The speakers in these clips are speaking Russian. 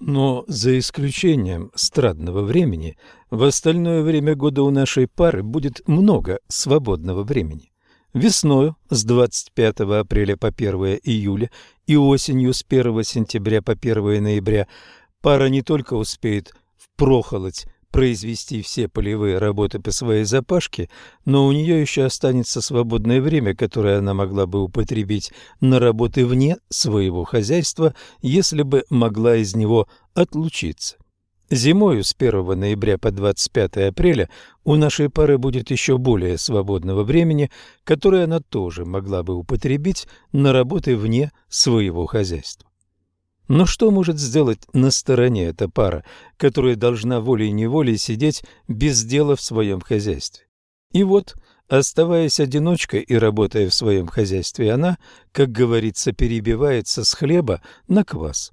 Но за исключением страдного времени, в остальное время года у нашей пары будет много свободного времени. Весною с 25 апреля по 1 июля и осенью с 1 сентября по 1 ноября пара не только успеет впрохолодь произвести все полевые работы по своей запашке, но у нее еще останется свободное время, которое она могла бы употребить на работы вне своего хозяйства, если бы могла из него отлучиться. Зимою с 1 ноября по 25 апреля у нашей пары будет еще более свободного времени, которое она тоже могла бы употребить на работы вне своего хозяйства. Но что может сделать на стороне эта пара, которая должна волей-неволей сидеть без дела в своем хозяйстве? И вот, оставаясь одиночкой и работая в своем хозяйстве, она, как говорится, перебивается с хлеба на квас.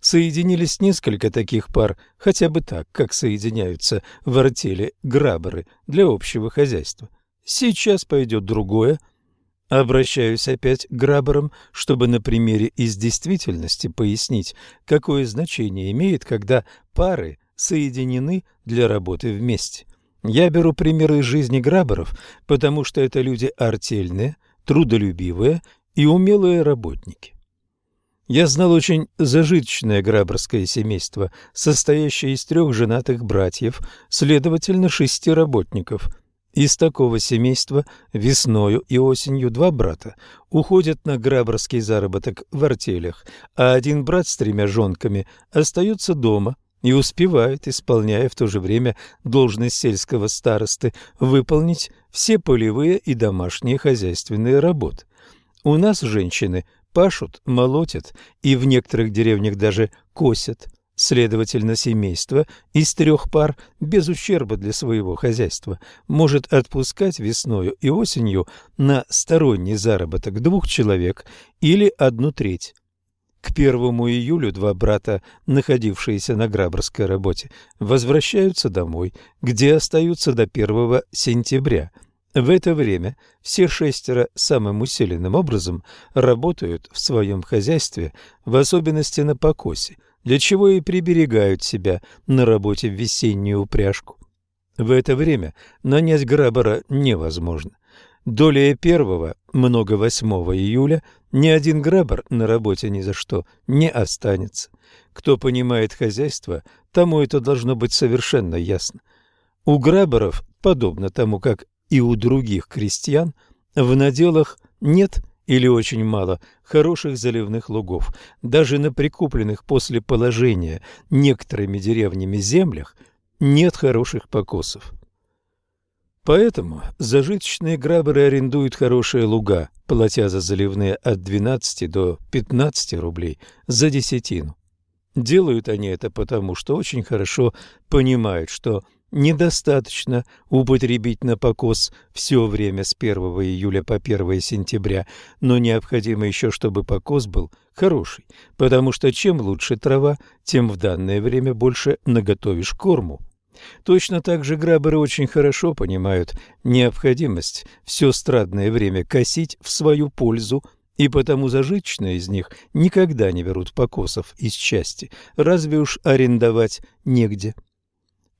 Соединились несколько таких пар, хотя бы так, как соединяются в артели граберы для общего хозяйства. Сейчас пойдет другое – Обращаюсь опять к граберам, чтобы на примере из действительности пояснить, какое значение имеет, когда пары соединены для работы вместе. Я беру примеры из жизни граберов, потому что это люди артельные, трудолюбивые и умелые работники. Я знал очень зажиточное граберское семейство, состоящее из трех женатых братьев, следовательно, шести работников – из такого семейства весною и осенью два брата уходят на граборский заработок в артелях, а один брат с тремя жонками остается дома и успевает, исполняя в то же время должность сельского старосты, выполнить все полевые и домашние хозяйственные работы. У нас женщины пашут, молотят и в некоторых деревнях даже косят – Следовательно, семейство из трех пар без ущерба для своего хозяйства может отпускать весною и осенью на сторонний заработок двух человек или одну треть. К первому июлю два брата, находившиеся на граборской работе, возвращаются домой, где остаются до первого сентября. В это время все шестеро самым усиленным образом работают в своем хозяйстве, в особенности на покосе – для чего и приберегают себя на работе в весеннюю упряжку. В это время нанять грабора невозможно. Долей первого, много 8 июля, ни один грабор на работе ни за что не останется. Кто понимает хозяйство, тому это должно быть совершенно ясно. У граборов, подобно тому, как и у других крестьян, в наделах нет или очень мало хороших заливных лугов. Даже на прикупленных после положения некоторыми деревнями землях нет хороших покосов. Поэтому зажиточные граберы арендуют хорошие луга, платя за заливные от 12 до 15 рублей за десятину. Делают они это потому, что очень хорошо понимают, что недостаточно употребить на покос все время с 1 июля по 1 сентября, но необходимо еще, чтобы покос был хороший, потому что чем лучше трава, тем в данное время больше наготовишь корму. Точно так же граберы очень хорошо понимают необходимость все страдное время косить в свою пользу, и потому зажиточные из них никогда не берут покосов из части, разве уж арендовать негде.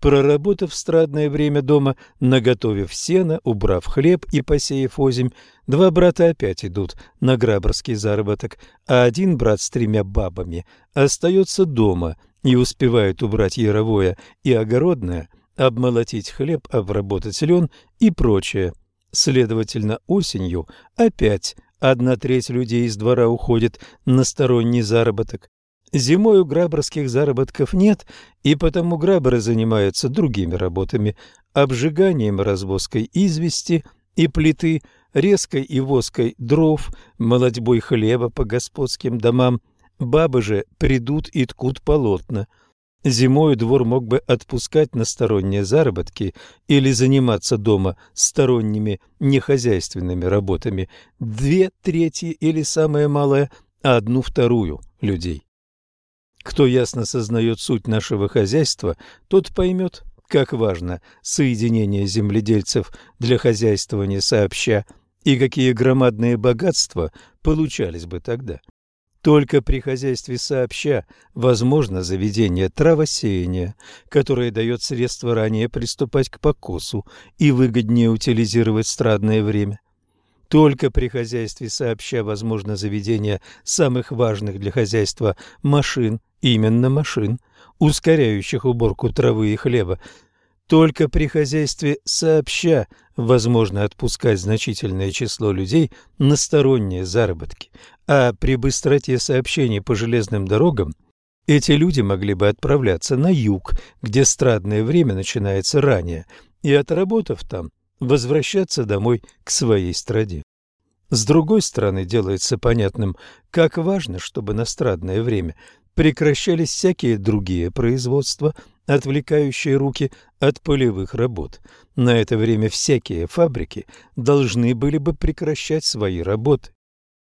Проработав страдное время дома, наготовив сено, убрав хлеб и посеяв озимь, два брата опять идут на граборский заработок, а один брат с тремя бабами остается дома и успевает убрать яровое и огородное, обмолотить хлеб, обработать лен и прочее. Следовательно, осенью опять одна треть людей из двора уходит на сторонний заработок, Зимой у граборских заработков нет, и потому граборы занимаются другими работами – обжиганием развозкой извести и плиты, резкой и воской дров, молодьбой хлеба по господским домам. Бабы же придут и ткут полотна. Зимой двор мог бы отпускать на сторонние заработки или заниматься дома сторонними нехозяйственными работами две трети или самое малое одну вторую людей. Кто ясно сознает суть нашего хозяйства, тот поймет, как важно соединение земледельцев для хозяйствования сообща и какие громадные богатства получались бы тогда. Только при хозяйстве сообща возможно заведение травосеяния, которое дает средства ранее приступать к покосу и выгоднее утилизировать страдное время. Только при хозяйстве сообща возможно заведение самых важных для хозяйства машин, именно машин, ускоряющих уборку травы и хлеба, только при хозяйстве сообща возможно отпускать значительное число людей на сторонние заработки, а при быстроте сообщений по железным дорогам эти люди могли бы отправляться на юг, где страдное время начинается ранее, и, отработав там, возвращаться домой к своей стране. С другой стороны, делается понятным, как важно, чтобы на страдное время прекращались всякие другие производства, отвлекающие руки от полевых работ. На это время всякие фабрики должны были бы прекращать свои работы.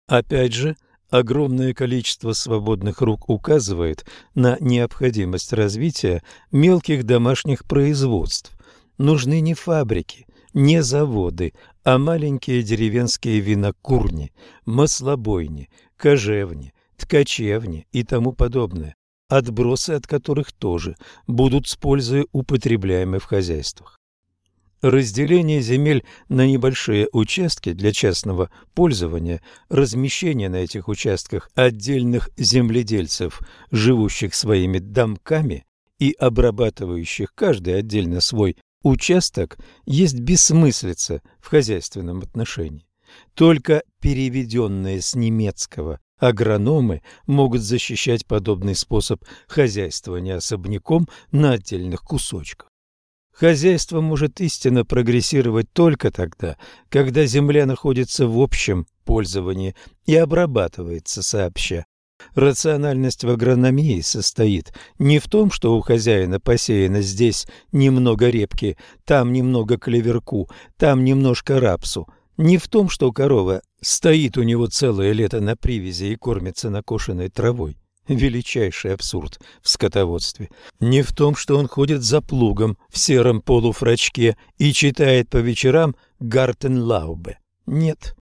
Опять же, огромное количество свободных рук указывает на необходимость развития мелких домашних производств. Нужны не фабрики, не заводы, а маленькие деревенские винокурни, маслобойни, кожевни, ткачевни и тому подобное отбросы от которых тоже будут с пользой употребляемы в хозяйствах. Разделение земель на небольшие участки для частного пользования, размещение на этих участках отдельных земледельцев, живущих своими домками и обрабатывающих каждый отдельно свой участок, есть бессмыслица в хозяйственном отношении. Только переведенное с немецкого Агрономы могут защищать подобный способ хозяйствования особняком на отдельных кусочках. Хозяйство может истинно прогрессировать только тогда, когда земля находится в общем пользовании и обрабатывается сообща. Рациональность в агрономии состоит не в том, что у хозяина посеяно здесь немного репки, там немного клеверку, там немножко рапсу – не в том, что корова стоит у него целое лето на привязи и кормится накошенной травой. Величайший абсурд в скотоводстве. Не в том, что он ходит за плугом в сером полуфрачке и читает по вечерам Гартенлаубе. Нет.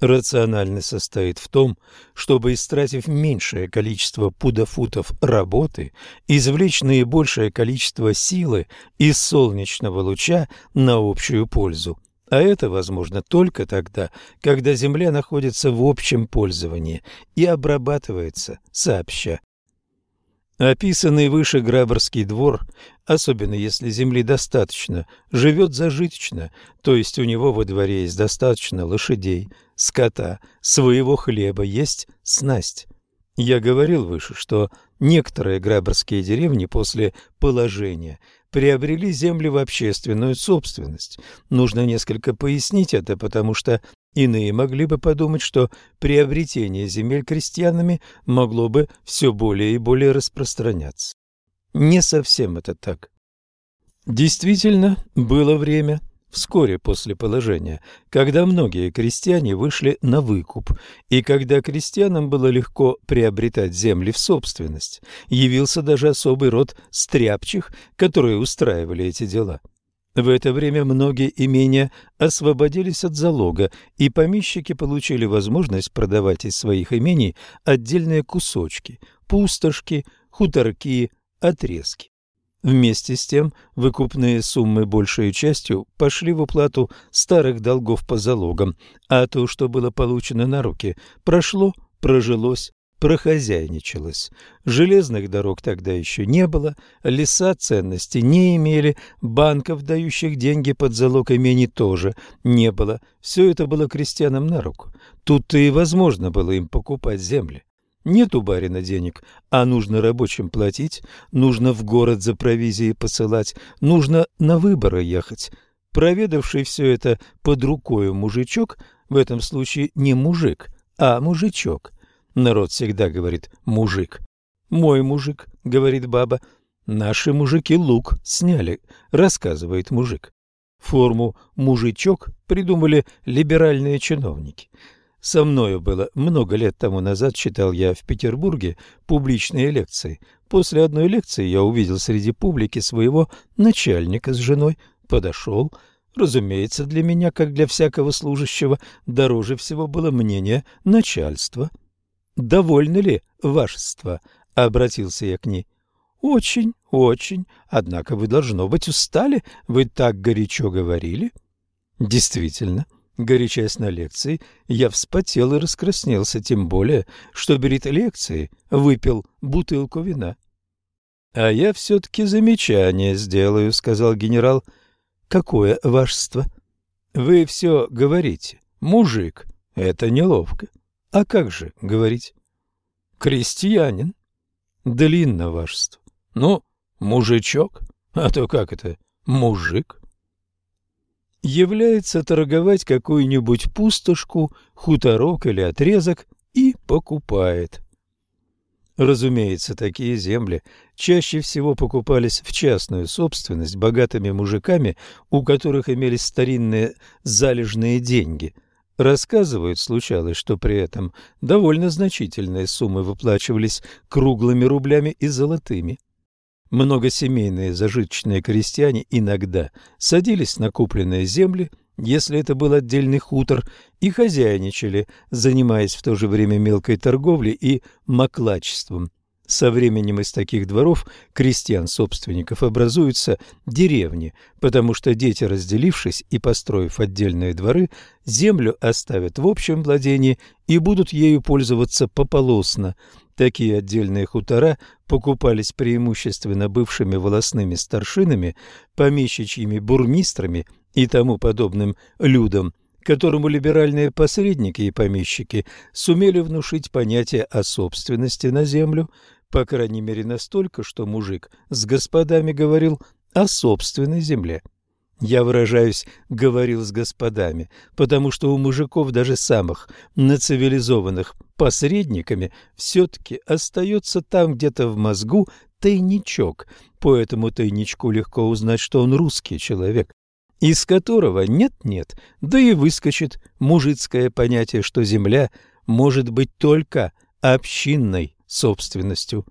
Рациональность состоит в том, чтобы, истратив меньшее количество пудофутов работы, извлечь наибольшее количество силы из солнечного луча на общую пользу. А это возможно только тогда, когда земля находится в общем пользовании и обрабатывается сообща. Описанный выше Граборский двор, особенно если земли достаточно, живет зажиточно, то есть у него во дворе есть достаточно лошадей, скота, своего хлеба, есть снасть. Я говорил выше, что некоторые граборские деревни после положения приобрели земли в общественную собственность. Нужно несколько пояснить это, потому что иные могли бы подумать, что приобретение земель крестьянами могло бы все более и более распространяться. Не совсем это так. Действительно, было время, вскоре после положения, когда многие крестьяне вышли на выкуп, и когда крестьянам было легко приобретать земли в собственность, явился даже особый род стряпчих, которые устраивали эти дела. В это время многие имения освободились от залога, и помещики получили возможность продавать из своих имений отдельные кусочки, пустошки, хуторки, отрезки. Вместе с тем выкупные суммы большей частью пошли в уплату старых долгов по залогам, а то, что было получено на руки, прошло, прожилось, прохозяйничалось. Железных дорог тогда еще не было, леса ценности не имели, банков, дающих деньги под залог имений, тоже не было. Все это было крестьянам на руку. Тут-то и возможно было им покупать земли. Нет у барина денег, а нужно рабочим платить, нужно в город за провизией посылать, нужно на выборы ехать. Проведавший все это под рукою мужичок, в этом случае не мужик, а мужичок. Народ всегда говорит «мужик». «Мой мужик», — говорит баба. «Наши мужики лук сняли», — рассказывает мужик. Форму «мужичок» придумали либеральные чиновники. Со мною было много лет тому назад, читал я в Петербурге публичные лекции. После одной лекции я увидел среди публики своего начальника с женой, подошел. Разумеется, для меня, как для всякого служащего, дороже всего было мнение начальства. довольны ли вашество? — обратился я к ней. — Очень, очень. Однако вы, должно быть, устали. Вы так горячо говорили. — Действительно. Горячась на лекции, я вспотел и раскраснелся, тем более, что перед лекцией выпил бутылку вина. — А я все-таки замечание сделаю, — сказал генерал. — Какое вашество? — Вы все говорите. Мужик. Это неловко. А как же говорить? — Крестьянин. Длинно вашество. Ну, мужичок. А то как это? Мужик. Является торговать какую-нибудь пустошку, хуторок или отрезок и покупает. Разумеется, такие земли чаще всего покупались в частную собственность богатыми мужиками, у которых имелись старинные залежные деньги. Рассказывают, случалось, что при этом довольно значительные суммы выплачивались круглыми рублями и золотыми. Многосемейные зажиточные крестьяне иногда садились на купленные земли если это был отдельный хутор, и хозяйничали, занимаясь в то же время мелкой торговлей и маклачеством. Со временем из таких дворов крестьян-собственников образуются деревни, потому что дети, разделившись и построив отдельные дворы, землю оставят в общем владении и будут ею пользоваться пополосно. Такие отдельные хутора покупались преимущественно бывшими волосными старшинами, помещичьими бурмистрами и тому подобным людям, которому либеральные посредники и помещики сумели внушить понятие о собственности на землю, по крайней мере настолько, что мужик с господами говорил о собственной земле. Я выражаюсь «говорил с господами», потому что у мужиков, даже самых нацивилизованных посредниками, все-таки остается там где-то в мозгу тайничок. По этому тайничку легко узнать, что он русский человек, из которого нет-нет, да и выскочит мужицкое понятие, что земля может быть только общинной собственностью.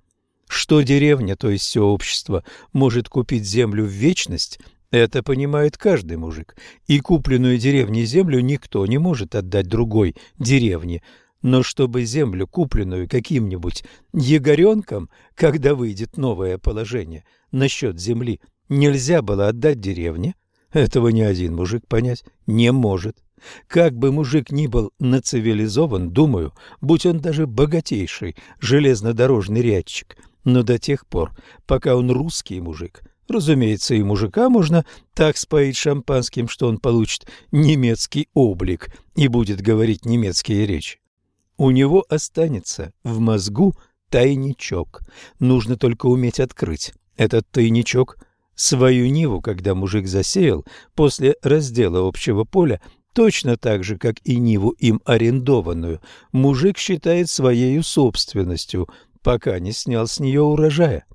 Что деревня, то есть все общество, может купить землю в вечность, это понимает каждый мужик, и купленную деревней землю никто не может отдать другой деревне. Но чтобы землю, купленную каким-нибудь егоренком, когда выйдет новое положение насчет земли, нельзя было отдать деревне, этого ни один мужик понять не может. Как бы мужик ни был нацивилизован, думаю, будь он даже богатейший железнодорожный рядчик, но до тех пор, пока он русский мужик, разумеется, и мужика можно так споить шампанским, что он получит немецкий облик и будет говорить немецкие речи. У него останется в мозгу тайничок. Нужно только уметь открыть этот тайничок – Свою Ниву, когда мужик засеял, после раздела общего поля, точно так же, как и Ниву им арендованную, мужик считает своею собственностью, пока не снял с нее урожая.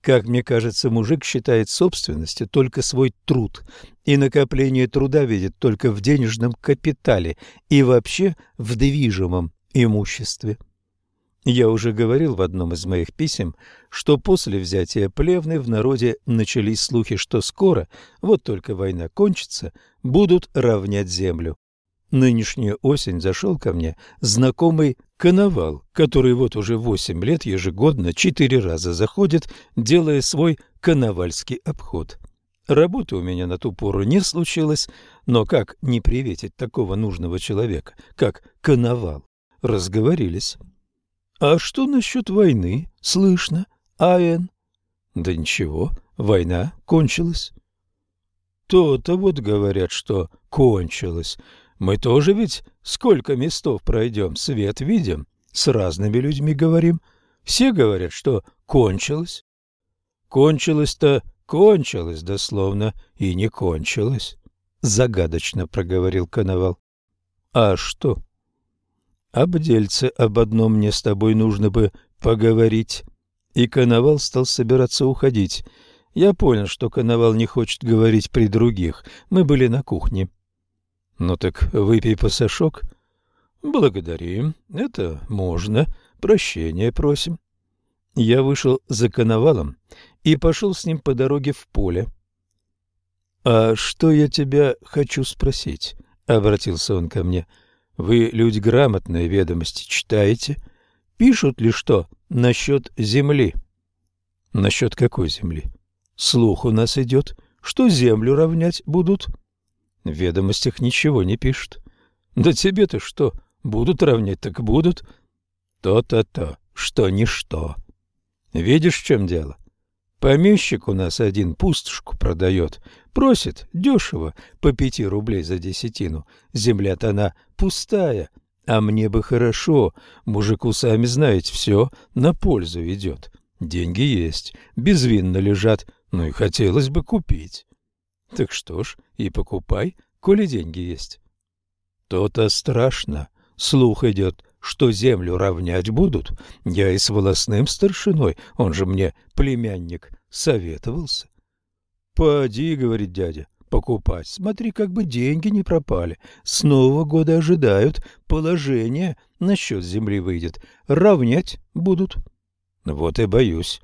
Как мне кажется, мужик считает собственностью только свой труд, и накопление труда видит только в денежном капитале и вообще в движимом имуществе. Я уже говорил в одном из моих писем, что после взятия Плевны в народе начались слухи, что скоро, вот только война кончится, будут равнять землю. Нынешнюю осень зашел ко мне знакомый коновал, который вот уже восемь лет ежегодно четыре раза заходит, делая свой коновальский обход. Работы у меня на ту пору не случилось, но как не приветить такого нужного человека, как коновал? Разговорились. А что насчет войны? Слышно, А.Н.? Да ничего, война кончилась. То-то вот говорят, что кончилась. Мы тоже ведь сколько местов пройдем, свет видим, с разными людьми говорим. Все говорят, что кончилось. Кончилось-то кончилось, дословно, и не кончилось. Загадочно проговорил Коновал. А что? Об дельце об одном мне с тобой нужно бы поговорить. И Коновал стал собираться уходить. Я понял, что Коновал не хочет говорить при других. Мы были на кухне. Ну так выпей посошок. Благодарим. Это можно. Прощения просим. Я вышел за Коновалом и пошел с ним по дороге в поле. «А что я тебя хочу спросить?» — обратился он ко мне. — вы, люди грамотные, ведомости читаете? пишут ли что насчет земли? Насчет какой земли? Слух у нас идет, что землю равнять будут. В ведомостях ничего не пишут. Да тебе-то что, будут равнять, так будут. То-то-то, что ничто. Видишь, в чем дело? Помещик у нас один пустошку продает, просит дешево, по пяти рублей за десятину. Земля-то она пустая, а мне бы хорошо, мужику, сами знаете, все на пользу идет. Деньги есть, безвинно лежат, ну и хотелось бы купить. Так что ж, и покупай, коли деньги есть. То-то страшно. Слух идет, что землю равнять будут. Я и с волосным старшиной, он же мне племянник, советовался. «Поди, — говорит дядя, — покупать. Смотри, как бы деньги не пропали. С Нового года ожидают, положение насчет земли выйдет. Равнять будут». Вот и боюсь.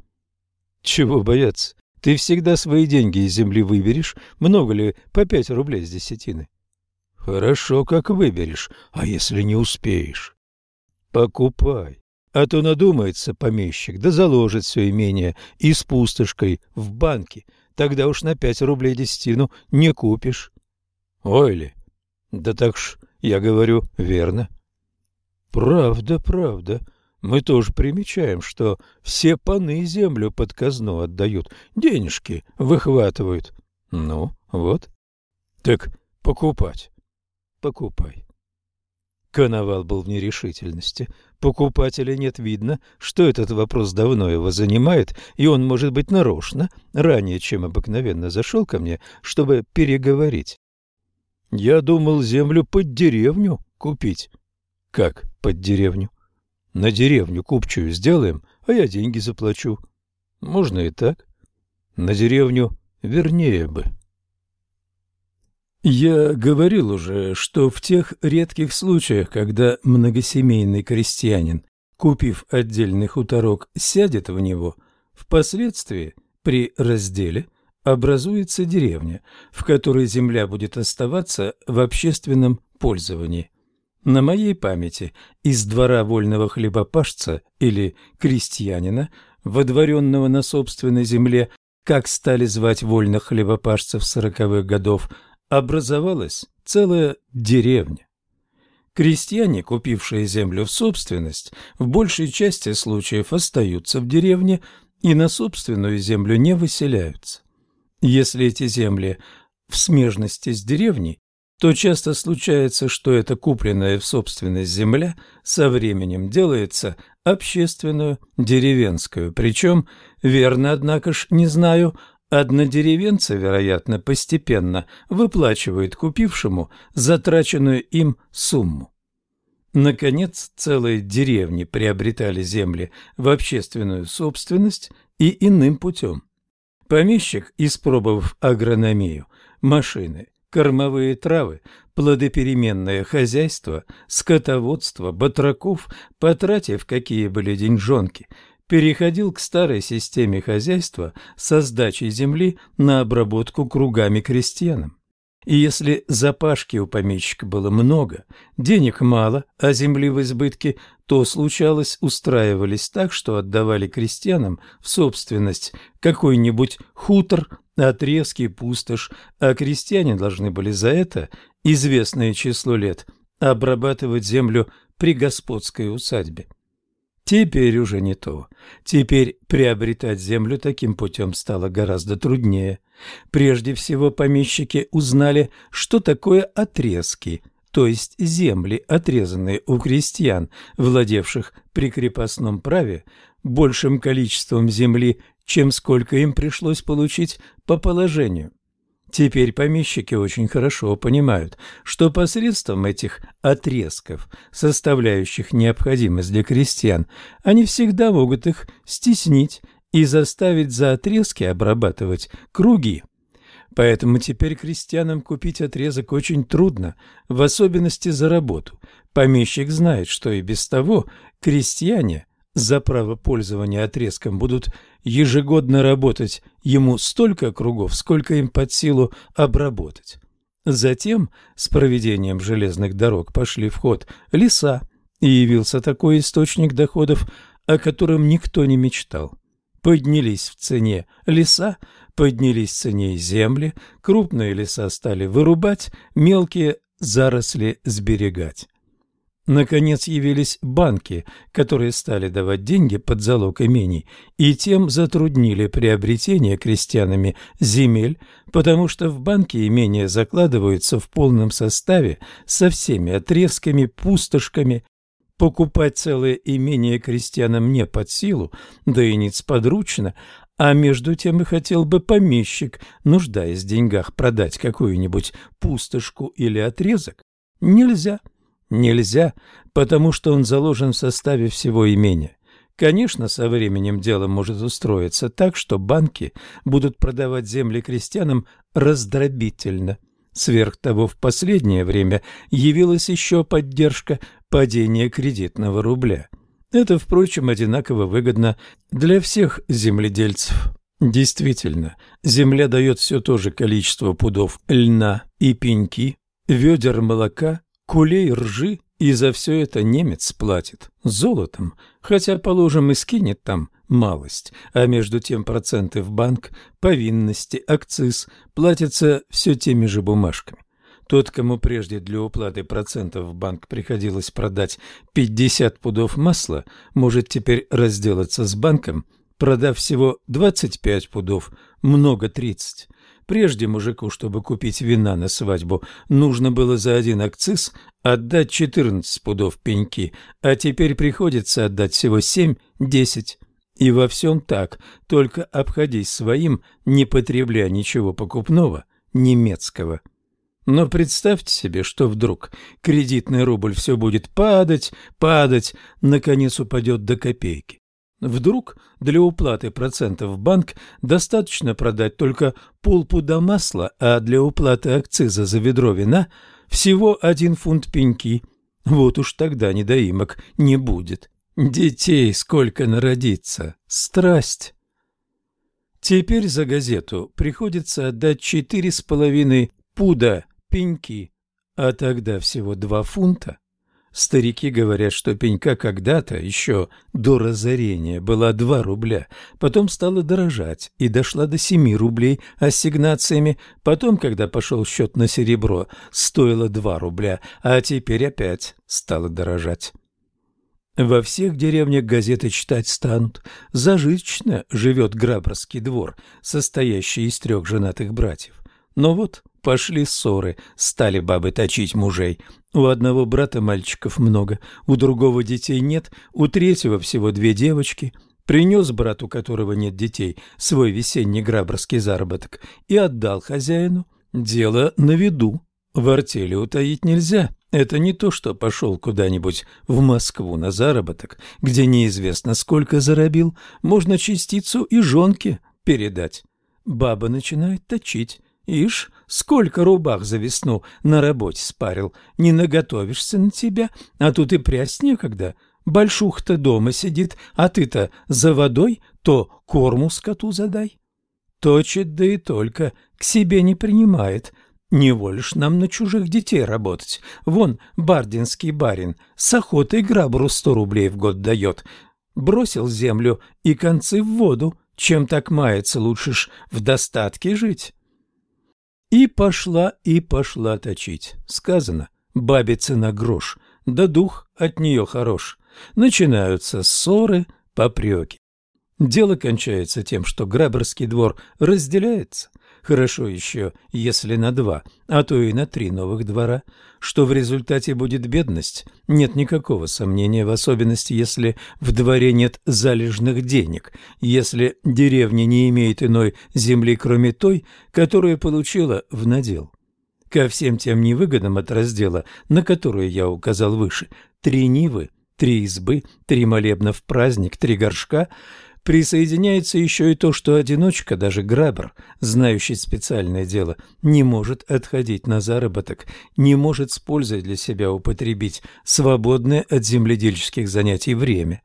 Чего бояться? Ты всегда свои деньги из земли выберешь. Много ли по пять рублей с десятины? Хорошо, как выберешь. А если не успеешь? Покупай. А то надумается помещик, да заложит все имение и с пустошкой в банке. Тогда уж на пять рублей десятину не купишь. Ой ли? Да так ж, я говорю, верно. Правда, правда. Мы тоже примечаем, что все паны землю под казну отдают, денежки выхватывают. Ну, вот. Так покупать. Покупай. Коновал был в нерешительности. Покупателя нет видно, что этот вопрос давно его занимает, и он, может быть, нарочно, ранее, чем обыкновенно, зашел ко мне, чтобы переговорить. Я думал землю под деревню купить. Как под деревню? На деревню купчую сделаем, а я деньги заплачу. Можно и так. На деревню вернее бы. Я говорил уже, что в тех редких случаях, когда многосемейный крестьянин, купив отдельный хуторок, сядет в него, впоследствии при разделе образуется деревня, в которой земля будет оставаться в общественном пользовании. На моей памяти из двора вольного хлебопашца или крестьянина, водворенного на собственной земле, как стали звать вольных хлебопашцев сороковых годов, образовалась целая деревня. Крестьяне, купившие землю в собственность, в большей части случаев остаются в деревне и на собственную землю не выселяются. Если эти земли в смежности с деревней, то часто случается, что эта купленная в собственность земля со временем делается общественную, деревенскую. Причем, верно, однако ж, не знаю, однодеревенцы, вероятно, постепенно выплачивают купившему затраченную им сумму. Наконец, целые деревни приобретали земли в общественную собственность и иным путем. Помещик, испробовав агрономию, машины, кормовые травы, плодопеременное хозяйство, скотоводство, батраков, потратив какие были деньжонки, переходил к старой системе хозяйства со сдачей земли на обработку кругами крестьянам. И если запашки у помещика было много, денег мало, а земли в избытке, то случалось, устраивались так, что отдавали крестьянам в собственность какой-нибудь хутор, отрезки, пустошь, а крестьяне должны были за это известное число лет обрабатывать землю при господской усадьбе. Теперь уже не то. Теперь приобретать землю таким путем стало гораздо труднее. Прежде всего помещики узнали, что такое отрезки, то есть земли, отрезанные у крестьян, владевших при крепостном праве большим количеством земли, чем сколько им пришлось получить по положению. Теперь помещики очень хорошо понимают, что посредством этих отрезков, составляющих необходимость для крестьян, они всегда могут их стеснить и заставить за отрезки обрабатывать круги. Поэтому теперь крестьянам купить отрезок очень трудно, в особенности за работу. Помещик знает, что и без того крестьяне за право пользования отрезком будут ежегодно работать ему столько кругов, сколько им под силу обработать. Затем с проведением железных дорог пошли в ход леса, И явился такой источник доходов, о котором никто не мечтал. Поднялись в цене леса, поднялись в цене земли, крупные леса стали вырубать, мелкие заросли сберегать. Наконец явились банки, которые стали давать деньги под залог имений и тем затруднили приобретение крестьянами земель, потому что в банке имения закладываются в полном составе со всеми отрезками, пустошками. Покупать целое имение крестьянам не под силу, да и не сподручно, а между тем и хотел бы помещик, нуждаясь в деньгах, продать какую-нибудь пустошку или отрезок. Нельзя. Нельзя, потому что он заложен в составе всего имения. Конечно, со временем дело может устроиться так, что банки будут продавать земли крестьянам раздробительно. Сверх того, в последнее время явилась еще поддержка падения кредитного рубля. Это, впрочем, одинаково выгодно для всех земледельцев. Действительно, земля дает все то же количество пудов льна и пеньки, ведер молока Кулей ржи, и за все это немец платит золотом, хотя, положим, и скинет там малость, а между тем проценты в банк, повинности, акциз платятся все теми же бумажками. Тот, кому прежде для уплаты процентов в банк приходилось продать 50 пудов масла, может теперь разделаться с банком, продав всего 25 пудов, много 30. Прежде мужику, чтобы купить вина на свадьбу, нужно было за один акциз отдать 14 пудов пеньки, а теперь приходится отдать всего 7-10. И во всем так, только обходись своим, не потребляя ничего покупного, немецкого. Но представьте себе, что вдруг кредитный рубль все будет падать, падать, наконец упадет до копейки. Вдруг для уплаты процентов банк достаточно продать только полпуда масла, а для уплаты акциза за ведро вина всего один фунт пеньки. Вот уж тогда недоимок не будет. Детей сколько народится. Страсть. Теперь за газету приходится отдать четыре с половиной пуда пеньки, а тогда всего два фунта. Старики говорят, что пенька когда-то, еще до разорения, была 2 рубля, потом стала дорожать и дошла до 7 рублей ассигнациями, потом, когда пошел счет на серебро, стоила 2 рубля, а теперь опять стала дорожать. Во всех деревнях газеты читать станут. Зажиточно живет Граборский двор, состоящий из трех женатых братьев. Но вот пошли ссоры, стали бабы точить мужей. У одного брата мальчиков много, у другого детей нет, у третьего всего две девочки. Принес брату, у которого нет детей, свой весенний граборский заработок и отдал хозяину. Дело на виду. В артели утаить нельзя. Это не то, что пошел куда-нибудь в Москву на заработок, где неизвестно сколько заробил, можно частицу и жонке передать. Баба начинает точить. Ишь, сколько рубах за весну на работе спарил. Не наготовишься на тебя, а тут и прясть некогда. Большух-то дома сидит, а ты-то за водой, то корму скоту задай. Точит, да и только, к себе не принимает. Не волишь нам на чужих детей работать. Вон, бардинский барин с охотой грабру сто рублей в год дает. Бросил землю и концы в воду. Чем так мается, лучше ж в достатке жить. И пошла, и пошла точить. Сказано, бабица на грош, да дух от нее хорош. Начинаются ссоры, попреки. Дело кончается тем, что Граберский двор разделяется, хорошо еще, если на два, а то и на три новых двора. Что в результате будет бедность, нет никакого сомнения, в особенности, если в дворе нет залежных денег, если деревня не имеет иной земли, кроме той, которую получила в надел. Ко всем тем невыгодам от раздела, на которые я указал выше, три нивы, три избы, три молебна в праздник, три горшка – Присоединяется еще и то, что одиночка, даже грабер, знающий специальное дело, не может отходить на заработок, не может с пользой для себя употребить свободное от земледельческих занятий время.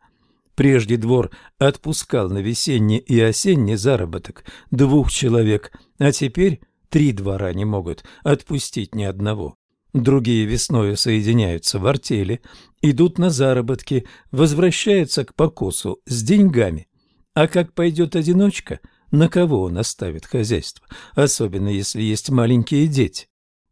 Прежде двор отпускал на весенний и осенний заработок двух человек, а теперь три двора не могут отпустить ни одного. Другие весною соединяются в артели, идут на заработки, возвращаются к покосу с деньгами. А как пойдет одиночка, на кого он оставит хозяйство, особенно если есть маленькие дети?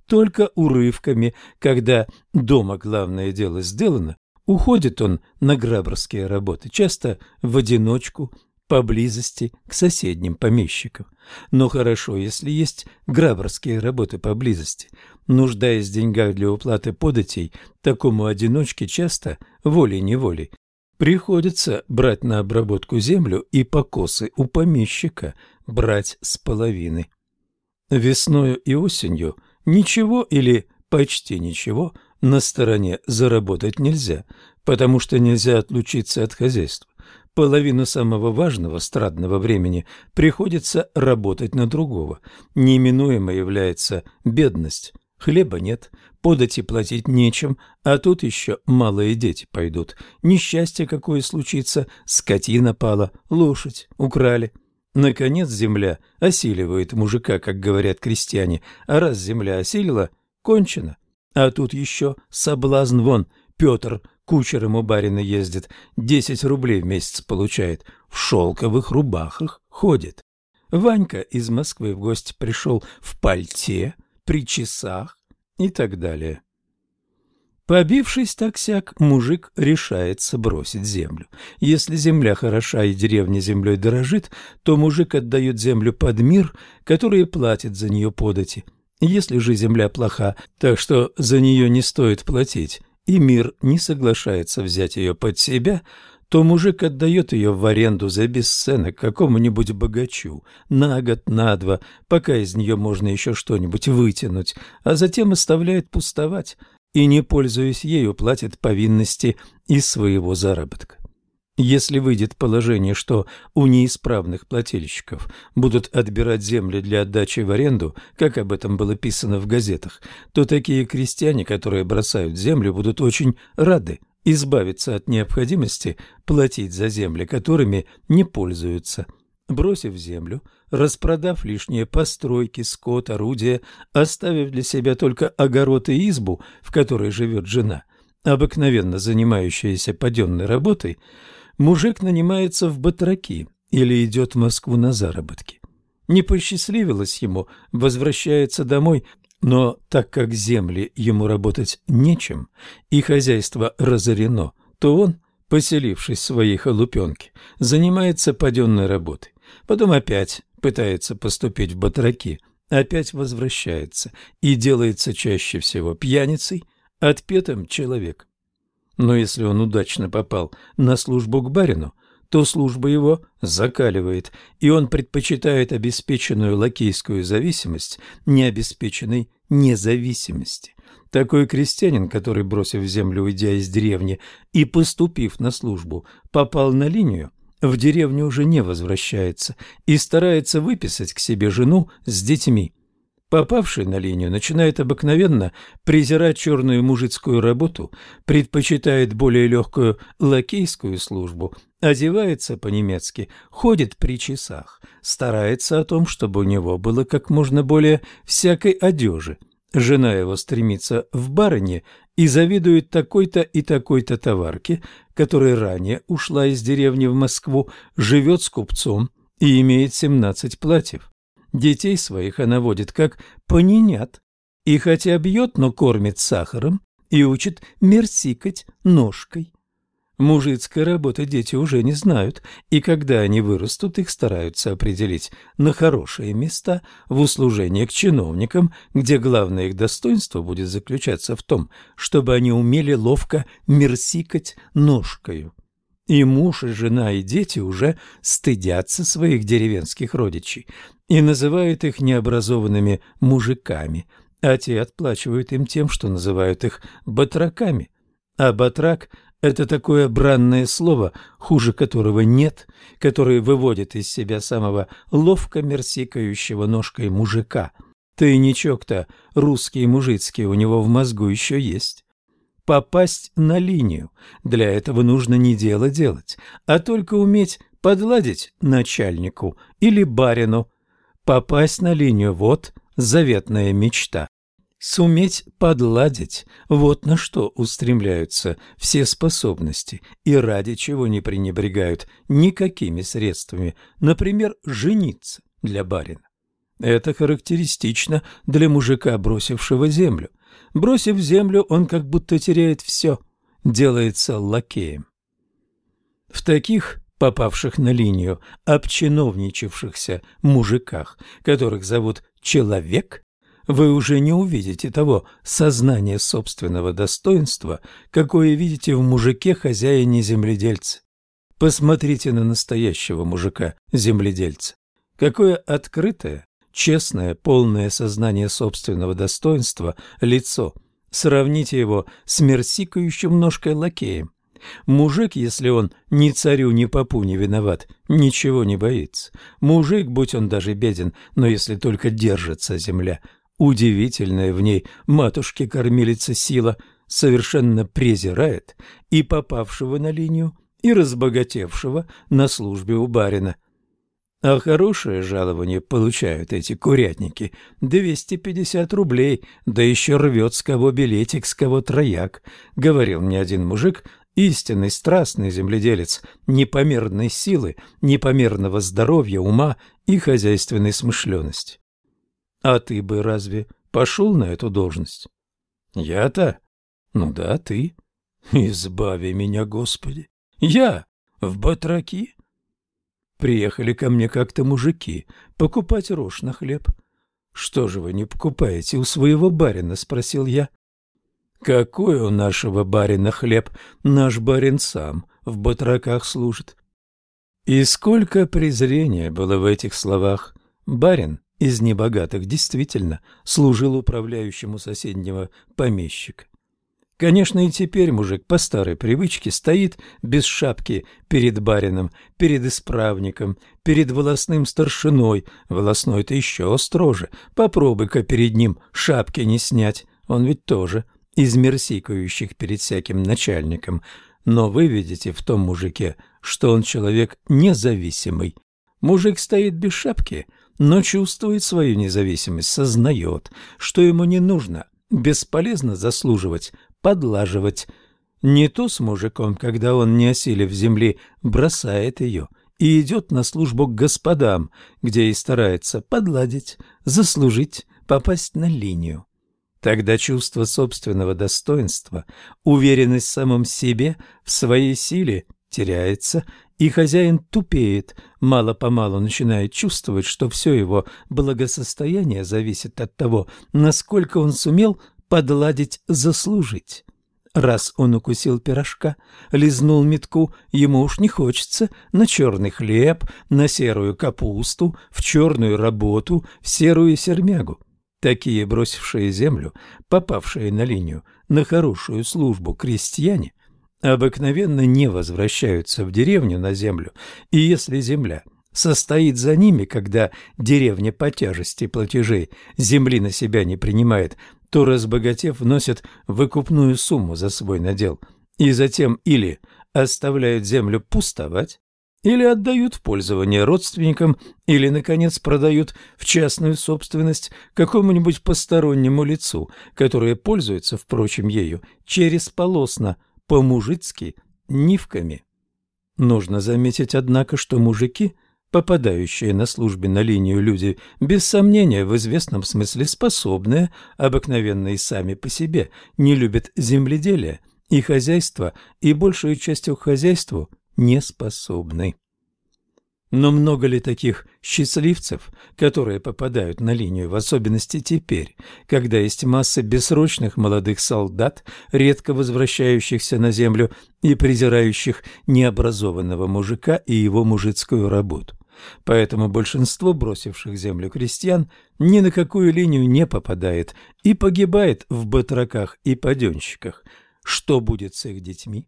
Только урывками, когда дома главное дело сделано, уходит он на граборские работы, часто в одиночку, поблизости к соседним помещикам. Но хорошо, если есть граборские работы поблизости. Нуждаясь в деньгах для уплаты податей, такому одиночке часто, волей-неволей, приходится брать на обработку землю и покосы у помещика брать с половины. Весною и осенью ничего или почти ничего на стороне заработать нельзя, потому что нельзя отлучиться от хозяйства половину самого важного страдного времени приходится работать на другого. Неименуемо является бедность. Хлеба нет, подати платить нечем, а тут еще малые дети пойдут. Несчастье какое случится, скотина пала, лошадь украли. Наконец земля осиливает мужика, как говорят крестьяне, а раз земля осилила, кончено. А тут еще соблазн вон, Петр кучером у барина ездит, десять рублей в месяц получает, в шелковых рубахах ходит. Ванька из Москвы в гости пришел в пальте, при часах и так далее. Побившись так-сяк, мужик решается бросить землю. Если земля хороша и деревня землей дорожит, то мужик отдает землю под мир, который платит за нее подати. Если же земля плоха, так что за нее не стоит платить, и мир не соглашается взять ее под себя, то мужик отдает ее в аренду за бесценок какому-нибудь богачу на год, на два, пока из нее можно еще что-нибудь вытянуть, а затем оставляет пустовать и, не пользуясь ею, платит повинности из своего заработка. Если выйдет положение, что у неисправных плательщиков будут отбирать земли для отдачи в аренду, как об этом было писано в газетах, то такие крестьяне, которые бросают землю, будут очень рады избавиться от необходимости платить за земли, которыми не пользуются. Бросив землю, распродав лишние постройки, скот, орудия, оставив для себя только огород и избу, в которой живет жена, обыкновенно занимающаяся паденной работой, мужик нанимается в батраки или идет в Москву на заработки. Не посчастливилось ему, возвращается домой, но так как земли ему работать нечем и хозяйство разорено, то он, поселившись в своей халупенке, занимается паденной работой. Потом опять пытается поступить в батраки, опять возвращается и делается чаще всего пьяницей, отпетым человеком. Но если он удачно попал на службу к барину, то служба его закаливает, и он предпочитает обеспеченную лакейскую зависимость необеспеченной независимости. Такой крестьянин, который, бросив землю, уйдя из деревни и поступив на службу, попал на линию, в деревню уже не возвращается и старается выписать к себе жену с детьми. Попавший на линию начинает обыкновенно презирать черную мужицкую работу, предпочитает более легкую лакейскую службу, одевается по-немецки, ходит при часах, старается о том, чтобы у него было как можно более всякой одежи. Жена его стремится в барыне и завидует такой-то и такой-то товарке, которая ранее ушла из деревни в Москву, живет с купцом и имеет семнадцать платьев. Детей своих она водит как понинят. И хотя бьет, но кормит сахаром и учит мерсикать ножкой. Мужицкой работы дети уже не знают, и когда они вырастут, их стараются определить на хорошие места в услужение к чиновникам, где главное их достоинство будет заключаться в том, чтобы они умели ловко мерсикать ножкою. И муж, и жена, и дети уже стыдятся своих деревенских родичей и называют их необразованными мужиками, а те отплачивают им тем, что называют их батраками. А батрак – это такое бранное слово, хуже которого нет, которое выводит из себя самого ловко мерсикающего ножкой мужика. Тайничок-то русский мужицкий у него в мозгу еще есть попасть на линию. Для этого нужно не дело делать, а только уметь подладить начальнику или барину. Попасть на линию – вот заветная мечта. Суметь подладить – вот на что устремляются все способности и ради чего не пренебрегают никакими средствами, например, жениться для барина. Это характеристично для мужика, бросившего землю. Бросив землю, он как будто теряет все, делается лакеем. В таких попавших на линию обчиновничавшихся мужиках, которых зовут «человек», вы уже не увидите того сознания собственного достоинства, какое видите в мужике-хозяине-земледельце. Посмотрите на настоящего мужика-земледельца. Какое открытое, честное, полное сознание собственного достоинства лицо. Сравните его с мерсикающим ножкой лакеем. Мужик, если он ни царю, ни попу не виноват, ничего не боится. Мужик, будь он даже беден, но если только держится земля, удивительная в ней матушки-кормилица сила совершенно презирает и попавшего на линию, и разбогатевшего на службе у барина. А хорошее жалование получают эти курятники – 250 рублей, да еще рвет с кого билетик, с кого трояк, – говорил мне один мужик, истинный страстный земледелец, непомерной силы, непомерного здоровья, ума и хозяйственной смышленности. А ты бы разве пошел на эту должность? Я-то? Ну да, ты. Избави меня, Господи. Я в батраки? Приехали ко мне как-то мужики покупать рожь на хлеб. Что же вы не покупаете у своего барина, спросил я. Какой у нашего барина хлеб? Наш барин сам в батраках служит. И сколько презрения было в этих словах. Барин из небогатых действительно служил управляющему соседнего помещика. Конечно, и теперь мужик по старой привычке стоит без шапки перед барином, перед исправником, перед волосным старшиной. Волосной-то еще строже. Попробуй-ка перед ним шапки не снять. Он ведь тоже из мерсикающих перед всяким начальником, но вы видите в том мужике, что он человек независимый. Мужик стоит без шапки, но чувствует свою независимость, сознает, что ему не нужно, бесполезно заслуживать, подлаживать. Не то с мужиком, когда он, не осилив земли, бросает ее и идет на службу к господам, где и старается подладить, заслужить, попасть на линию. Тогда чувство собственного достоинства, уверенность в самом себе, в своей силе теряется, и хозяин тупеет, мало-помалу начинает чувствовать, что все его благосостояние зависит от того, насколько он сумел подладить заслужить. Раз он укусил пирожка, лизнул метку, ему уж не хочется на черный хлеб, на серую капусту, в черную работу, в серую сермягу. Такие, бросившие землю, попавшие на линию, на хорошую службу крестьяне, обыкновенно не возвращаются в деревню на землю, и если земля состоит за ними, когда деревня по тяжести платежей земли на себя не принимает, то, разбогатев, вносят выкупную сумму за свой надел, и затем или оставляют землю пустовать, или отдают в пользование родственникам, или, наконец, продают в частную собственность какому-нибудь постороннему лицу, которое пользуется, впрочем, ею через полосно, по-мужицки, нивками. Нужно заметить, однако, что мужики, попадающие на службе на линию люди, без сомнения, в известном смысле способные, обыкновенные сами по себе, не любят земледелия и хозяйства, и большую частью к хозяйству не способны. Но много ли таких счастливцев, которые попадают на линию, в особенности теперь, когда есть масса бессрочных молодых солдат, редко возвращающихся на землю и презирающих необразованного мужика и его мужицкую работу? Поэтому большинство бросивших землю крестьян ни на какую линию не попадает и погибает в батраках и паденщиках. Что будет с их детьми?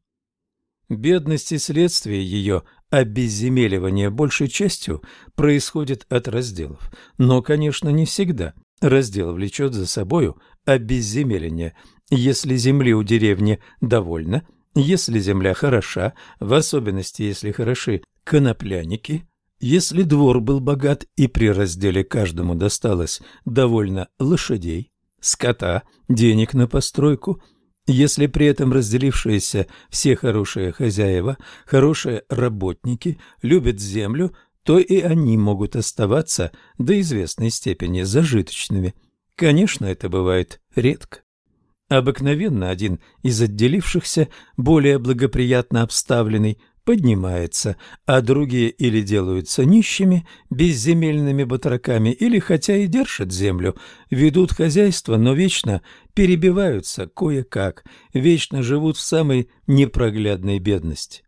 Бедность и следствие ее обезземеливания большей частью происходит от разделов. Но, конечно, не всегда. Раздел влечет за собою обезземеление. Если земли у деревни довольно, если земля хороша, в особенности если хороши конопляники, если двор был богат и при разделе каждому досталось довольно лошадей, скота, денег на постройку. Если при этом разделившиеся все хорошие хозяева, хорошие работники любят землю, то и они могут оставаться до известной степени зажиточными. Конечно, это бывает редко. Обыкновенно один из отделившихся, более благоприятно обставленный, поднимается, а другие или делаются нищими, безземельными батраками, или, хотя и держат землю, ведут хозяйство, но вечно перебиваются кое-как, вечно живут в самой непроглядной бедности.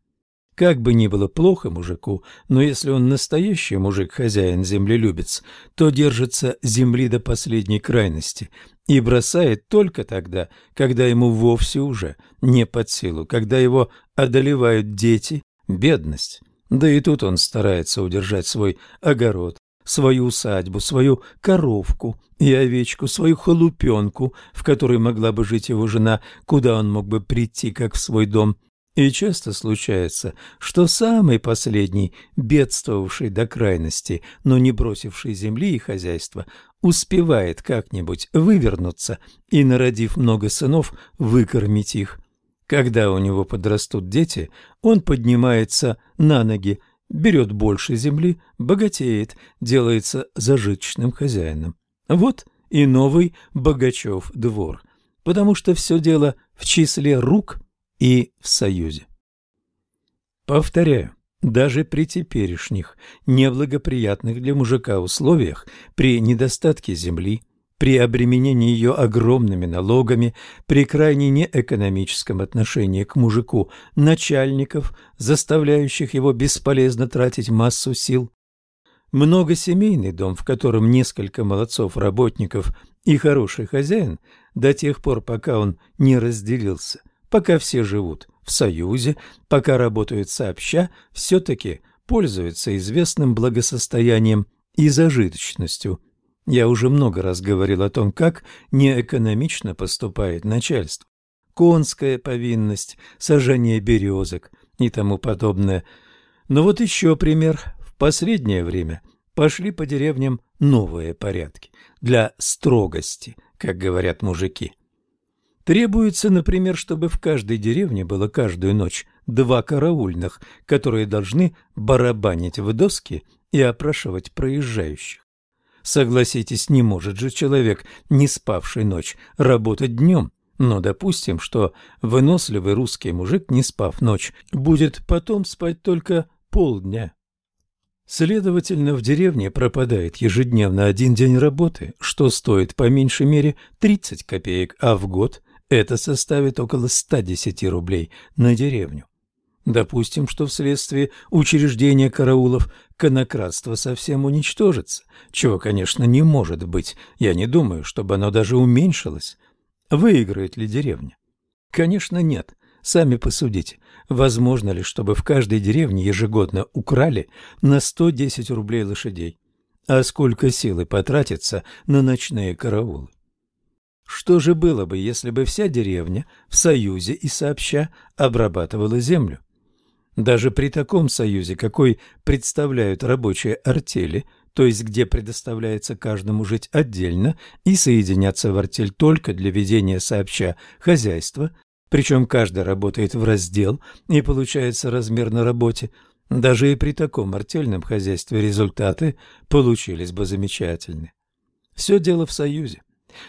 Как бы ни было плохо мужику, но если он настоящий мужик-хозяин землелюбец, то держится земли до последней крайности и бросает только тогда, когда ему вовсе уже не под силу, когда его одолевают дети, бедность. Да и тут он старается удержать свой огород, свою усадьбу, свою коровку и овечку, свою халупенку, в которой могла бы жить его жена, куда он мог бы прийти, как в свой дом, и часто случается, что самый последний, бедствовавший до крайности, но не бросивший земли и хозяйства, успевает как-нибудь вывернуться и, народив много сынов, выкормить их. Когда у него подрастут дети, он поднимается на ноги, берет больше земли, богатеет, делается зажиточным хозяином. Вот и новый Богачев двор, потому что все дело в числе рук и в Союзе. Повторяю, даже при теперешних неблагоприятных для мужика условиях, при недостатке земли, при обременении ее огромными налогами, при крайне неэкономическом отношении к мужику начальников, заставляющих его бесполезно тратить массу сил, многосемейный дом, в котором несколько молодцов-работников и хороший хозяин, до тех пор, пока он не разделился – пока все живут в союзе, пока работают сообща, все-таки пользуются известным благосостоянием и зажиточностью. Я уже много раз говорил о том, как неэкономично поступает начальство. Конская повинность, сажание березок и тому подобное. Но вот еще пример. В последнее время пошли по деревням новые порядки для строгости, как говорят мужики. Требуется, например, чтобы в каждой деревне было каждую ночь два караульных, которые должны барабанить в доски и опрашивать проезжающих. Согласитесь, не может же человек, не спавший ночь, работать днем. Но допустим, что выносливый русский мужик, не спав ночь, будет потом спать только полдня. Следовательно, в деревне пропадает ежедневно один день работы, что стоит по меньшей мере 30 копеек, а в год это составит около 110 рублей на деревню. Допустим, что вследствие учреждения караулов конократство совсем уничтожится, чего, конечно, не может быть. Я не думаю, чтобы оно даже уменьшилось. Выиграет ли деревня? Конечно, нет. Сами посудите, возможно ли, чтобы в каждой деревне ежегодно украли на 110 рублей лошадей? А сколько силы потратится на ночные караулы? Что же было бы, если бы вся деревня в союзе и сообща обрабатывала землю? Даже при таком союзе, какой представляют рабочие артели, то есть где предоставляется каждому жить отдельно и соединяться в артель только для ведения сообща хозяйства, причем каждый работает в раздел и получается размер на работе, даже и при таком артельном хозяйстве результаты получились бы замечательны. Все дело в союзе.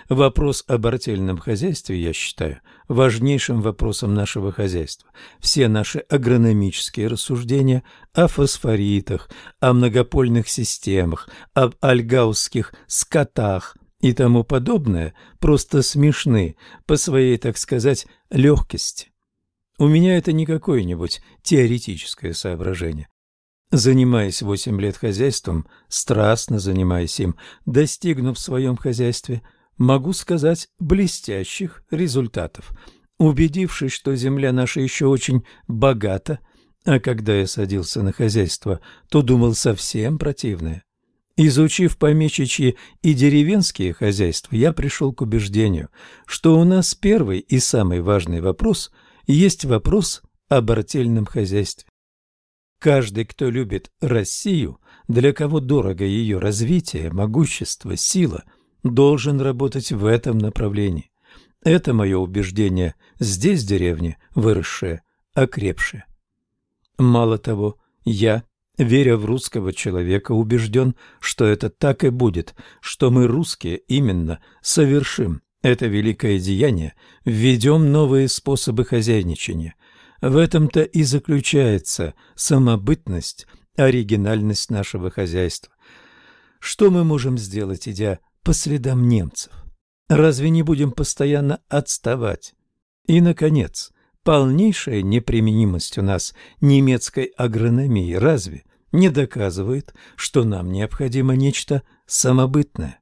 Вопрос об артельном хозяйстве, я считаю, важнейшим вопросом нашего хозяйства. Все наши агрономические рассуждения о фосфоритах, о многопольных системах, об альгаусских скотах и тому подобное просто смешны по своей, так сказать, легкости. У меня это не какое-нибудь теоретическое соображение. Занимаясь восемь лет хозяйством, страстно занимаясь им, достигнув в своем хозяйстве – могу сказать, блестящих результатов. Убедившись, что земля наша еще очень богата, а когда я садился на хозяйство, то думал совсем противное. Изучив помещичьи и деревенские хозяйства, я пришел к убеждению, что у нас первый и самый важный вопрос есть вопрос об артельном хозяйстве. Каждый, кто любит Россию, для кого дорого ее развитие, могущество, сила – должен работать в этом направлении. Это мое убеждение, здесь деревня выросшая, окрепшая. Мало того, я, веря в русского человека, убежден, что это так и будет, что мы, русские, именно совершим это великое деяние, введем новые способы хозяйничания. В этом-то и заключается самобытность, оригинальность нашего хозяйства. Что мы можем сделать, идя по следам немцев? Разве не будем постоянно отставать? И, наконец, полнейшая неприменимость у нас немецкой агрономии разве не доказывает, что нам необходимо нечто самобытное?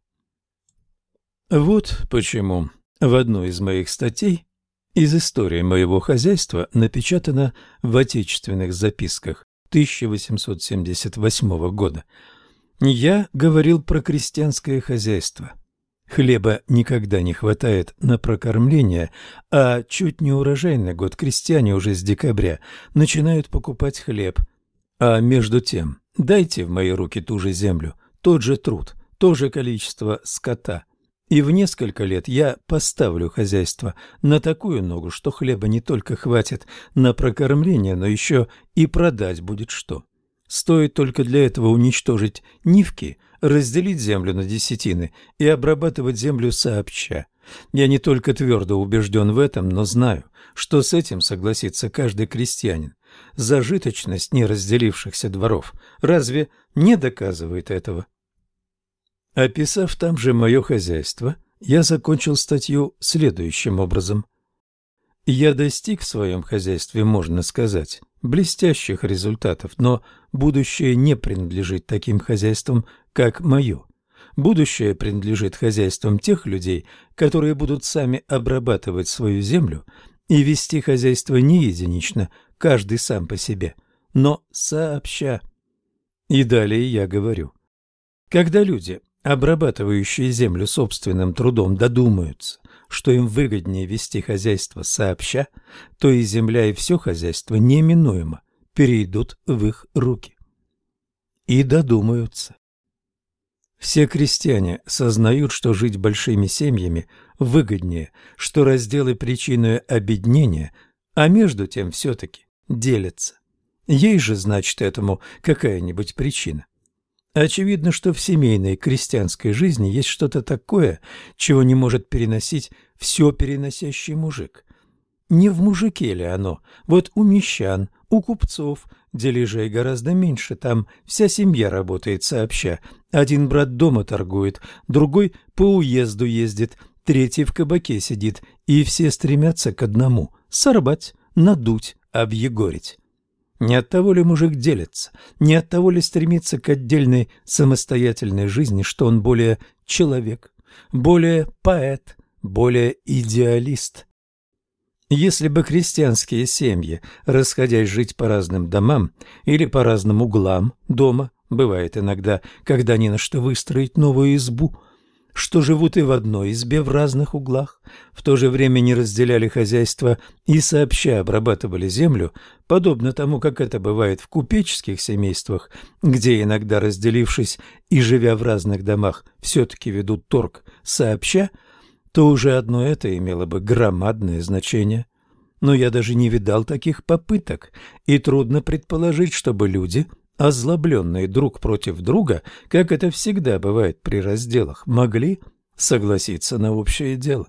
Вот почему в одной из моих статей из истории моего хозяйства напечатано в отечественных записках 1878 года. Я говорил про крестьянское хозяйство. Хлеба никогда не хватает на прокормление, а чуть не урожайный год крестьяне уже с декабря начинают покупать хлеб. А между тем, дайте в мои руки ту же землю, тот же труд, то же количество скота – и в несколько лет я поставлю хозяйство на такую ногу, что хлеба не только хватит на прокормление, но еще и продать будет что. Стоит только для этого уничтожить нивки, разделить землю на десятины и обрабатывать землю сообща. Я не только твердо убежден в этом, но знаю, что с этим согласится каждый крестьянин. Зажиточность неразделившихся дворов разве не доказывает этого? Описав там же мое хозяйство, я закончил статью следующим образом. Я достиг в своем хозяйстве, можно сказать, блестящих результатов, но будущее не принадлежит таким хозяйствам, как мое. Будущее принадлежит хозяйствам тех людей, которые будут сами обрабатывать свою землю и вести хозяйство не единично, каждый сам по себе, но сообща. И далее я говорю. Когда люди обрабатывающие землю собственным трудом, додумаются, что им выгоднее вести хозяйство сообща, то и земля, и все хозяйство неминуемо перейдут в их руки. И додумаются. Все крестьяне сознают, что жить большими семьями выгоднее, что разделы причиной обеднения, а между тем все-таки делятся. Ей же, значит, этому какая-нибудь причина. Очевидно, что в семейной крестьянской жизни есть что-то такое, чего не может переносить все переносящий мужик. Не в мужике ли оно? Вот у мещан, у купцов дележей гораздо меньше, там вся семья работает сообща. Один брат дома торгует, другой по уезду ездит, третий в кабаке сидит, и все стремятся к одному – сорвать, надуть, объегорить. Не от того ли мужик делится, не от того ли стремится к отдельной самостоятельной жизни, что он более человек, более поэт, более идеалист. Если бы крестьянские семьи, расходясь жить по разным домам или по разным углам дома, бывает иногда, когда не на что выстроить новую избу – что живут и в одной избе в разных углах, в то же время не разделяли хозяйство и сообща обрабатывали землю, подобно тому, как это бывает в купеческих семействах, где иногда разделившись и живя в разных домах, все-таки ведут торг сообща, то уже одно это имело бы громадное значение. Но я даже не видал таких попыток, и трудно предположить, чтобы люди – озлобленные друг против друга, как это всегда бывает при разделах, могли согласиться на общее дело.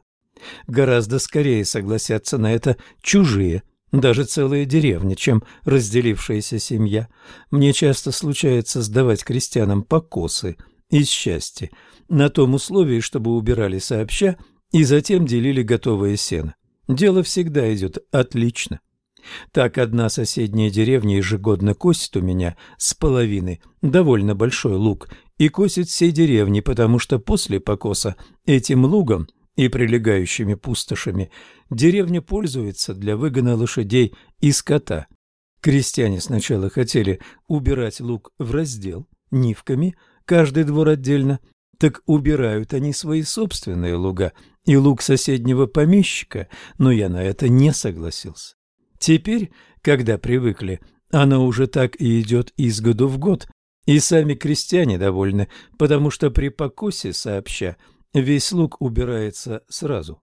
Гораздо скорее согласятся на это чужие, даже целые деревни, чем разделившаяся семья. Мне часто случается сдавать крестьянам покосы из счастья, на том условии, чтобы убирали сообща и затем делили готовое сено. Дело всегда идет отлично. Так одна соседняя деревня ежегодно косит у меня с половины довольно большой луг и косит всей деревни, потому что после покоса этим лугом и прилегающими пустошами деревня пользуется для выгона лошадей и скота. Крестьяне сначала хотели убирать луг в раздел нивками, каждый двор отдельно, так убирают они свои собственные луга и луг соседнего помещика, но я на это не согласился. Теперь, когда привыкли, оно уже так и идет из года в год, и сами крестьяне довольны, потому что при покосе сообща Весь лук убирается сразу.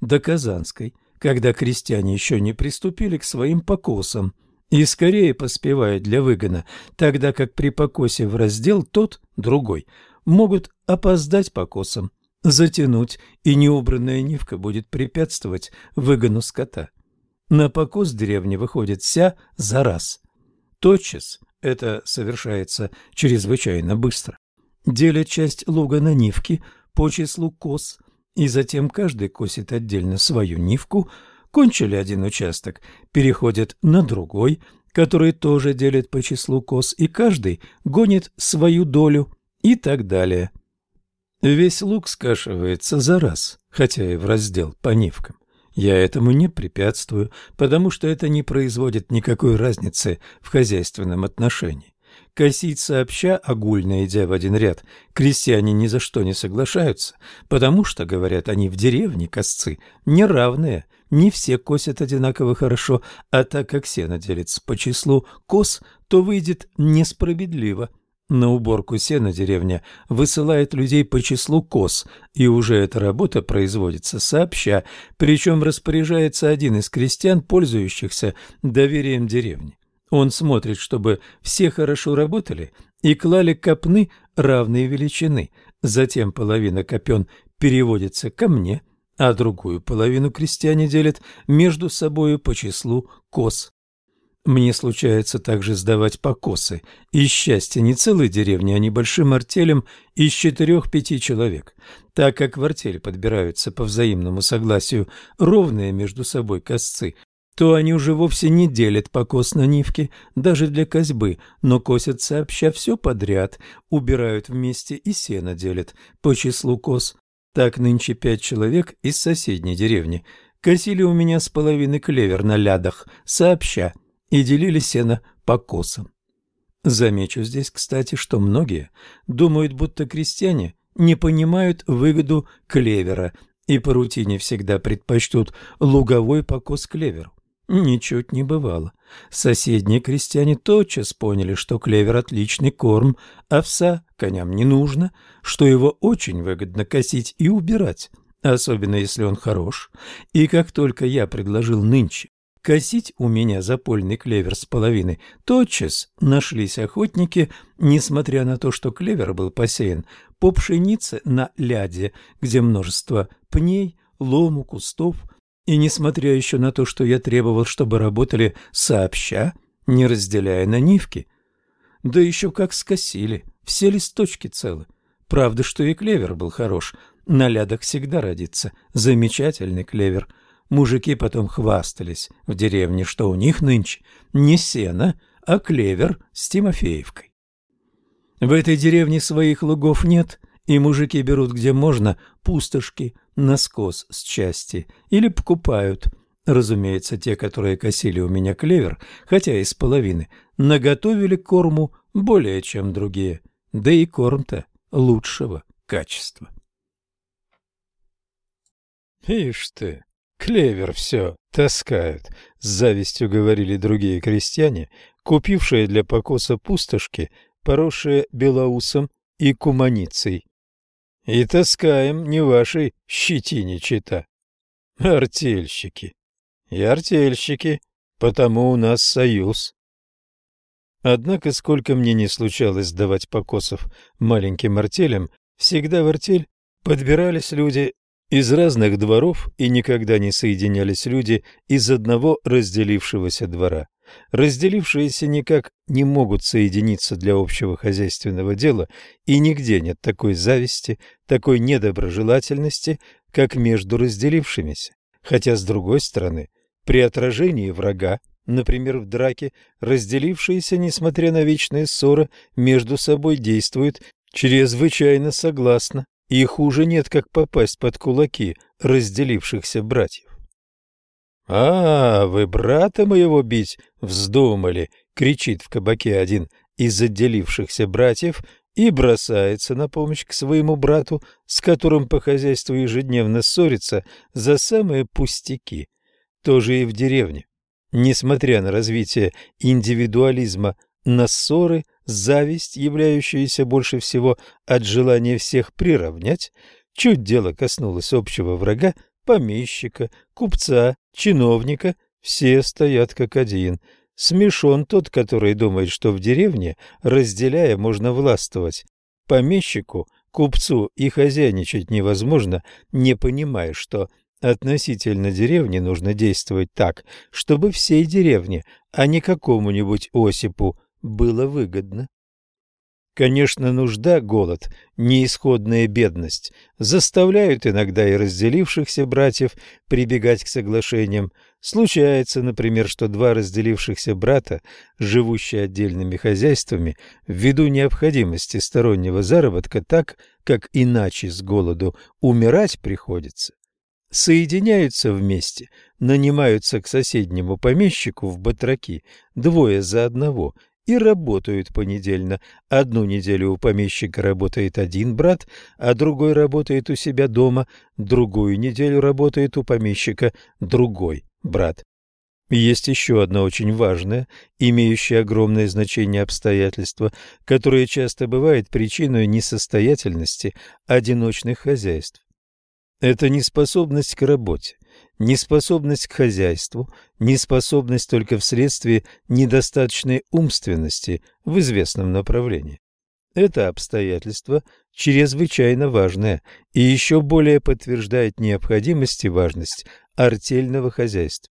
До Казанской, когда крестьяне еще не приступили к своим покосам, и скорее поспевают для выгона, тогда как при покосе в раздел тот, другой, могут опоздать покосом, затянуть, и неубранная нивка будет препятствовать выгону скота. На покос деревни выходит вся за раз. Тотчас это совершается чрезвычайно быстро. Делят часть луга на нивки по числу кос, и затем каждый косит отдельно свою нивку, кончили один участок, переходят на другой, который тоже делит по числу кос, и каждый гонит свою долю и так далее. Весь луг скашивается за раз, хотя и в раздел по нивкам. Я этому не препятствую, потому что это не производит никакой разницы в хозяйственном отношении. Косить сообща, огульно идя в один ряд, крестьяне ни за что не соглашаются, потому что, говорят они, в деревне косцы неравные, не все косят одинаково хорошо, а так как сено делится по числу кос, то выйдет несправедливо – на уборку сена деревня высылает людей по числу коз, и уже эта работа производится сообща, причем распоряжается один из крестьян, пользующихся доверием деревни. Он смотрит, чтобы все хорошо работали и клали копны равной величины. Затем половина копен переводится ко мне, а другую половину крестьяне делят между собою по числу коз. Мне случается также сдавать покосы. И счастье не целой деревни, а небольшим артелям из четырех-пяти человек. Так как в артель подбираются по взаимному согласию ровные между собой косцы, то они уже вовсе не делят покос на нивки, даже для козьбы, но косят сообща все подряд, убирают вместе и сено делят по числу коз. Так нынче пять человек из соседней деревни косили у меня с половины клевер на лядах, сообща, и делили сено по косам. Замечу здесь, кстати, что многие думают, будто крестьяне не понимают выгоду клевера и по рутине всегда предпочтут луговой покос клеверу. Ничуть не бывало. Соседние крестьяне тотчас поняли, что клевер – отличный корм, овса коням не нужно, что его очень выгодно косить и убирать, особенно если он хорош. И как только я предложил нынче Косить у меня запольный клевер с половины тотчас нашлись охотники, несмотря на то, что клевер был посеян по пшенице на ляде, где множество пней, лому, кустов, и несмотря еще на то, что я требовал, чтобы работали сообща, не разделяя на нивки. Да еще как скосили, все листочки целы. Правда, что и клевер был хорош, на лядах всегда родится замечательный клевер – Мужики потом хвастались в деревне, что у них нынче не сено, а клевер с Тимофеевкой. В этой деревне своих лугов нет, и мужики берут где можно пустошки на скос с части или покупают. Разумеется, те, которые косили у меня клевер, хотя из половины, наготовили корму более чем другие, да и корм-то лучшего качества. Ишь ты, Клевер все таскают, с завистью говорили другие крестьяне, купившие для покоса пустошки, поросшие белоусом и куманицей. И таскаем не вашей щетине чита. Артельщики. И артельщики, потому у нас союз. Однако, сколько мне не случалось сдавать покосов маленьким артелям, всегда в артель подбирались люди из разных дворов и никогда не соединялись люди из одного разделившегося двора. Разделившиеся никак не могут соединиться для общего хозяйственного дела, и нигде нет такой зависти, такой недоброжелательности, как между разделившимися. Хотя, с другой стороны, при отражении врага, например, в драке, разделившиеся, несмотря на вечные ссоры, между собой действуют чрезвычайно согласно, и хуже нет, как попасть под кулаки разделившихся братьев. «А, вы брата моего бить вздумали!» — кричит в кабаке один из отделившихся братьев и бросается на помощь к своему брату, с которым по хозяйству ежедневно ссорится за самые пустяки. Тоже и в деревне. Несмотря на развитие индивидуализма, на ссоры зависть, являющаяся больше всего от желания всех приравнять, Чуть дело коснулось общего врага, помещика, купца, чиновника, все стоят как один. Смешон тот, который думает, что в деревне, разделяя, можно властвовать. Помещику, купцу и хозяйничать невозможно, не понимая, что относительно деревни нужно действовать так, чтобы всей деревне, а не какому-нибудь Осипу, было выгодно. Конечно, нужда, голод, неисходная бедность заставляют иногда и разделившихся братьев прибегать к соглашениям. Случается, например, что два разделившихся брата, живущие отдельными хозяйствами, ввиду необходимости стороннего заработка, так как иначе с голоду умирать приходится, соединяются вместе, нанимаются к соседнему помещику в батраки, двое за одного – и работают понедельно. Одну неделю у помещика работает один брат, а другой работает у себя дома, другую неделю работает у помещика другой брат. Есть еще одно очень важное, имеющее огромное значение обстоятельство, которое часто бывает причиной несостоятельности одиночных хозяйств. Это неспособность к работе неспособность к хозяйству, неспособность только вследствие недостаточной умственности в известном направлении. Это обстоятельство чрезвычайно важное и еще более подтверждает необходимость и важность артельного хозяйства.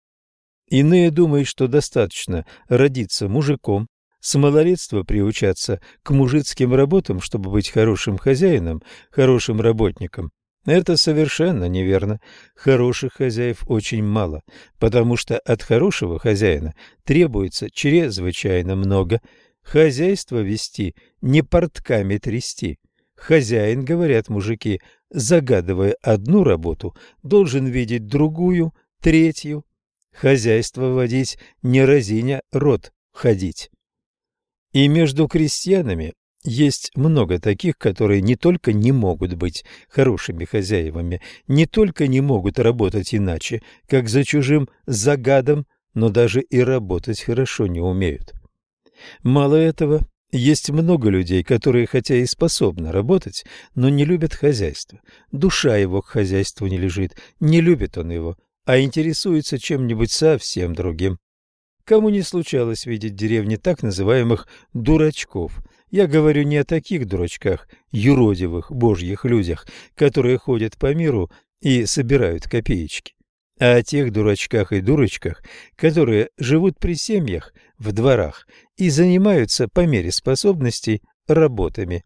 Иные думают, что достаточно родиться мужиком, с малолетства приучаться к мужицким работам, чтобы быть хорошим хозяином, хорошим работником, это совершенно неверно. Хороших хозяев очень мало, потому что от хорошего хозяина требуется чрезвычайно много. Хозяйство вести, не портками трясти. Хозяин, говорят мужики, загадывая одну работу, должен видеть другую, третью. Хозяйство водить не разиня рот ходить. И между крестьянами есть много таких, которые не только не могут быть хорошими хозяевами, не только не могут работать иначе, как за чужим загадом, но даже и работать хорошо не умеют. Мало этого, есть много людей, которые хотя и способны работать, но не любят хозяйство. Душа его к хозяйству не лежит, не любит он его, а интересуется чем-нибудь совсем другим. Кому не случалось видеть деревни так называемых «дурачков», я говорю не о таких дурачках, юродивых божьих людях, которые ходят по миру и собирают копеечки, а о тех дурачках и дурочках, которые живут при семьях, в дворах и занимаются по мере способностей работами.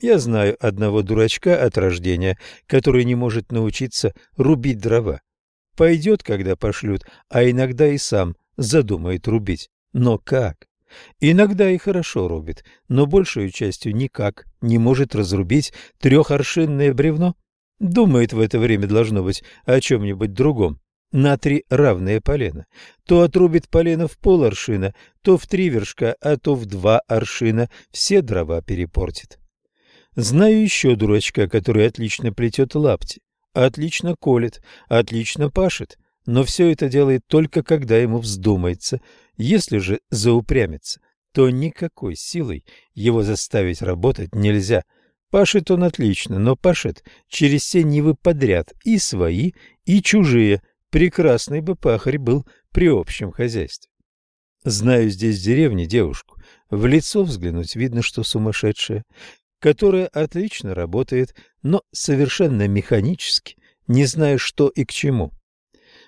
Я знаю одного дурачка от рождения, который не может научиться рубить дрова. Пойдет, когда пошлют, а иногда и сам задумает рубить. Но как? Иногда и хорошо рубит, но большую частью никак не может разрубить трехоршинное бревно. Думает в это время должно быть о чем-нибудь другом. На три равные полена. То отрубит полено в пол аршина, то в три вершка, а то в два аршина. Все дрова перепортит. Знаю еще дурачка, который отлично плетет лапти, отлично колет, отлично пашет, но все это делает только когда ему вздумается – если же заупрямится, то никакой силой его заставить работать нельзя. Пашет он отлично, но пашет через все нивы подряд, и свои, и чужие. Прекрасный бы пахарь был при общем хозяйстве. Знаю здесь в деревне девушку. В лицо взглянуть видно, что сумасшедшая, которая отлично работает, но совершенно механически, не зная, что и к чему.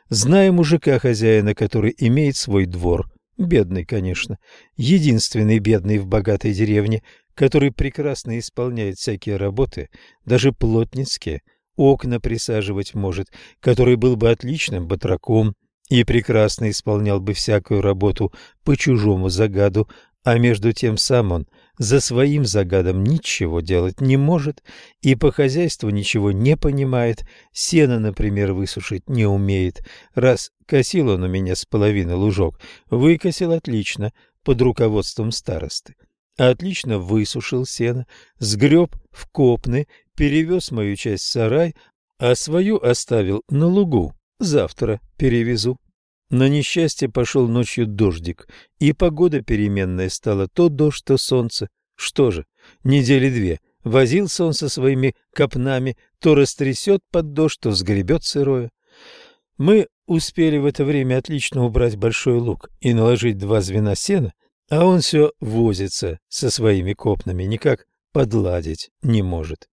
Знаю мужика-хозяина, который имеет свой двор, Бедный, конечно, единственный бедный в богатой деревне, который прекрасно исполняет всякие работы, даже плотницкие, окна присаживать может, который был бы отличным батраком и прекрасно исполнял бы всякую работу по чужому загаду, а между тем сам он за своим загадом ничего делать не может и по хозяйству ничего не понимает, сено, например, высушить не умеет. Раз косил он у меня с половины лужок, выкосил отлично, под руководством старосты. Отлично высушил сено, сгреб в копны, перевез мою часть в сарай, а свою оставил на лугу. Завтра перевезу. На несчастье пошел ночью дождик, и погода переменная стала то дождь, то солнце. Что же, недели две Возился он со своими копнами, то растрясет под дождь, то сгребет сырое. Мы успели в это время отлично убрать большой лук и наложить два звена сена, а он все возится со своими копнами, никак подладить не может.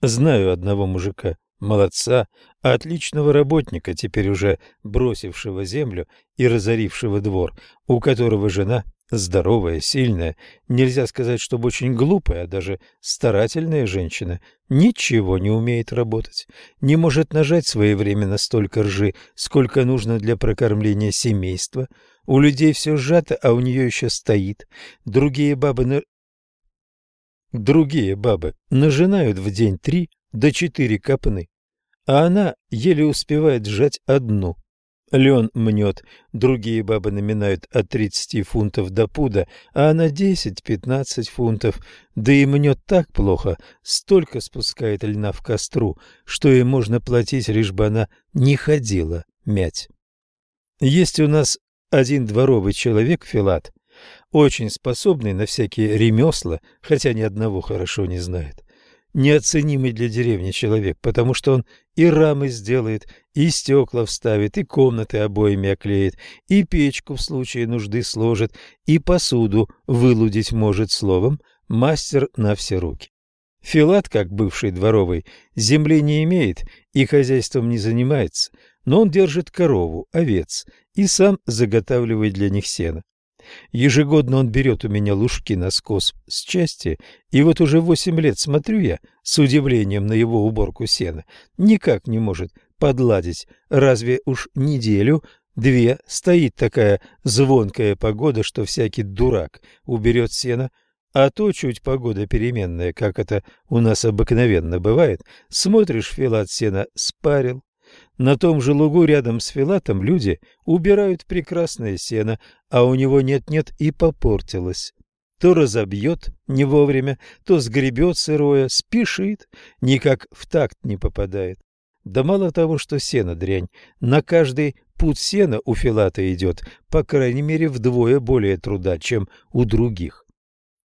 Знаю одного мужика, молодца, отличного работника, теперь уже бросившего землю и разорившего двор, у которого жена здоровая, сильная, нельзя сказать, чтобы очень глупая, а даже старательная женщина, ничего не умеет работать, не может нажать своевременно столько ржи, сколько нужно для прокормления семейства. У людей все сжато, а у нее еще стоит. Другие бабы на... Другие бабы нажинают в день три до четыре копны, а она еле успевает сжать одну. Лен мнет, другие бабы наминают от 30 фунтов до пуда, а она 10-15 фунтов. Да и мнет так плохо, столько спускает льна в костру, что ей можно платить, лишь бы она не ходила мять. Есть у нас один дворовый человек, Филат, очень способный на всякие ремесла, хотя ни одного хорошо не знает неоценимый для деревни человек, потому что он и рамы сделает, и стекла вставит, и комнаты обоями оклеит, и печку в случае нужды сложит, и посуду вылудить может словом, мастер на все руки. Филат, как бывший дворовый, земли не имеет и хозяйством не занимается, но он держит корову, овец и сам заготавливает для них сено. Ежегодно он берет у меня лужки на скос с части, и вот уже восемь лет смотрю я с удивлением на его уборку сена. Никак не может подладить, разве уж неделю, две стоит такая звонкая погода, что всякий дурак уберет сено, а то чуть погода переменная, как это у нас обыкновенно бывает, смотришь, филат сена спарил, на том же лугу рядом с Филатом люди убирают прекрасное сено, а у него нет-нет и попортилось. То разобьет не вовремя, то сгребет сырое, спешит, никак в такт не попадает. Да мало того, что сено дрянь, на каждый путь сена у Филата идет, по крайней мере, вдвое более труда, чем у других.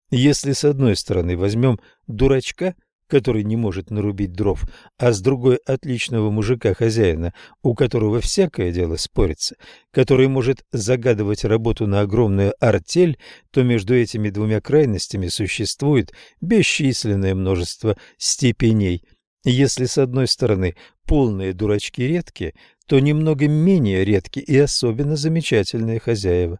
Если с одной стороны возьмем дурачка – который не может нарубить дров, а с другой отличного мужика-хозяина, у которого всякое дело спорится, который может загадывать работу на огромную артель, то между этими двумя крайностями существует бесчисленное множество степеней. Если с одной стороны полные дурачки редкие, то немного менее редкие и особенно замечательные хозяева.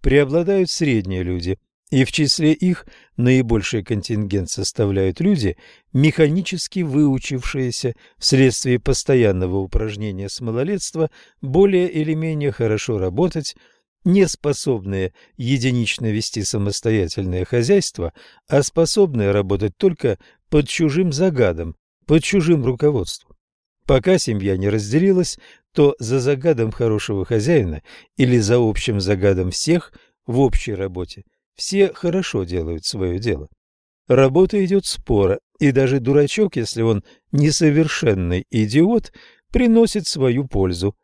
Преобладают средние люди – и в числе их наибольший контингент составляют люди, механически выучившиеся вследствие постоянного упражнения с малолетства более или менее хорошо работать, не способные единично вести самостоятельное хозяйство, а способные работать только под чужим загадом, под чужим руководством. Пока семья не разделилась, то за загадом хорошего хозяина или за общим загадом всех в общей работе – все хорошо делают свое дело. Работа идет спора, и даже дурачок, если он несовершенный идиот, приносит свою пользу.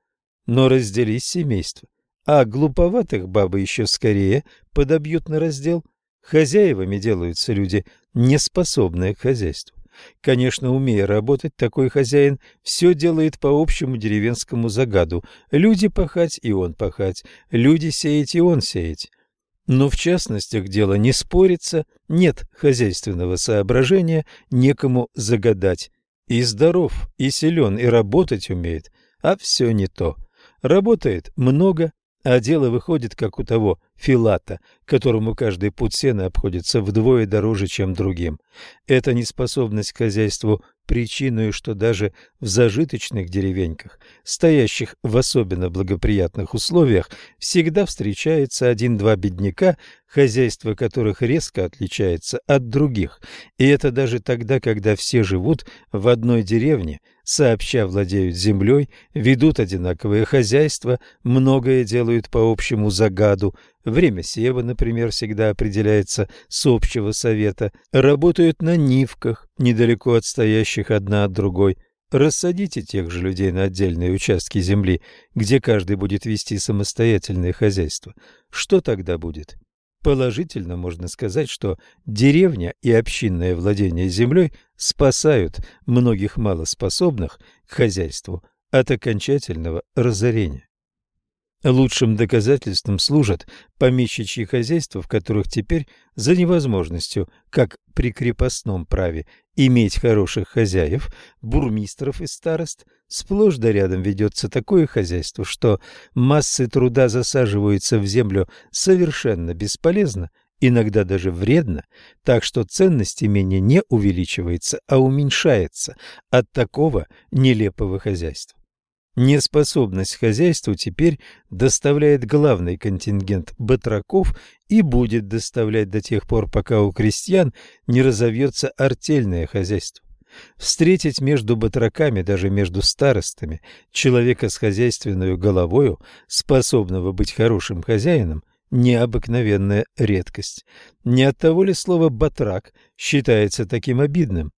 Но разделись семейство, а глуповатых бабы еще скорее подобьют на раздел. Хозяевами делаются люди, неспособные к хозяйству. Конечно, умея работать, такой хозяин все делает по общему деревенскому загаду. Люди пахать, и он пахать. Люди сеять, и он сеять. Но в частностях дело не спорится, нет хозяйственного соображения, некому загадать. И здоров, и силен, и работать умеет, а все не то. Работает много, а дело выходит, как у того Филата, которому каждый путь сена обходится вдвое дороже, чем другим. Эта неспособность к хозяйству причиной, что даже в зажиточных деревеньках, стоящих в особенно благоприятных условиях, всегда встречается один-два бедняка, хозяйство которых резко отличается от других, и это даже тогда, когда все живут в одной деревне, сообща владеют землей, ведут одинаковое хозяйство, многое делают по общему загаду, Время сева, например, всегда определяется с общего совета. Работают на нивках, недалеко отстоящих одна от другой. Рассадите тех же людей на отдельные участки земли, где каждый будет вести самостоятельное хозяйство. Что тогда будет? Положительно можно сказать, что деревня и общинное владение землей спасают многих малоспособных к хозяйству от окончательного разорения. Лучшим доказательством служат помещичьи хозяйства, в которых теперь за невозможностью, как при крепостном праве, иметь хороших хозяев, бурмистров и старост, сплошь да рядом ведется такое хозяйство, что массы труда засаживаются в землю совершенно бесполезно, иногда даже вредно, так что ценность имения не увеличивается, а уменьшается от такого нелепого хозяйства. Неспособность хозяйству теперь доставляет главный контингент батраков и будет доставлять до тех пор, пока у крестьян не разовьется артельное хозяйство. Встретить между батраками, даже между старостами, человека с хозяйственной головою, способного быть хорошим хозяином, необыкновенная редкость. Не от того ли слово «батрак» считается таким обидным?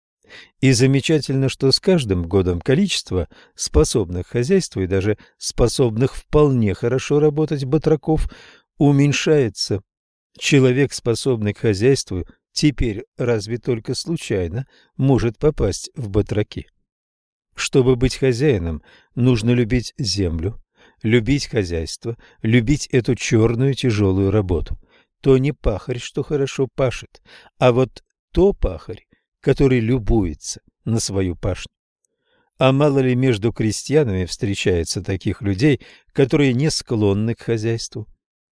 И замечательно, что с каждым годом количество способных хозяйству и даже способных вполне хорошо работать батраков уменьшается. Человек, способный к хозяйству, теперь разве только случайно может попасть в батраки. Чтобы быть хозяином, нужно любить землю, любить хозяйство, любить эту черную тяжелую работу. То не пахарь, что хорошо пашет, а вот то пахарь, который любуется на свою пашню. А мало ли между крестьянами встречается таких людей, которые не склонны к хозяйству?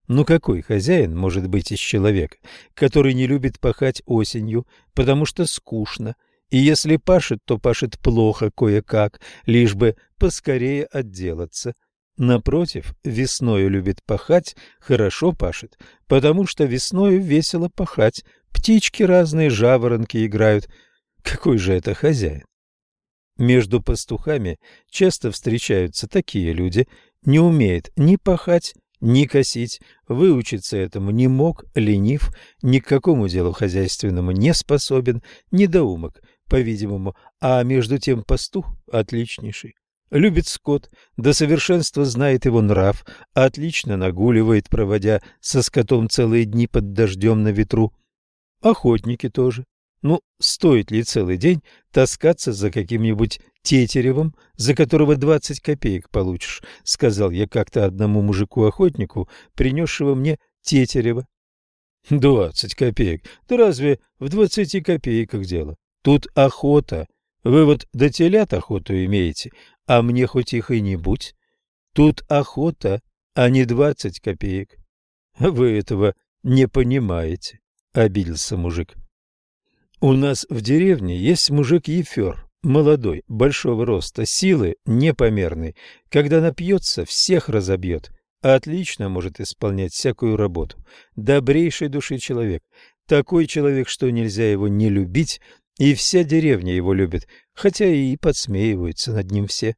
Ну какой хозяин может быть из человека, который не любит пахать осенью, потому что скучно, и если пашет, то пашет плохо кое-как, лишь бы поскорее отделаться. Напротив, весною любит пахать, хорошо пашет, потому что весною весело пахать, Птички разные, жаворонки играют. Какой же это хозяин? Между пастухами часто встречаются такие люди, не умеет ни пахать, ни косить, выучиться этому не мог, ленив, ни к какому делу хозяйственному не способен, недоумок, по-видимому, а между тем пастух отличнейший. Любит скот, до совершенства знает его нрав, отлично нагуливает, проводя со скотом целые дни под дождем на ветру. Охотники тоже. Ну, стоит ли целый день таскаться за каким-нибудь тетеревом, за которого двадцать копеек получишь, сказал я как-то одному мужику-охотнику, принесшего мне тетерева. Двадцать копеек? Да разве в двадцати копейках дело? Тут охота. Вы вот до телят охоту имеете, а мне хоть их и не будь. Тут охота, а не двадцать копеек. Вы этого не понимаете обиделся мужик. У нас в деревне есть мужик Ефер, молодой, большого роста, силы непомерной. Когда напьется, всех разобьет. Отлично может исполнять всякую работу. Добрейшей души человек. Такой человек, что нельзя его не любить, и вся деревня его любит, хотя и подсмеиваются над ним все.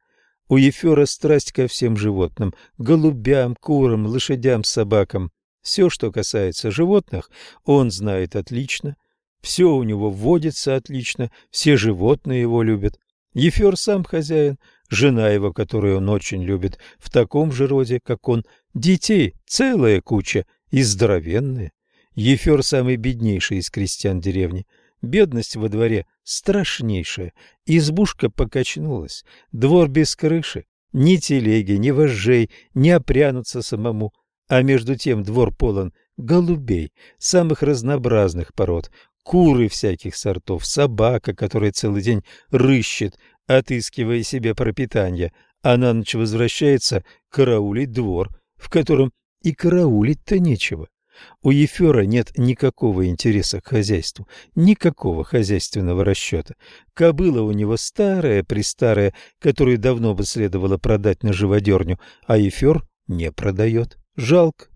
У Ефера страсть ко всем животным, голубям, курам, лошадям, собакам. Все, что касается животных, он знает отлично. Все у него водится отлично, все животные его любят. Ефер сам хозяин, жена его, которую он очень любит, в таком же роде, как он, детей целая куча и здоровенные. Ефер самый беднейший из крестьян деревни. Бедность во дворе страшнейшая. Избушка покачнулась, двор без крыши, ни телеги, ни вожжей не опрянутся самому. А между тем двор полон голубей, самых разнообразных пород, куры всяких сортов, собака, которая целый день рыщет, отыскивая себе пропитание, а на ночь возвращается караулить двор, в котором и караулить-то нечего. У Ефера нет никакого интереса к хозяйству, никакого хозяйственного расчета. Кобыла у него старая-престарая, которую давно бы следовало продать на живодерню, а Ефер не продает. Жалко.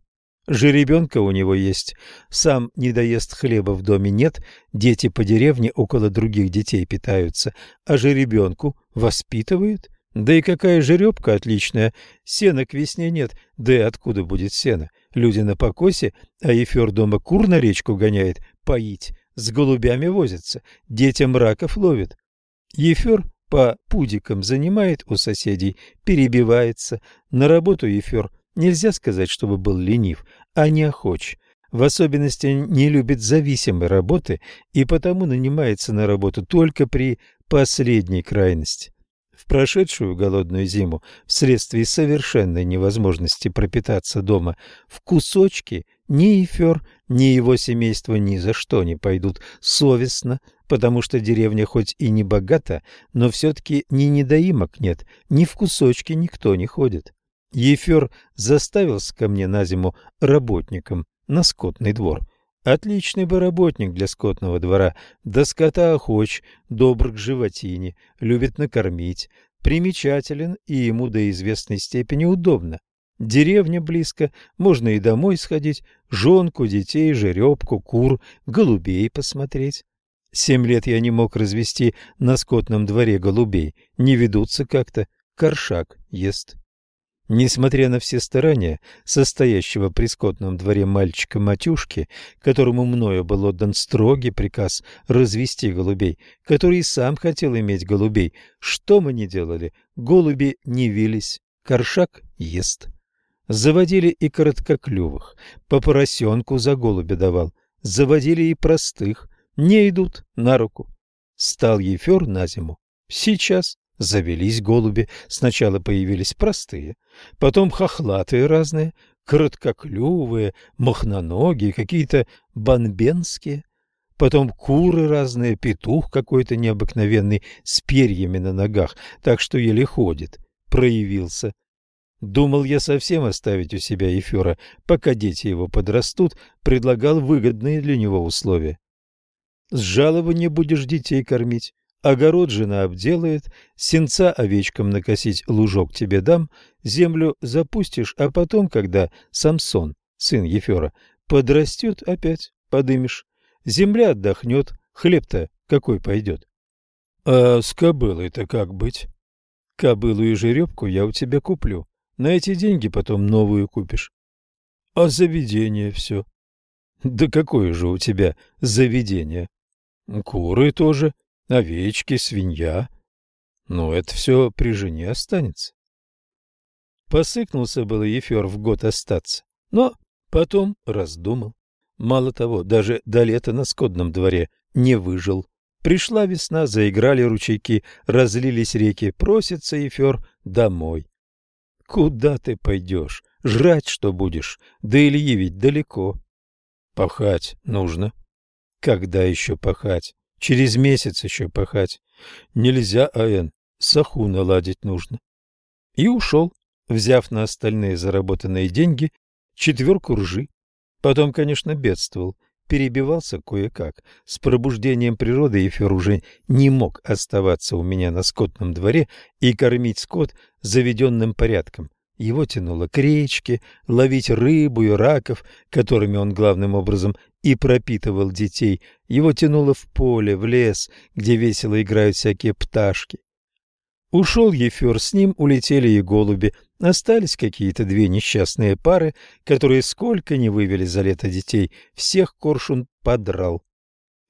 Жеребенка у него есть. Сам не доест хлеба в доме нет, дети по деревне около других детей питаются, а жеребенку воспитывает. Да и какая жеребка отличная. Сена к весне нет, да и откуда будет сено? Люди на покосе, а Ефер дома кур на речку гоняет, поить, с голубями возится, детям раков ловит. Ефер по пудикам занимает у соседей, перебивается. На работу Ефер Нельзя сказать, чтобы был ленив, а не охоч. в особенности не любит зависимой работы и потому нанимается на работу только при последней крайности. В прошедшую голодную зиму, вследствие совершенной невозможности пропитаться дома, в кусочки ни Ефер, ни его семейство ни за что не пойдут совестно, потому что деревня хоть и не богата, но все-таки ни недоимок нет, ни в кусочки никто не ходит. Ефер заставился ко мне на зиму работником на скотный двор. Отличный бы работник для скотного двора, до скота охоч, добр к животине, любит накормить, примечателен и ему до известной степени удобно. Деревня близко, можно и домой сходить, жонку, детей, жеребку, кур, голубей посмотреть. Семь лет я не мог развести на скотном дворе голубей, не ведутся как-то, коршак ест. Несмотря на все старания состоящего при скотном дворе мальчика Матюшки, которому мною был отдан строгий приказ развести голубей, который и сам хотел иметь голубей, что мы не делали, голуби не вились, коршак ест. Заводили и короткоклювых, по поросенку за голубя давал, заводили и простых, не идут на руку. Стал Ефер на зиму. Сейчас Завелись голуби, сначала появились простые, потом хохлатые разные, короткоклювые, махноногие, какие-то бонбенские, потом куры разные, петух какой-то необыкновенный с перьями на ногах, так что еле ходит, проявился. Думал я совсем оставить у себя Ефера, пока дети его подрастут, предлагал выгодные для него условия. С жалования будешь детей кормить, Огород жена обделает, сенца овечкам накосить лужок тебе дам, землю запустишь, а потом, когда Самсон, сын Ефера, подрастет, опять подымешь. Земля отдохнет, хлеб-то какой пойдет. А с кобылой-то как быть? Кобылу и жеребку я у тебя куплю. На эти деньги потом новую купишь. А заведение все. Да какое же у тебя заведение? Куры тоже. Овечки, свинья. Ну, это все при жене останется. Посыкнулся было Ефер в год остаться, но потом раздумал. Мало того, даже до лета на скотном дворе не выжил. Пришла весна, заиграли ручейки, разлились реки, просится Ефер домой. Куда ты пойдешь? Жрать что будешь? Да Ильи ведь далеко. Пахать нужно. Когда еще пахать? Через месяц еще пахать. Нельзя, А.Н. Саху наладить нужно. И ушел, взяв на остальные заработанные деньги четверку ржи. Потом, конечно, бедствовал, перебивался кое-как. С пробуждением природы Ефер уже не мог оставаться у меня на скотном дворе и кормить скот заведенным порядком. Его тянуло к речке, ловить рыбу и раков, которыми он главным образом и пропитывал детей. Его тянуло в поле, в лес, где весело играют всякие пташки. Ушел Ефер, с ним улетели и голуби. Остались какие-то две несчастные пары, которые сколько не вывели за лето детей, всех коршун подрал.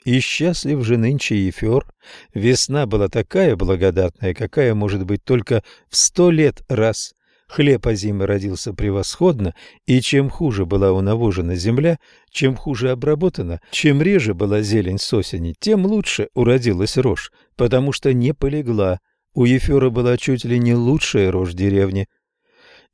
И счастлив же нынче Ефер. Весна была такая благодатная, какая может быть только в сто лет раз. Хлеб озимый родился превосходно, и чем хуже была унавожена земля, чем хуже обработана, чем реже была зелень с осени, тем лучше уродилась рожь, потому что не полегла. У Ефера была чуть ли не лучшая рожь деревни.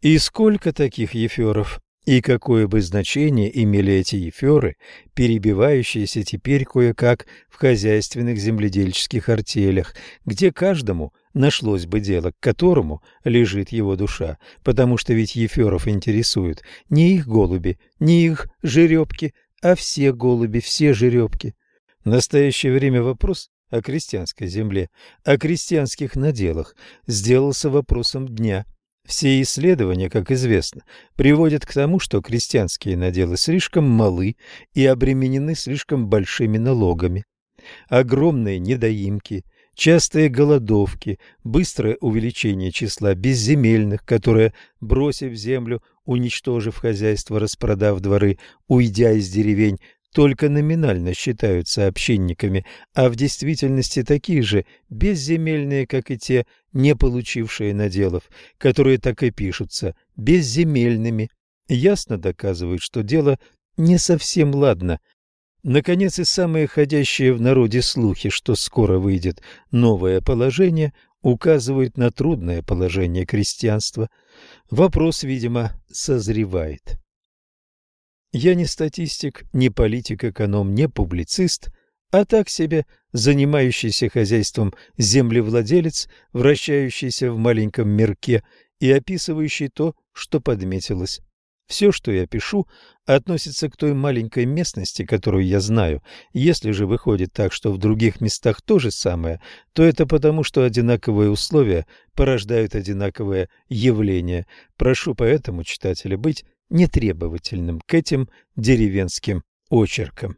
И сколько таких Еферов? И какое бы значение имели эти еферы, перебивающиеся теперь кое-как в хозяйственных земледельческих артелях, где каждому нашлось бы дело, к которому лежит его душа, потому что ведь еферов интересуют не их голуби, не их жеребки, а все голуби, все жеребки. В настоящее время вопрос о крестьянской земле, о крестьянских наделах сделался вопросом дня. Все исследования, как известно, приводят к тому, что крестьянские наделы слишком малы и обременены слишком большими налогами. Огромные недоимки – Частые голодовки, быстрое увеличение числа безземельных, которые, бросив землю, уничтожив хозяйство, распродав дворы, уйдя из деревень, только номинально считаются общинниками, а в действительности такие же безземельные, как и те, не получившие наделов, которые так и пишутся безземельными, ясно доказывают, что дело не совсем ладно. Наконец, и самые ходящие в народе слухи, что скоро выйдет новое положение, указывают на трудное положение крестьянства. Вопрос, видимо, созревает. Я не статистик, не политик-эконом, не публицист, а так себе занимающийся хозяйством землевладелец, вращающийся в маленьком мирке и описывающий то, что подметилось. Все, что я пишу, относится к той маленькой местности, которую я знаю. Если же выходит так, что в других местах то же самое, то это потому, что одинаковые условия порождают одинаковые явления. Прошу поэтому читателя быть нетребовательным к этим деревенским очеркам.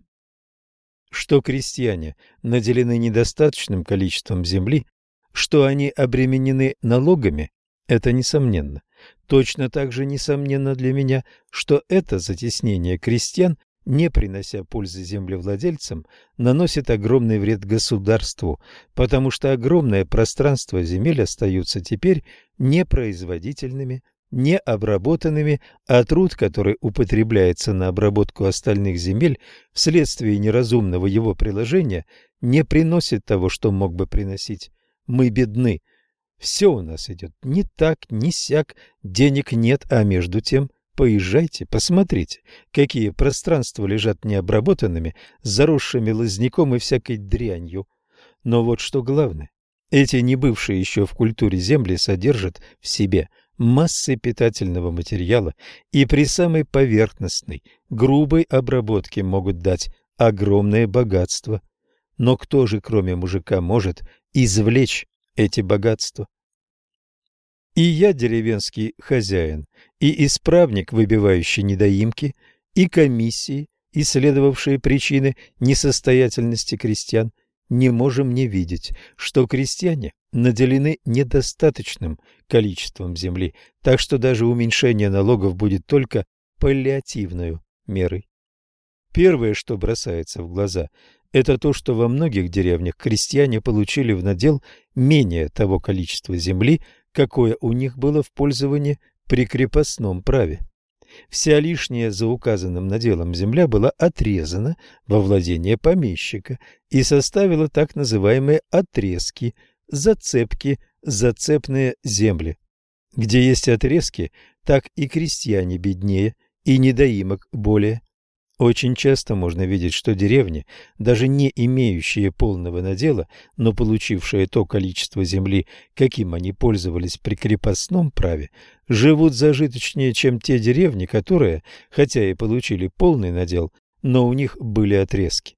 Что крестьяне наделены недостаточным количеством земли, что они обременены налогами, это несомненно. Точно так же несомненно для меня, что это затеснение крестьян, не принося пользы землевладельцам, наносит огромный вред государству, потому что огромное пространство земель остаются теперь непроизводительными, необработанными, а труд, который употребляется на обработку остальных земель вследствие неразумного его приложения, не приносит того, что мог бы приносить. Мы бедны, все у нас идет не так, не сяк, денег нет, а между тем поезжайте, посмотрите, какие пространства лежат необработанными, заросшими лозняком и всякой дрянью. Но вот что главное, эти не бывшие еще в культуре земли содержат в себе массы питательного материала и при самой поверхностной, грубой обработке могут дать огромное богатство. Но кто же, кроме мужика, может извлечь эти богатства. И я деревенский хозяин, и исправник, выбивающий недоимки, и комиссии, исследовавшие причины несостоятельности крестьян, не можем не видеть, что крестьяне наделены недостаточным количеством земли, так что даже уменьшение налогов будет только паллиативной мерой. Первое, что бросается в глаза, это то, что во многих деревнях крестьяне получили в надел менее того количества земли, какое у них было в пользовании при крепостном праве. Вся лишняя за указанным наделом земля была отрезана во владение помещика и составила так называемые отрезки, зацепки, зацепные земли. Где есть отрезки, так и крестьяне беднее, и недоимок более. Очень часто можно видеть, что деревни, даже не имеющие полного надела, но получившие то количество земли, каким они пользовались при крепостном праве, живут зажиточнее, чем те деревни, которые, хотя и получили полный надел, но у них были отрезки.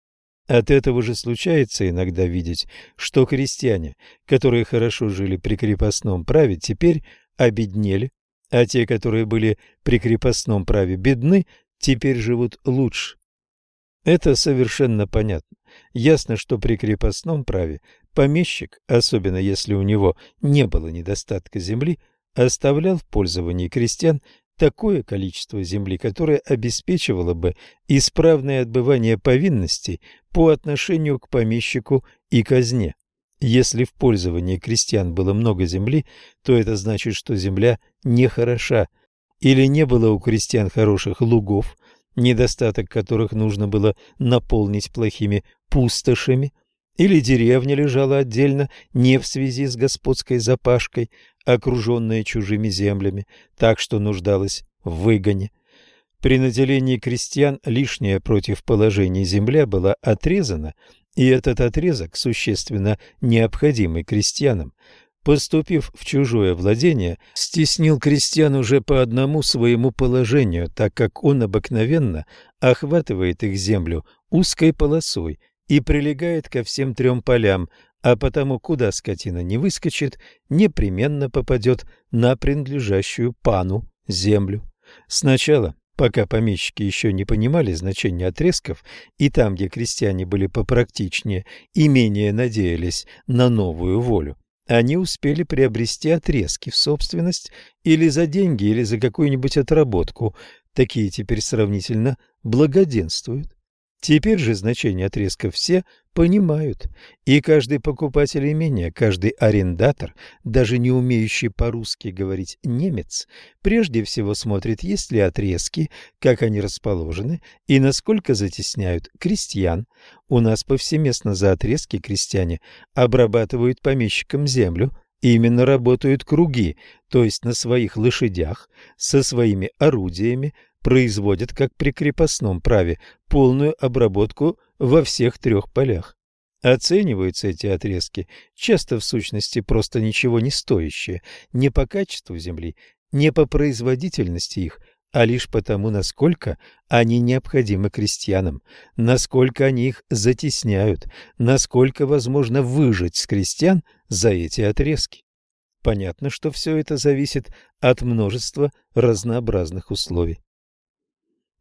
От этого же случается иногда видеть, что крестьяне, которые хорошо жили при крепостном праве, теперь обеднели, а те, которые были при крепостном праве бедны, теперь живут лучше. Это совершенно понятно. Ясно, что при крепостном праве помещик, особенно если у него не было недостатка земли, оставлял в пользовании крестьян такое количество земли, которое обеспечивало бы исправное отбывание повинностей по отношению к помещику и казне. Если в пользовании крестьян было много земли, то это значит, что земля нехороша, хороша, или не было у крестьян хороших лугов, недостаток которых нужно было наполнить плохими пустошами, или деревня лежала отдельно не в связи с господской запашкой, окруженная чужими землями, так что нуждалась в выгоне. При наделении крестьян лишняя против положения земля была отрезана, и этот отрезок, существенно необходимый крестьянам, поступив в чужое владение, стеснил крестьян уже по одному своему положению, так как он обыкновенно охватывает их землю узкой полосой и прилегает ко всем трем полям, а потому куда скотина не выскочит, непременно попадет на принадлежащую пану землю. Сначала Пока помещики еще не понимали значения отрезков, и там, где крестьяне были попрактичнее и менее надеялись на новую волю, они успели приобрести отрезки в собственность или за деньги, или за какую-нибудь отработку. Такие теперь сравнительно благоденствуют. Теперь же значение отрезков все понимают, и каждый покупатель имения, каждый арендатор, даже не умеющий по-русски говорить немец, прежде всего смотрит, есть ли отрезки, как они расположены и насколько затесняют крестьян. У нас повсеместно за отрезки крестьяне обрабатывают помещикам землю, именно работают круги, то есть на своих лошадях, со своими орудиями, производят, как при крепостном праве, полную обработку во всех трех полях. Оцениваются эти отрезки, часто в сущности просто ничего не стоящие, не по качеству земли, не по производительности их, а лишь потому, насколько они необходимы крестьянам, насколько они их затесняют, насколько возможно выжить с крестьян за эти отрезки. Понятно, что все это зависит от множества разнообразных условий.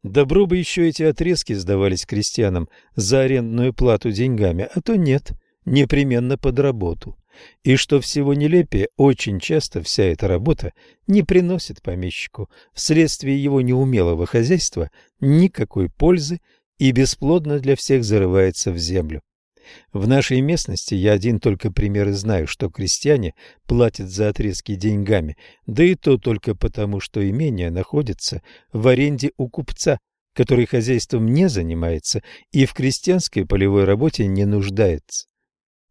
Добро бы еще эти отрезки сдавались крестьянам за арендную плату деньгами, а то нет, непременно под работу. И что всего нелепее, очень часто вся эта работа не приносит помещику вследствие его неумелого хозяйства никакой пользы и бесплодно для всех зарывается в землю. В нашей местности я один только пример и знаю, что крестьяне платят за отрезки деньгами, да и то только потому, что имение находится в аренде у купца, который хозяйством не занимается и в крестьянской полевой работе не нуждается.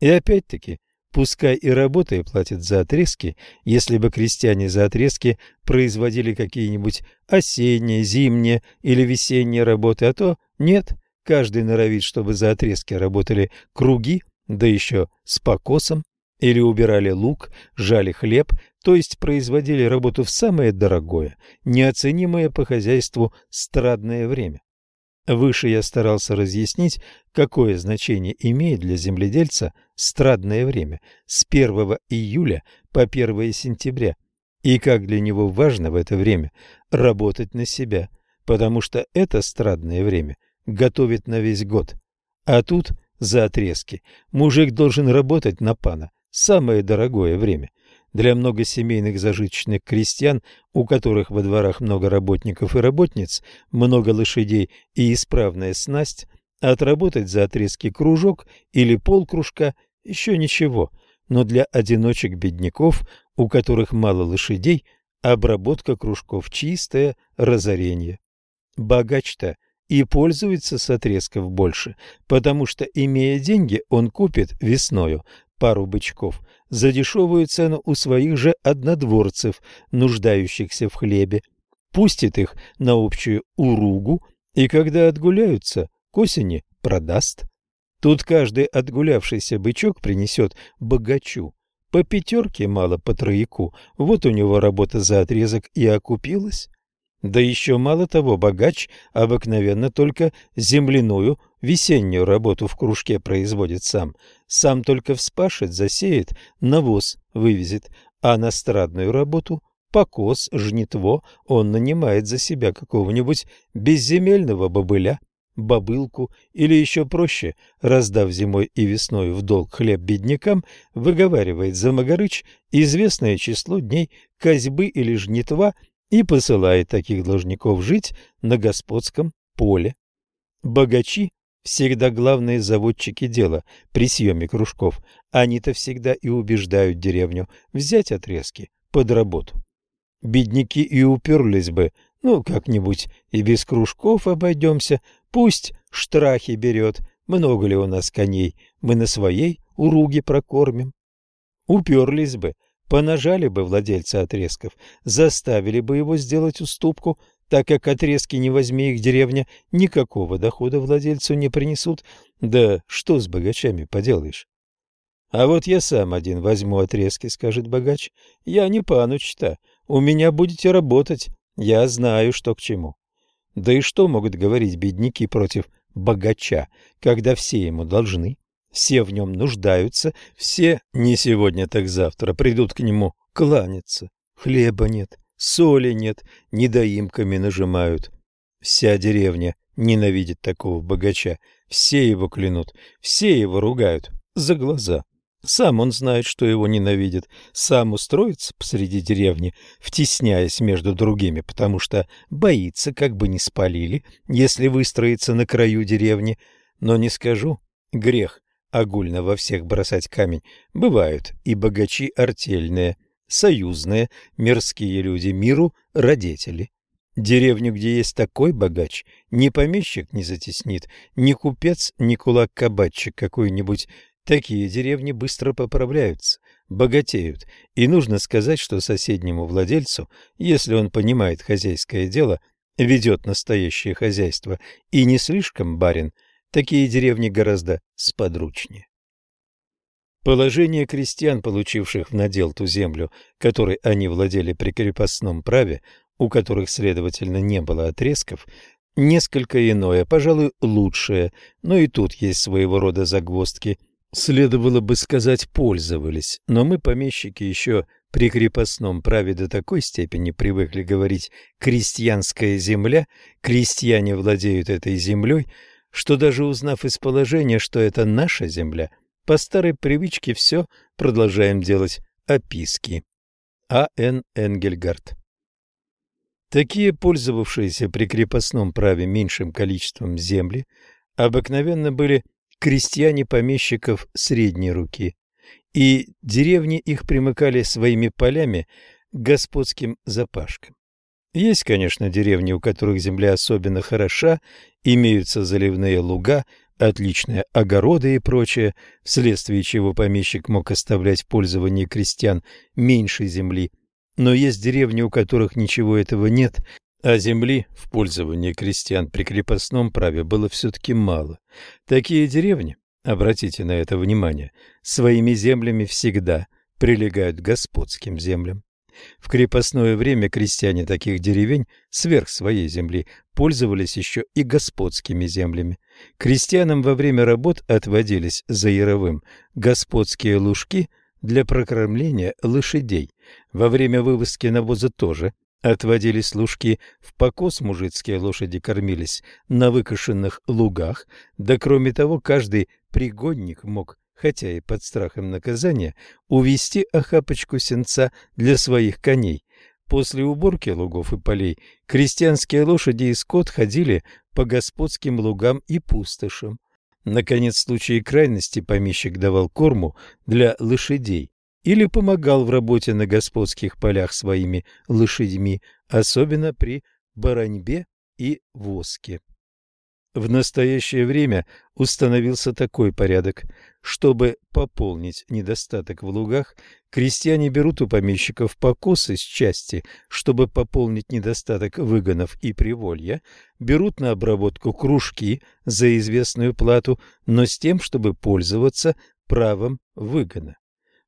И опять-таки, пускай и работая платят за отрезки, если бы крестьяне за отрезки производили какие-нибудь осенние, зимние или весенние работы, а то нет, Каждый норовит, чтобы за отрезки работали круги, да еще с покосом, или убирали лук, жали хлеб, то есть производили работу в самое дорогое, неоценимое по хозяйству страдное время. Выше я старался разъяснить, какое значение имеет для земледельца страдное время с 1 июля по 1 сентября, и как для него важно в это время работать на себя, потому что это страдное время – готовит на весь год. А тут за отрезки. Мужик должен работать на пана. Самое дорогое время. Для многосемейных зажиточных крестьян, у которых во дворах много работников и работниц, много лошадей и исправная снасть, отработать за отрезки кружок или полкружка еще ничего. Но для одиночек-бедняков, у которых мало лошадей, обработка кружков чистое разорение. Богач-то и пользуется с отрезков больше, потому что, имея деньги, он купит весною пару бычков за дешевую цену у своих же однодворцев, нуждающихся в хлебе, пустит их на общую уругу и, когда отгуляются, к осени продаст. Тут каждый отгулявшийся бычок принесет богачу. По пятерке мало по трояку, вот у него работа за отрезок и окупилась. Да еще мало того, богач обыкновенно только земляную весеннюю работу в кружке производит сам. Сам только вспашет, засеет, навоз вывезет, а на страдную работу покос, жнитво он нанимает за себя какого-нибудь безземельного бобыля, бобылку или еще проще, раздав зимой и весной в долг хлеб беднякам, выговаривает за Магарыч известное число дней козьбы или жнитва и посылает таких должников жить на господском поле. Богачи всегда главные заводчики дела при съеме кружков. Они-то всегда и убеждают деревню взять отрезки под работу. Бедняки и уперлись бы, ну, как-нибудь и без кружков обойдемся, пусть штрахи берет, много ли у нас коней, мы на своей уруге прокормим. Уперлись бы, Понажали бы владельца отрезков, заставили бы его сделать уступку, так как отрезки не возьми их деревня, никакого дохода владельцу не принесут. Да что с богачами поделаешь? А вот я сам один возьму отрезки, скажет богач. Я не пануч-то, у меня будете работать, я знаю, что к чему. Да и что могут говорить бедняки против богача, когда все ему должны? Все в нем нуждаются, все не сегодня, так завтра придут к нему кланяться. Хлеба нет, соли нет, недоимками нажимают. Вся деревня ненавидит такого богача, все его клянут, все его ругают за глаза. Сам он знает, что его ненавидят, сам устроится посреди деревни, втесняясь между другими, потому что боится, как бы не спалили, если выстроится на краю деревни. Но не скажу, грех огульно во всех бросать камень. Бывают и богачи артельные, союзные, мирские люди, миру родители. Деревню, где есть такой богач, ни помещик не затеснит, ни купец, ни кулак-кабачик какой-нибудь Такие деревни быстро поправляются, богатеют, и нужно сказать, что соседнему владельцу, если он понимает хозяйское дело, ведет настоящее хозяйство и не слишком барин, такие деревни гораздо сподручнее. Положение крестьян, получивших в надел ту землю, которой они владели при крепостном праве, у которых, следовательно, не было отрезков, несколько иное, пожалуй, лучшее, но и тут есть своего рода загвоздки – Следовало бы сказать «пользовались», но мы, помещики, еще при крепостном праве до такой степени привыкли говорить «крестьянская земля», «крестьяне владеют этой землей», что даже узнав из положения, что это наша земля, по старой привычке все продолжаем делать описки. А. Н. Энгельгард Такие, пользовавшиеся при крепостном праве меньшим количеством земли, обыкновенно были крестьяне помещиков средней руки, и деревни их примыкали своими полями к господским запашкам. Есть, конечно, деревни, у которых земля особенно хороша, имеются заливные луга, отличные огороды и прочее, вследствие чего помещик мог оставлять в пользовании крестьян меньше земли. Но есть деревни, у которых ничего этого нет, а земли в пользовании крестьян при крепостном праве было все-таки мало. Такие деревни, обратите на это внимание, своими землями всегда прилегают к господским землям. В крепостное время крестьяне таких деревень сверх своей земли пользовались еще и господскими землями. Крестьянам во время работ отводились за яровым господские лужки для прокормления лошадей. Во время вывозки навоза тоже Отводили служки в покос, мужицкие лошади кормились на выкошенных лугах, да кроме того каждый пригодник мог, хотя и под страхом наказания, увести охапочку сенца для своих коней. После уборки лугов и полей крестьянские лошади и скот ходили по господским лугам и пустошам. Наконец, в случае крайности помещик давал корму для лошадей, или помогал в работе на господских полях своими лошадьми, особенно при бараньбе и воске. В настоящее время установился такой порядок. Чтобы пополнить недостаток в лугах, крестьяне берут у помещиков покосы с части, чтобы пополнить недостаток выгонов и приволья, берут на обработку кружки за известную плату, но с тем, чтобы пользоваться правом выгона.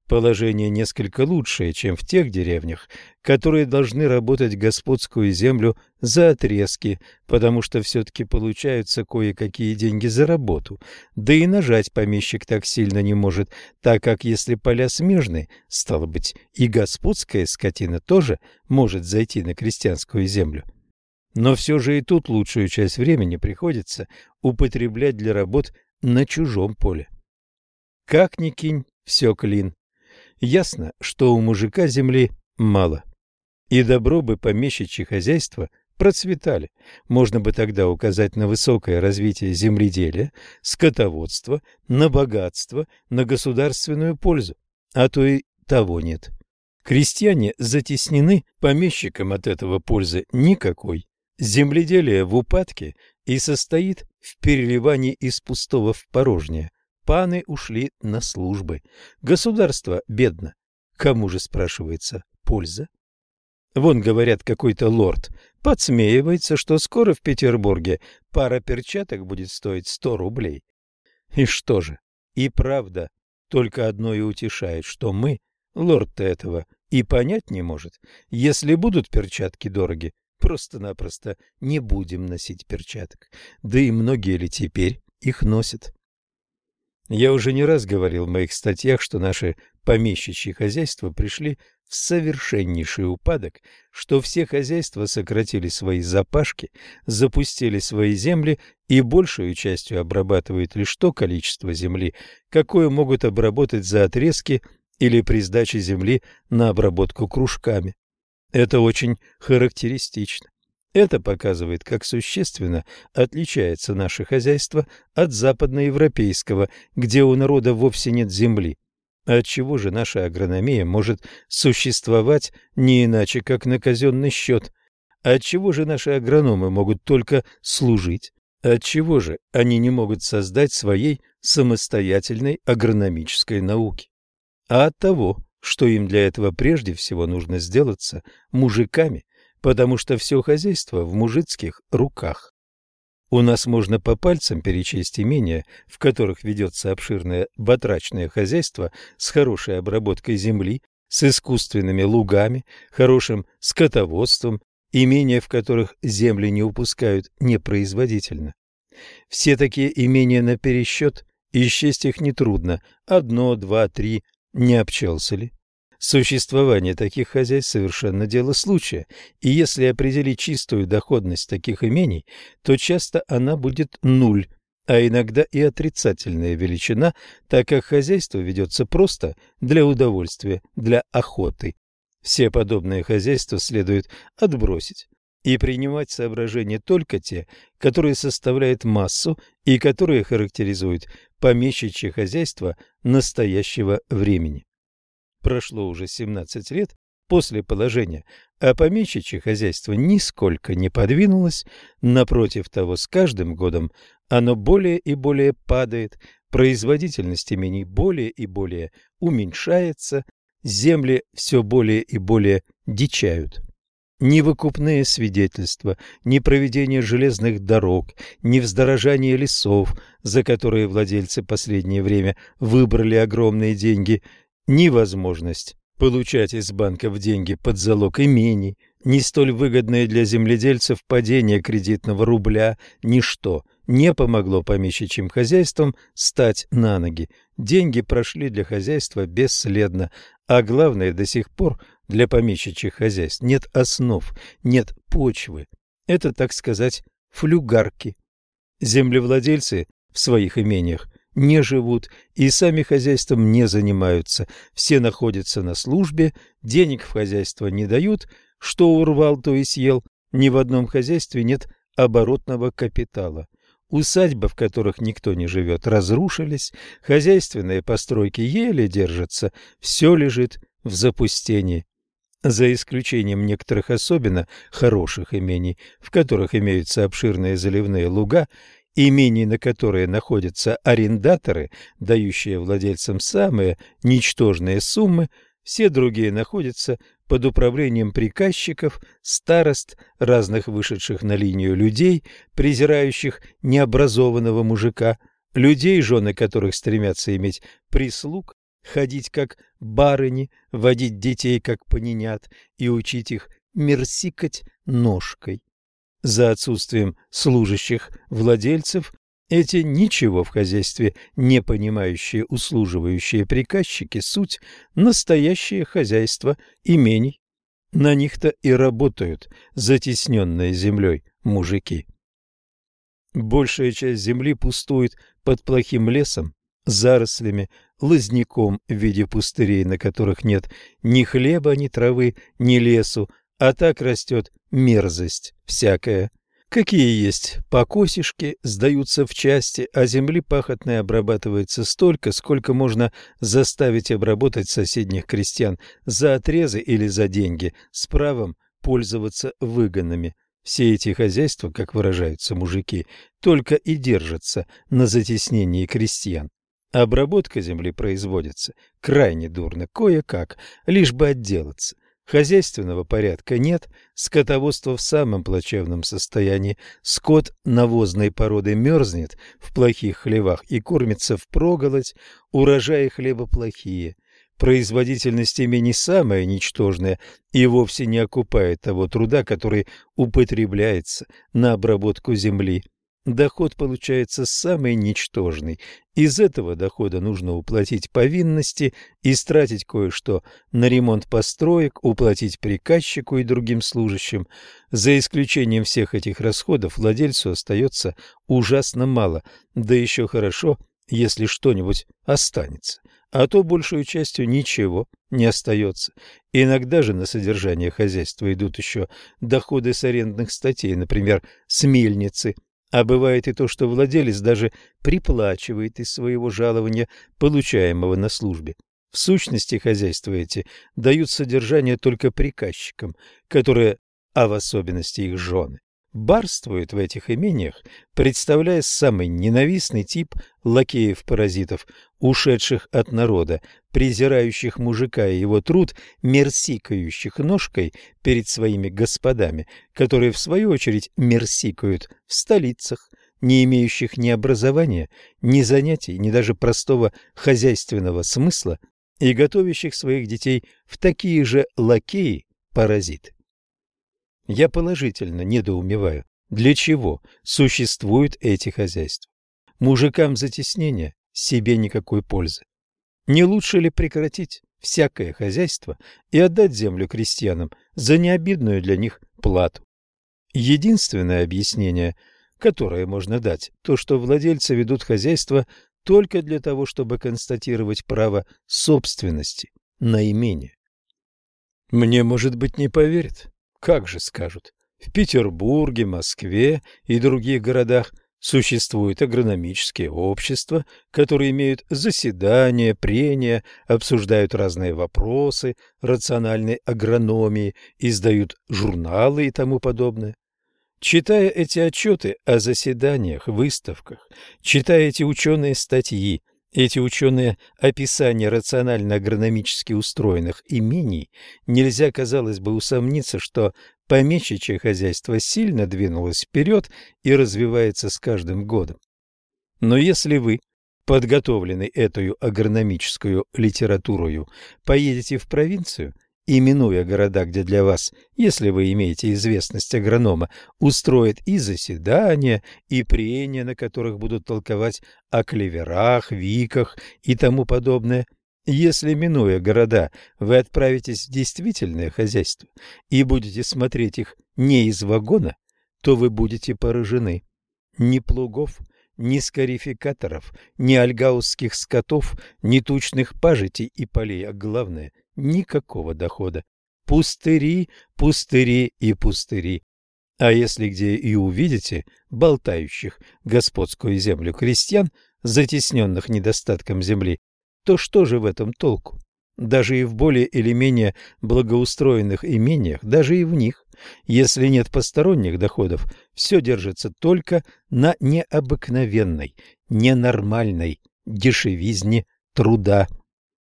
Положение несколько лучшее, чем в тех деревнях, которые должны работать господскую землю за отрезки, потому что все-таки получаются кое-какие деньги за работу. Да и нажать помещик так сильно не может, так как если поля смежны, стало быть, и господская скотина тоже может зайти на крестьянскую землю. Но все же и тут лучшую часть времени приходится употреблять для работ на чужом поле. Как ни кинь, все клин. Ясно, что у мужика земли мало. И добро бы помещичьи хозяйства процветали. Можно бы тогда указать на высокое развитие земледелия, скотоводства, на богатство, на государственную пользу. А то и того нет. Крестьяне затеснены, помещикам от этого пользы никакой. Земледелие в упадке и состоит в переливании из пустого в порожнее. Паны ушли на службы. Государство бедно. Кому же, спрашивается, польза? Вон, говорят, какой-то лорд подсмеивается, что скоро в Петербурге пара перчаток будет стоить сто рублей. И что же? И правда, только одно и утешает, что мы, лорд-то этого, и понять не может. Если будут перчатки дороги, просто-напросто не будем носить перчаток. Да и многие ли теперь их носят? Я уже не раз говорил в моих статьях, что наши помещичьи хозяйства пришли в совершеннейший упадок, что все хозяйства сократили свои запашки, запустили свои земли и большую частью обрабатывают лишь то количество земли, какое могут обработать за отрезки или при сдаче земли на обработку кружками. Это очень характеристично. Это показывает, как существенно отличается наше хозяйство от западноевропейского, где у народа вовсе нет земли. Отчего же наша агрономия может существовать не иначе, как на казенный счет? Отчего же наши агрономы могут только служить? Отчего же они не могут создать своей самостоятельной агрономической науки? А от того, что им для этого прежде всего нужно сделаться мужиками, потому что все хозяйство в мужицких руках. У нас можно по пальцам перечесть имения, в которых ведется обширное батрачное хозяйство с хорошей обработкой земли, с искусственными лугами, хорошим скотоводством, имения, в которых земли не упускают непроизводительно. Все такие имения на пересчет, и счесть их нетрудно, одно, два, три, не обчелся ли? Существование таких хозяйств совершенно дело случая, и если определить чистую доходность таких имений, то часто она будет нуль, а иногда и отрицательная величина, так как хозяйство ведется просто для удовольствия, для охоты. Все подобные хозяйства следует отбросить и принимать соображения только те, которые составляют массу и которые характеризуют помещичье хозяйство настоящего времени прошло уже 17 лет после положения, а помещичье хозяйство нисколько не подвинулось, напротив того, с каждым годом оно более и более падает, производительность имений более и более уменьшается, земли все более и более дичают. Ни выкупные свидетельства, ни проведение железных дорог, ни вздорожание лесов, за которые владельцы последнее время выбрали огромные деньги, ни возможность получать из банков деньги под залог имений, ни столь выгодное для земледельцев падение кредитного рубля, ничто не помогло помещичьим хозяйствам стать на ноги. Деньги прошли для хозяйства бесследно, а главное, до сих пор для помещичьих хозяйств нет основ, нет почвы. Это, так сказать, флюгарки. Землевладельцы в своих имениях не живут и сами хозяйством не занимаются. Все находятся на службе, денег в хозяйство не дают, что урвал, то и съел. Ни в одном хозяйстве нет оборотного капитала. Усадьбы, в которых никто не живет, разрушились, хозяйственные постройки еле держатся, все лежит в запустении. За исключением некоторых особенно хороших имений, в которых имеются обширные заливные луга имений на которые находятся арендаторы, дающие владельцам самые ничтожные суммы, все другие находятся под управлением приказчиков, старост, разных вышедших на линию людей, презирающих необразованного мужика, людей, жены которых стремятся иметь прислуг, ходить как барыни, водить детей как понянят и учить их мерсикать ножкой. За отсутствием служащих владельцев эти ничего в хозяйстве не понимающие услуживающие приказчики суть настоящее хозяйство имений. На них-то и работают затесненные землей мужики. Большая часть земли пустует под плохим лесом, зарослями, лозняком в виде пустырей, на которых нет ни хлеба, ни травы, ни лесу, а так растет мерзость всякая. Какие есть покосишки, сдаются в части, а земли пахотной обрабатывается столько, сколько можно заставить обработать соседних крестьян за отрезы или за деньги, с правом пользоваться выгонами. Все эти хозяйства, как выражаются мужики, только и держатся на затеснении крестьян. Обработка земли производится крайне дурно, кое-как, лишь бы отделаться. Хозяйственного порядка нет, скотоводство в самом плачевном состоянии. Скот навозной породы мерзнет в плохих хлевах и кормится впроголодь, урожаи хлеба плохие. Производительность ими не самая ничтожная и вовсе не окупает того труда, который употребляется на обработку земли. Доход получается самый ничтожный. Из этого дохода нужно уплатить повинности, истратить кое-что на ремонт построек, уплатить приказчику и другим служащим. За исключением всех этих расходов владельцу остается ужасно мало, да еще хорошо, если что-нибудь останется. А то большую частью ничего не остается. Иногда же на содержание хозяйства идут еще доходы с арендных статей, например, с мельницы, а бывает и то, что владелец даже приплачивает из своего жалования, получаемого на службе. В сущности, хозяйства эти дают содержание только приказчикам, которые, а в особенности их жены, барствуют в этих имениях, представляя самый ненавистный тип лакеев-паразитов, ушедших от народа, презирающих мужика и его труд, мерсикающих ножкой перед своими господами, которые, в свою очередь, мерсикают в столицах, не имеющих ни образования, ни занятий, ни даже простого хозяйственного смысла, и готовящих своих детей в такие же лакеи-паразиты. Я положительно недоумеваю, для чего существуют эти хозяйства. Мужикам затеснения себе никакой пользы. Не лучше ли прекратить всякое хозяйство и отдать землю крестьянам за необидную для них плату? Единственное объяснение, которое можно дать, то, что владельцы ведут хозяйство только для того, чтобы констатировать право собственности на имение. Мне, может быть, не поверят, как же скажут, в Петербурге, Москве и других городах существуют агрономические общества, которые имеют заседания, прения, обсуждают разные вопросы рациональной агрономии, издают журналы и тому подобное. Читая эти отчеты о заседаниях, выставках, читая эти ученые статьи, эти ученые описания рационально-агрономически устроенных имений, нельзя, казалось бы, усомниться, что помещичье хозяйство сильно двинулось вперед и развивается с каждым годом. Но если вы, подготовленный эту агрономическую литературою, поедете в провинцию – именуя города, где для вас, если вы имеете известность агронома, устроят и заседания, и прения, на которых будут толковать о клеверах, виках и тому подобное. Если, минуя города, вы отправитесь в действительное хозяйство и будете смотреть их не из вагона, то вы будете поражены. Ни плугов, ни скарификаторов, ни альгаусских скотов, ни тучных пажитей и полей, а главное – никакого дохода. Пустыри, пустыри и пустыри. А если где и увидите болтающих господскую землю крестьян, затесненных недостатком земли, то что же в этом толку? Даже и в более или менее благоустроенных имениях, даже и в них, если нет посторонних доходов, все держится только на необыкновенной, ненормальной дешевизне труда.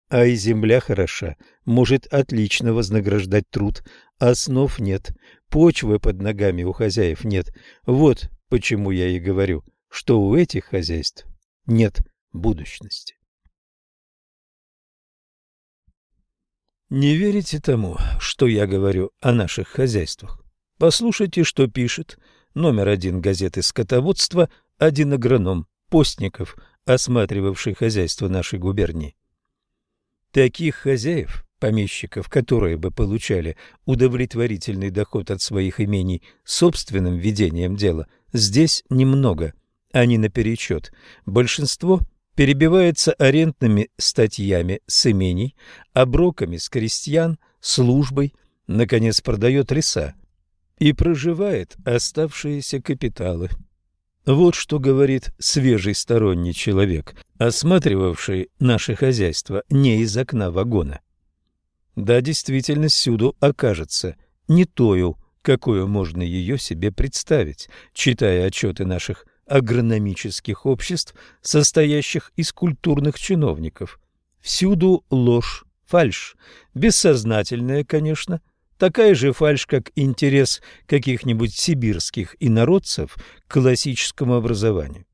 А и земля хороша, может отлично вознаграждать труд. Основ нет, почвы под ногами у хозяев нет. Вот почему я и говорю, что у этих хозяйств нет будущности. Не верите тому, что я говорю о наших хозяйствах? Послушайте, что пишет номер один газеты «Скотоводство» один агроном Постников, осматривавший хозяйство нашей губернии. Таких хозяев, помещиков, которые бы получали удовлетворительный доход от своих имений собственным ведением дела, здесь немного. Они наперечет. Большинство перебивается арендными статьями с имений, оброками с крестьян, службой, наконец продает леса и проживает оставшиеся капиталы. Вот что говорит свежий сторонний человек, осматривавший наше хозяйство не из окна вагона. Да, действительно, всюду окажется не тою, какую можно ее себе представить, читая отчеты наших агрономических обществ, состоящих из культурных чиновников. Всюду ложь, фальшь, бессознательная, конечно, такая же фальшь, как интерес каких-нибудь сибирских инородцев к классическому образованию.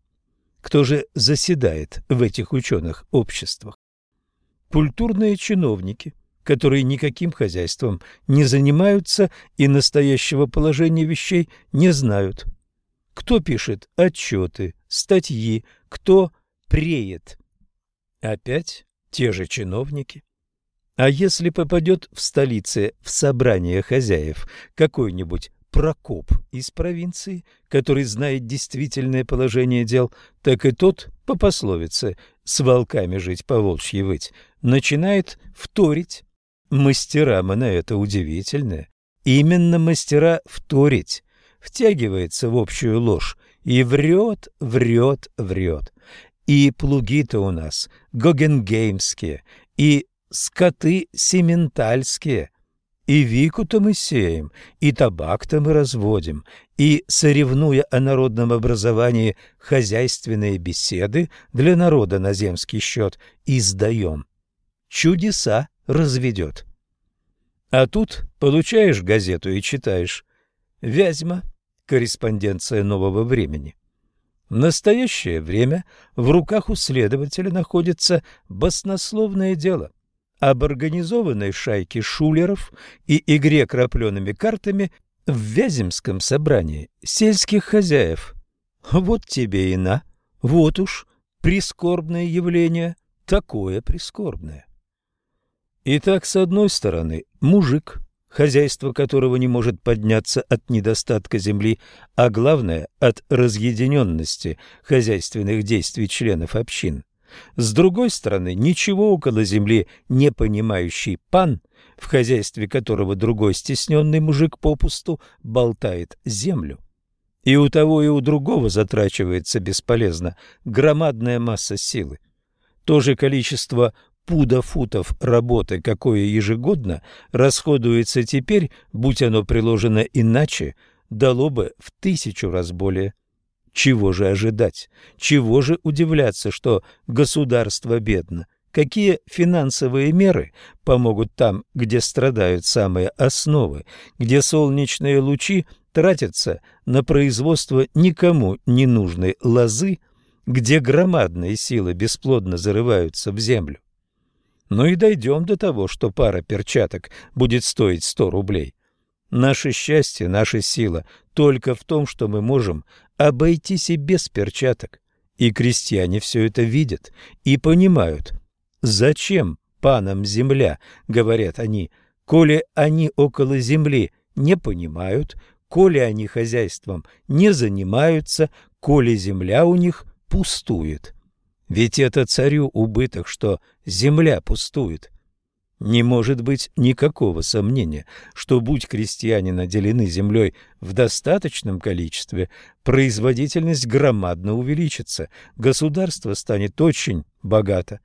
Кто же заседает в этих ученых обществах? Культурные чиновники, которые никаким хозяйством не занимаются и настоящего положения вещей не знают. кто пишет отчеты, статьи, кто преет. Опять те же чиновники. А если попадет в столице в собрание хозяев какой-нибудь Прокоп из провинции, который знает действительное положение дел, так и тот, по пословице «с волками жить, по волчьи выть», начинает вторить. Мастера мы на это удивительное. Именно мастера вторить. Втягивается в общую ложь и врет, врет, врет. И плуги-то у нас гогенгеймские, и скоты сементальские – и вику-то мы сеем, и табак-то мы разводим, и, соревнуя о народном образовании, хозяйственные беседы для народа на земский счет издаем. Чудеса разведет. А тут получаешь газету и читаешь. Вязьма. Корреспонденция нового времени. В настоящее время в руках у следователя находится баснословное дело об организованной шайке шулеров и игре крапленными картами в Вяземском собрании сельских хозяев. Вот тебе и на, вот уж прискорбное явление, такое прискорбное. Итак, с одной стороны, мужик, хозяйство которого не может подняться от недостатка земли, а главное – от разъединенности хозяйственных действий членов общин. С другой стороны, ничего около земли не понимающий пан, в хозяйстве которого другой стесненный мужик попусту болтает землю. И у того, и у другого затрачивается бесполезно громадная масса силы. То же количество пуда-футов работы, какое ежегодно расходуется теперь, будь оно приложено иначе, дало бы в тысячу раз более. Чего же ожидать? Чего же удивляться, что государство бедно? Какие финансовые меры помогут там, где страдают самые основы, где солнечные лучи тратятся на производство никому не нужной лозы, где громадные силы бесплодно зарываются в землю? Ну и дойдем до того, что пара перчаток будет стоить сто рублей. Наше счастье, наша сила только в том, что мы можем обойтись и без перчаток. И крестьяне все это видят и понимают. Зачем панам земля, говорят они, коли они около земли не понимают, коли они хозяйством не занимаются, коли земля у них пустует. Ведь это царю убыток, что земля пустует. Не может быть никакого сомнения, что будь крестьяне наделены землей в достаточном количестве, производительность громадно увеличится, государство станет очень богато.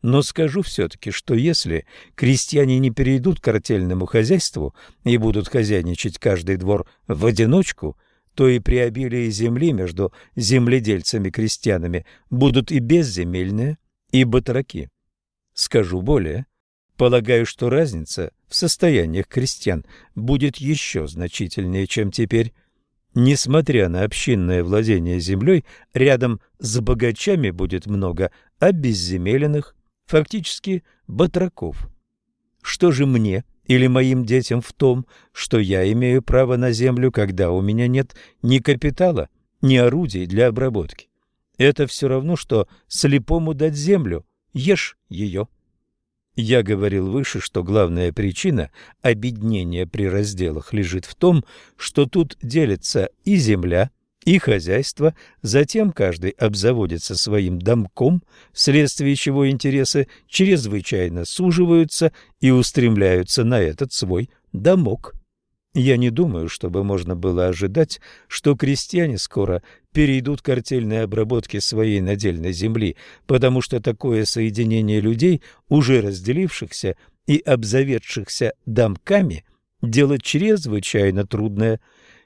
Но скажу все-таки, что если крестьяне не перейдут к артельному хозяйству и будут хозяйничать каждый двор в одиночку, то и при обилии земли между земледельцами-крестьянами будут и безземельные, и батраки. Скажу более – Полагаю, что разница в состояниях крестьян будет еще значительнее, чем теперь. Несмотря на общинное владение землей, рядом с богачами будет много обезземеленных, фактически батраков. Что же мне или моим детям в том, что я имею право на землю, когда у меня нет ни капитала, ни орудий для обработки? Это все равно, что слепому дать землю, ешь ее. Я говорил выше, что главная причина обеднения при разделах лежит в том, что тут делится и земля, и хозяйство, затем каждый обзаводится своим домком, вследствие чего интересы чрезвычайно суживаются и устремляются на этот свой домок. Я не думаю, чтобы можно было ожидать, что крестьяне скоро перейдут к артельной обработке своей надельной земли, потому что такое соединение людей, уже разделившихся и обзаведшихся домками, дело чрезвычайно трудное.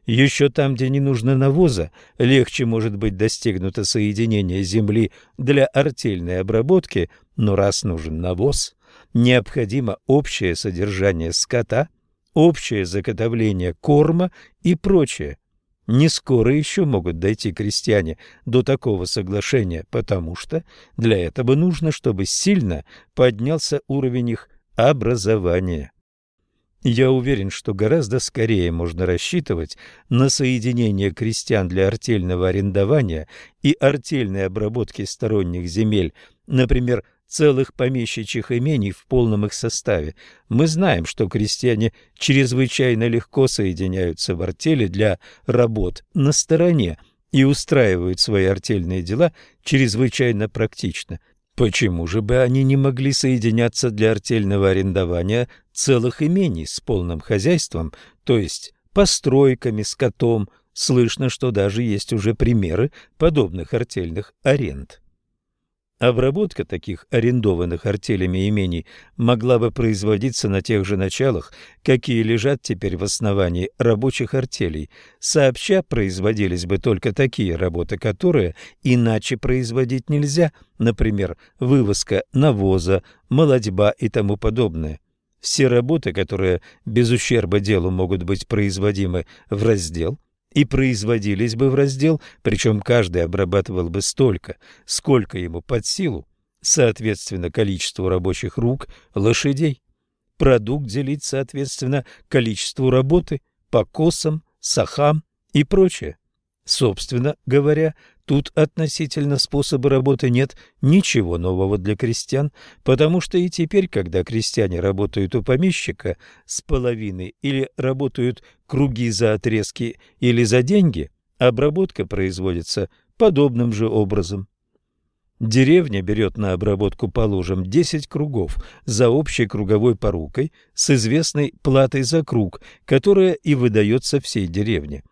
Еще там, где не нужно навоза, легче может быть достигнуто соединение земли для артельной обработки, но раз нужен навоз, необходимо общее содержание скота – общее заготовление корма и прочее. Не скоро еще могут дойти крестьяне до такого соглашения, потому что для этого нужно, чтобы сильно поднялся уровень их образования. Я уверен, что гораздо скорее можно рассчитывать на соединение крестьян для артельного арендования и артельной обработки сторонних земель, например, целых помещичьих имений в полном их составе. Мы знаем, что крестьяне чрезвычайно легко соединяются в артели для работ на стороне и устраивают свои артельные дела чрезвычайно практично – Почему же бы они не могли соединяться для артельного арендования целых имений с полным хозяйством, то есть постройками, скотом? Слышно, что даже есть уже примеры подобных артельных аренд. Обработка таких арендованных артелями имений могла бы производиться на тех же началах, какие лежат теперь в основании рабочих артелей. Сообща производились бы только такие работы, которые иначе производить нельзя, например, вывозка навоза, молодьба и тому подобное. Все работы, которые без ущерба делу могут быть производимы в раздел – и производились бы в раздел, причем каждый обрабатывал бы столько, сколько ему под силу, соответственно количеству рабочих рук, лошадей. Продукт делить соответственно количеству работы, покосам, сахам и прочее. Собственно говоря, тут относительно способа работы нет ничего нового для крестьян, потому что и теперь, когда крестьяне работают у помещика с половиной или работают круги за отрезки или за деньги, обработка производится подобным же образом. Деревня берет на обработку, положим, 10 кругов за общей круговой порукой с известной платой за круг, которая и выдается всей деревне.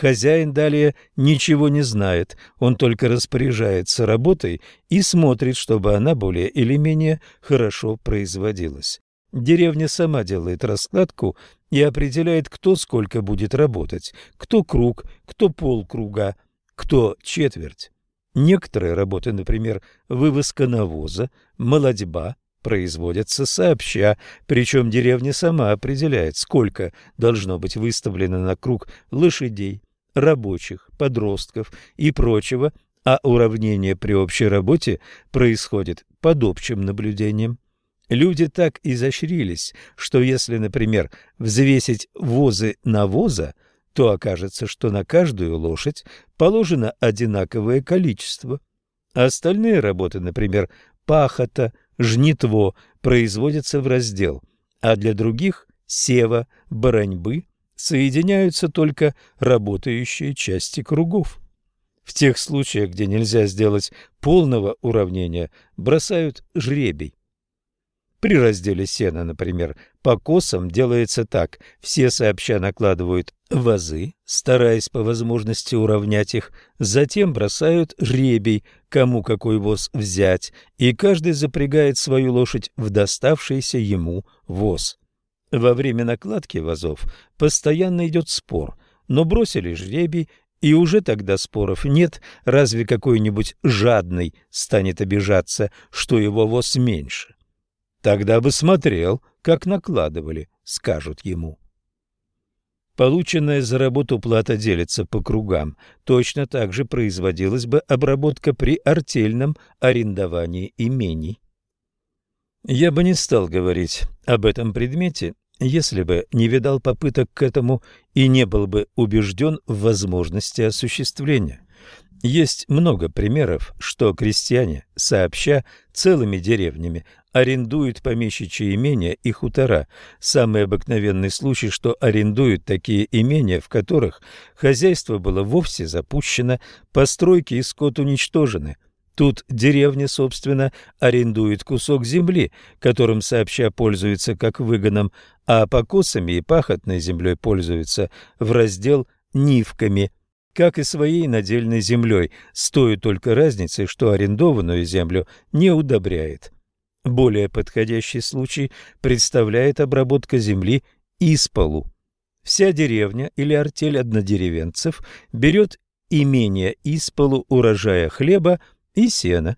Хозяин далее ничего не знает, он только распоряжается работой и смотрит, чтобы она более или менее хорошо производилась. Деревня сама делает раскладку и определяет, кто сколько будет работать, кто круг, кто полкруга, кто четверть. Некоторые работы, например, вывозка навоза, молодьба, производятся сообща, причем деревня сама определяет, сколько должно быть выставлено на круг лошадей, рабочих, подростков и прочего, а уравнение при общей работе происходит под общим наблюдением. Люди так изощрились, что если, например, взвесить возы навоза, то окажется, что на каждую лошадь положено одинаковое количество. Остальные работы, например, пахота, жнитво производятся в раздел, а для других – сева, бараньбы – соединяются только работающие части кругов. В тех случаях, где нельзя сделать полного уравнения, бросают жребий. При разделе сена, например, по косам делается так. Все сообща накладывают вазы, стараясь по возможности уравнять их, затем бросают жребий, кому какой воз взять, и каждый запрягает свою лошадь в доставшийся ему воз. Во время накладки вазов постоянно идет спор, но бросили жребий, и уже тогда споров нет, разве какой-нибудь жадный станет обижаться, что его воз меньше. Тогда бы смотрел, как накладывали, скажут ему. Полученная за работу плата делится по кругам. Точно так же производилась бы обработка при артельном арендовании имений. Я бы не стал говорить об этом предмете, если бы не видал попыток к этому и не был бы убежден в возможности осуществления. Есть много примеров, что крестьяне, сообща целыми деревнями, арендуют помещичьи имения и хутора. Самый обыкновенный случай, что арендуют такие имения, в которых хозяйство было вовсе запущено, постройки и скот уничтожены. Тут деревня, собственно, арендует кусок земли, которым сообща пользуется как выгоном, а покосами и пахотной землей пользуются в раздел нивками – как и своей надельной землей, с той только разницей, что арендованную землю не удобряет. Более подходящий случай представляет обработка земли из полу. Вся деревня или артель однодеревенцев берет имение из полу урожая хлеба и сена.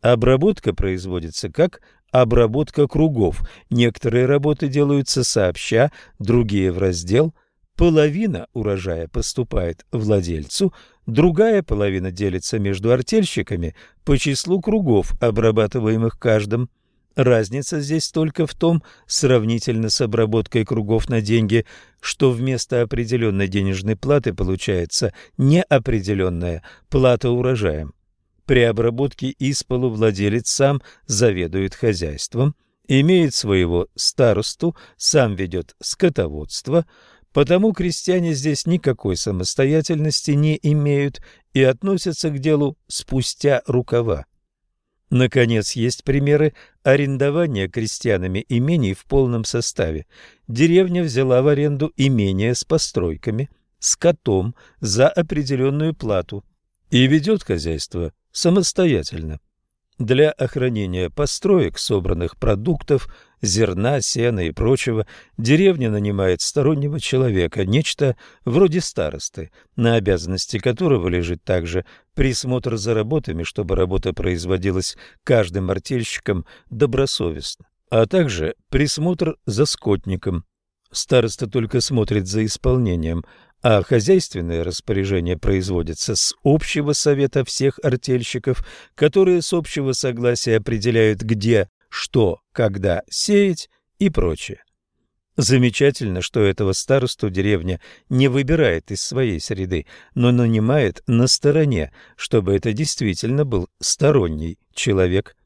Обработка производится как обработка кругов. Некоторые работы делаются сообща, другие в раздел – Половина урожая поступает владельцу, другая половина делится между артельщиками по числу кругов, обрабатываемых каждым. Разница здесь только в том, сравнительно с обработкой кругов на деньги, что вместо определенной денежной платы получается неопределенная плата урожаем. При обработке из полу владелец сам заведует хозяйством, имеет своего старосту, сам ведет скотоводство, потому крестьяне здесь никакой самостоятельности не имеют и относятся к делу спустя рукава. Наконец, есть примеры арендования крестьянами имений в полном составе. Деревня взяла в аренду имение с постройками, с котом за определенную плату и ведет хозяйство самостоятельно. Для охранения построек, собранных продуктов, зерна, сена и прочего, деревня нанимает стороннего человека, нечто вроде старосты, на обязанности которого лежит также присмотр за работами, чтобы работа производилась каждым артельщиком добросовестно, а также присмотр за скотником. Староста только смотрит за исполнением, а хозяйственное распоряжение производится с общего совета всех артельщиков, которые с общего согласия определяют, где, что, когда сеять и прочее. Замечательно, что этого старосту деревня не выбирает из своей среды, но нанимает на стороне, чтобы это действительно был сторонний человек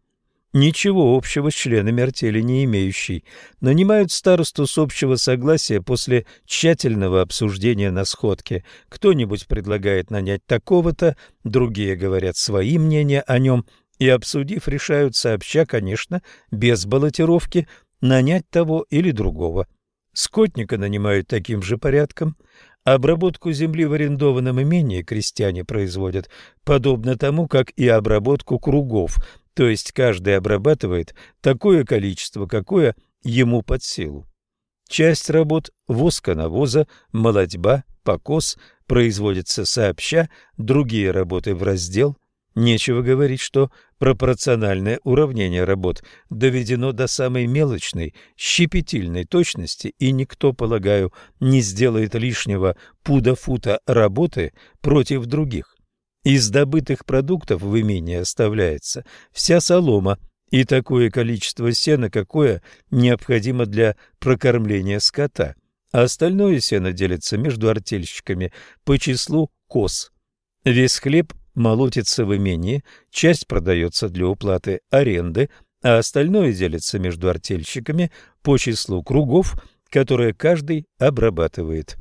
ничего общего с членами артели не имеющий, нанимают старосту с общего согласия после тщательного обсуждения на сходке. Кто-нибудь предлагает нанять такого-то, другие говорят свои мнения о нем, и, обсудив, решают сообща, конечно, без баллотировки, нанять того или другого. Скотника нанимают таким же порядком. Обработку земли в арендованном имении крестьяне производят, подобно тому, как и обработку кругов – то есть каждый обрабатывает такое количество, какое ему под силу. Часть работ воска-навоза, молодьба, покос производится сообща, другие работы в раздел. Нечего говорить, что пропорциональное уравнение работ доведено до самой мелочной, щепетильной точности, и никто, полагаю, не сделает лишнего пуда-фута работы против других. Из добытых продуктов в имении оставляется вся солома и такое количество сена, какое необходимо для прокормления скота, а остальное сено делится между артельщиками по числу коз. Весь хлеб молотится в имении, часть продается для уплаты аренды, а остальное делится между артельщиками по числу кругов, которые каждый обрабатывает.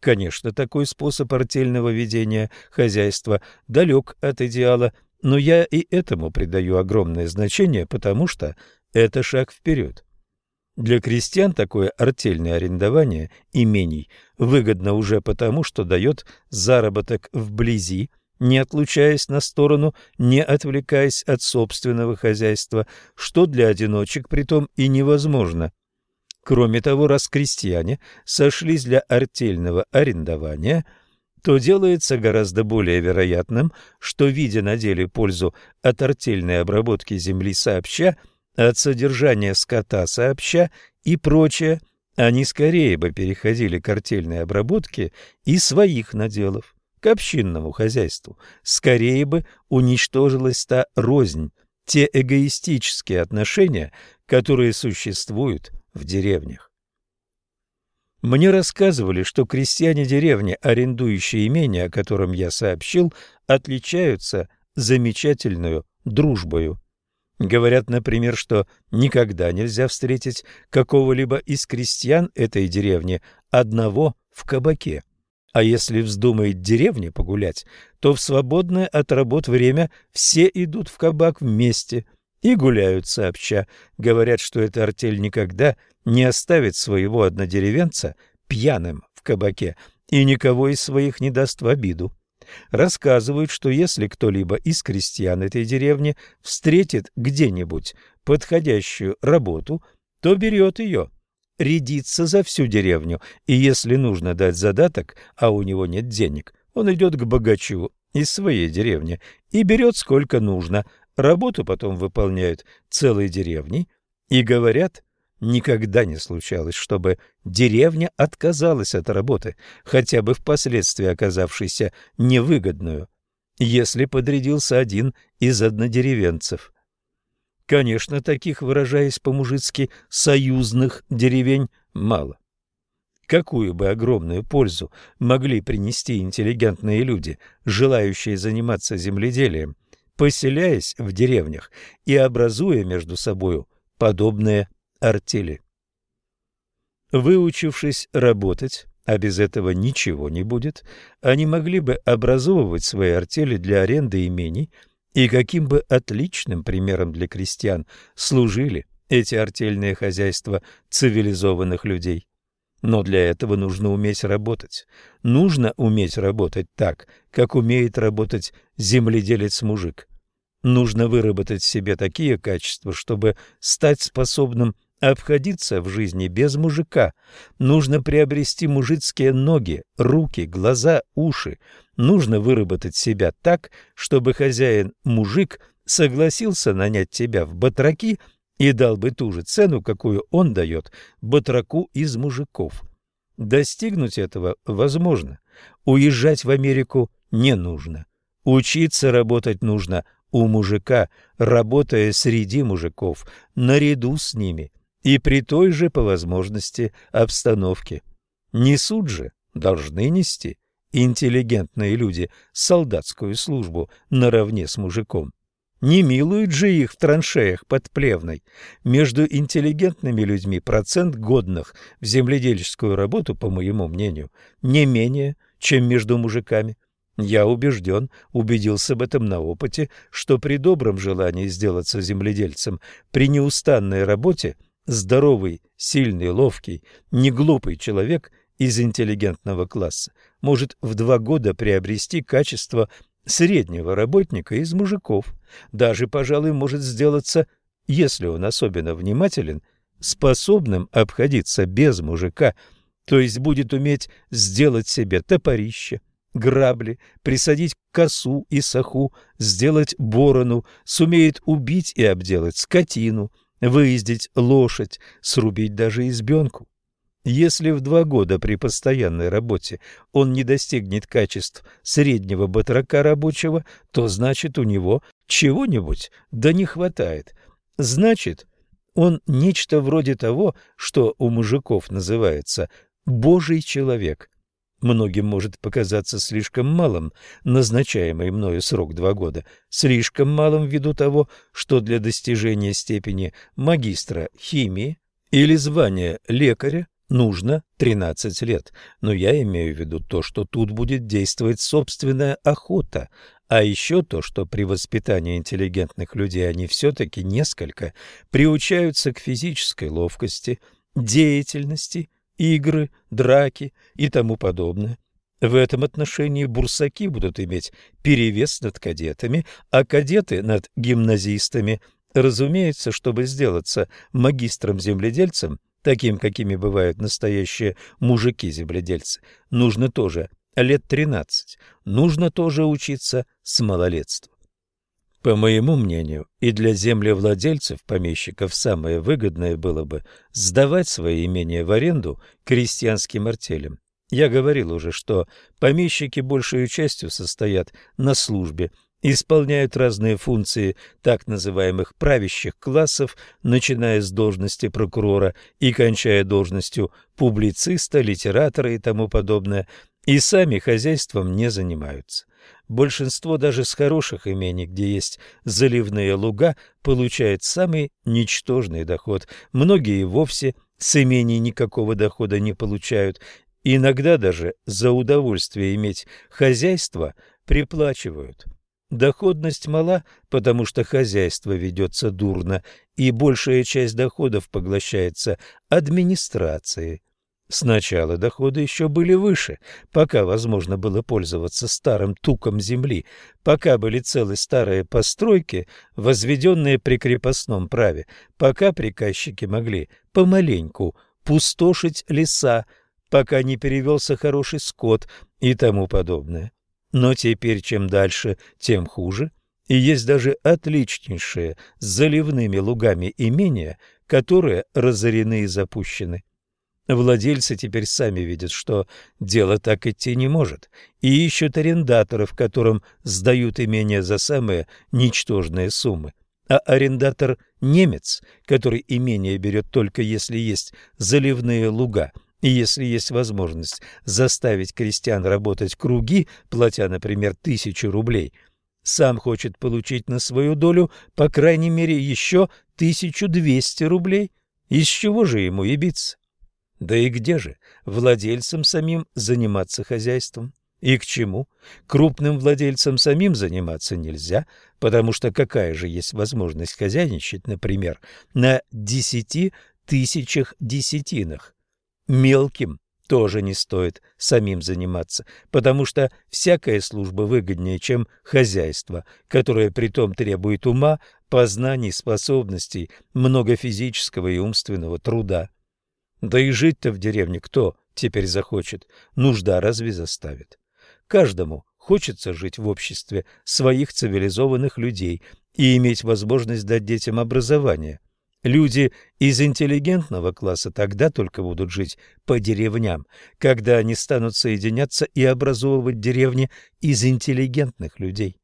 Конечно, такой способ артельного ведения хозяйства далек от идеала, но я и этому придаю огромное значение, потому что это шаг вперед. Для крестьян такое артельное арендование имений выгодно уже потому, что дает заработок вблизи, не отлучаясь на сторону, не отвлекаясь от собственного хозяйства, что для одиночек притом и невозможно – Кроме того, раз крестьяне сошлись для артельного арендования, то делается гораздо более вероятным, что, видя на деле пользу от артельной обработки земли сообща, от содержания скота сообща и прочее, они скорее бы переходили к артельной обработке и своих наделов, к общинному хозяйству, скорее бы уничтожилась та рознь, те эгоистические отношения, которые существуют в деревнях. Мне рассказывали, что крестьяне деревни, арендующие имение, о котором я сообщил, отличаются замечательную дружбою. Говорят, например, что никогда нельзя встретить какого-либо из крестьян этой деревни одного в кабаке. А если вздумает деревне погулять, то в свободное от работ время все идут в кабак вместе, и гуляют сообща. Говорят, что эта артель никогда не оставит своего однодеревенца пьяным в кабаке и никого из своих не даст в обиду. Рассказывают, что если кто-либо из крестьян этой деревни встретит где-нибудь подходящую работу, то берет ее, рядится за всю деревню, и если нужно дать задаток, а у него нет денег, он идет к богачу из своей деревни и берет сколько нужно, Работу потом выполняют целые деревни и говорят, никогда не случалось, чтобы деревня отказалась от работы, хотя бы впоследствии оказавшейся невыгодную, если подрядился один из однодеревенцев. Конечно, таких, выражаясь по-мужицки, союзных деревень мало. Какую бы огромную пользу могли принести интеллигентные люди, желающие заниматься земледелием, поселяясь в деревнях и образуя между собою подобные артели? Выучившись работать, а без этого ничего не будет, они могли бы образовывать свои артели для аренды имений – и каким бы отличным примером для крестьян служили эти артельные хозяйства цивилизованных людей. Но для этого нужно уметь работать. Нужно уметь работать так, как умеет работать земледелец-мужик. Нужно выработать в себе такие качества, чтобы стать способным обходиться в жизни без мужика. Нужно приобрести мужицкие ноги, руки, глаза, уши, Нужно выработать себя так, чтобы хозяин-мужик согласился нанять тебя в батраки и дал бы ту же цену, какую он дает батраку из мужиков. Достигнуть этого возможно. Уезжать в Америку не нужно. Учиться работать нужно у мужика, работая среди мужиков, наряду с ними и при той же, по возможности, обстановке. Несут же, должны нести интеллигентные люди солдатскую службу наравне с мужиком. Не милуют же их в траншеях под Плевной. Между интеллигентными людьми процент годных в земледельческую работу, по моему мнению, не менее, чем между мужиками. Я убежден, убедился в этом на опыте, что при добром желании сделаться земледельцем, при неустанной работе, здоровый, сильный, ловкий, неглупый человек из интеллигентного класса может в два года приобрести качество среднего работника из мужиков. Даже, пожалуй, может сделаться, если он особенно внимателен, способным обходиться без мужика, то есть будет уметь сделать себе топорище, грабли, присадить косу и саху, сделать борону, сумеет убить и обделать скотину, выездить лошадь, срубить даже избенку. Если в два года при постоянной работе он не достигнет качеств среднего батрака рабочего, то значит у него чего-нибудь да не хватает. Значит, он нечто вроде того, что у мужиков называется «божий человек». Многим может показаться слишком малым назначаемый мною срок два года, слишком малым ввиду того, что для достижения степени магистра химии или звания лекаря нужно 13 лет, но я имею в виду то, что тут будет действовать собственная охота, а еще то, что при воспитании интеллигентных людей они все-таки несколько приучаются к физической ловкости, деятельности, игры, драки и тому подобное. В этом отношении бурсаки будут иметь перевес над кадетами, а кадеты над гимназистами. Разумеется, чтобы сделаться магистром-земледельцем, таким, какими бывают настоящие мужики-земледельцы, нужно тоже лет тринадцать, нужно тоже учиться с малолетства. По моему мнению, и для землевладельцев, помещиков, самое выгодное было бы сдавать свои имения в аренду крестьянским артелям. Я говорил уже, что помещики большей частью состоят на службе – исполняют разные функции так называемых правящих классов, начиная с должности прокурора и кончая должностью публициста, литератора и тому подобное, и сами хозяйством не занимаются. Большинство даже с хороших имений, где есть заливные луга, получает самый ничтожный доход. Многие вовсе с имений никакого дохода не получают. Иногда даже за удовольствие иметь хозяйство приплачивают. Доходность мала, потому что хозяйство ведется дурно, и большая часть доходов поглощается администрацией. Сначала доходы еще были выше, пока возможно было пользоваться старым туком земли, пока были целы старые постройки, возведенные при крепостном праве, пока приказчики могли помаленьку пустошить леса, пока не перевелся хороший скот и тому подобное. Но теперь чем дальше, тем хуже, и есть даже отличнейшие с заливными лугами имения, которые разорены и запущены. Владельцы теперь сами видят, что дело так идти не может, и ищут арендаторов, которым сдают имения за самые ничтожные суммы. А арендатор немец, который имение берет только если есть заливные луга и если есть возможность заставить крестьян работать круги, платя, например, тысячу рублей, сам хочет получить на свою долю, по крайней мере, еще 1200 рублей. Из чего же ему ебиться? Да и где же владельцам самим заниматься хозяйством? И к чему? Крупным владельцам самим заниматься нельзя, потому что какая же есть возможность хозяйничать, например, на десяти тысячах десятинах? Мелким тоже не стоит самим заниматься, потому что всякая служба выгоднее, чем хозяйство, которое притом требует ума, познаний, способностей, много физического и умственного труда. Да и жить-то в деревне кто теперь захочет? Нужда разве заставит? Каждому хочется жить в обществе своих цивилизованных людей и иметь возможность дать детям образование. Люди из интеллигентного класса тогда только будут жить по деревням, когда они станут соединяться и образовывать деревни из интеллигентных людей.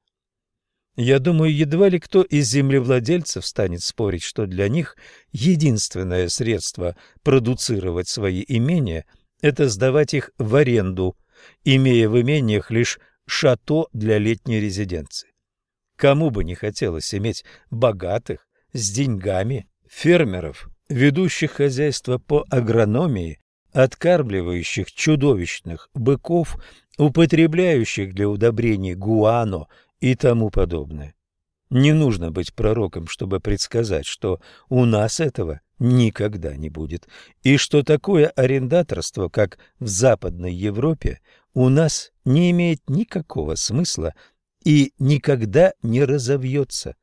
Я думаю, едва ли кто из землевладельцев станет спорить, что для них единственное средство продуцировать свои имения – это сдавать их в аренду, имея в имениях лишь шато для летней резиденции. Кому бы не хотелось иметь богатых, с деньгами, фермеров, ведущих хозяйство по агрономии, откармливающих чудовищных быков, употребляющих для удобрений гуано и тому подобное. Не нужно быть пророком, чтобы предсказать, что у нас этого никогда не будет, и что такое арендаторство, как в Западной Европе, у нас не имеет никакого смысла и никогда не разовьется.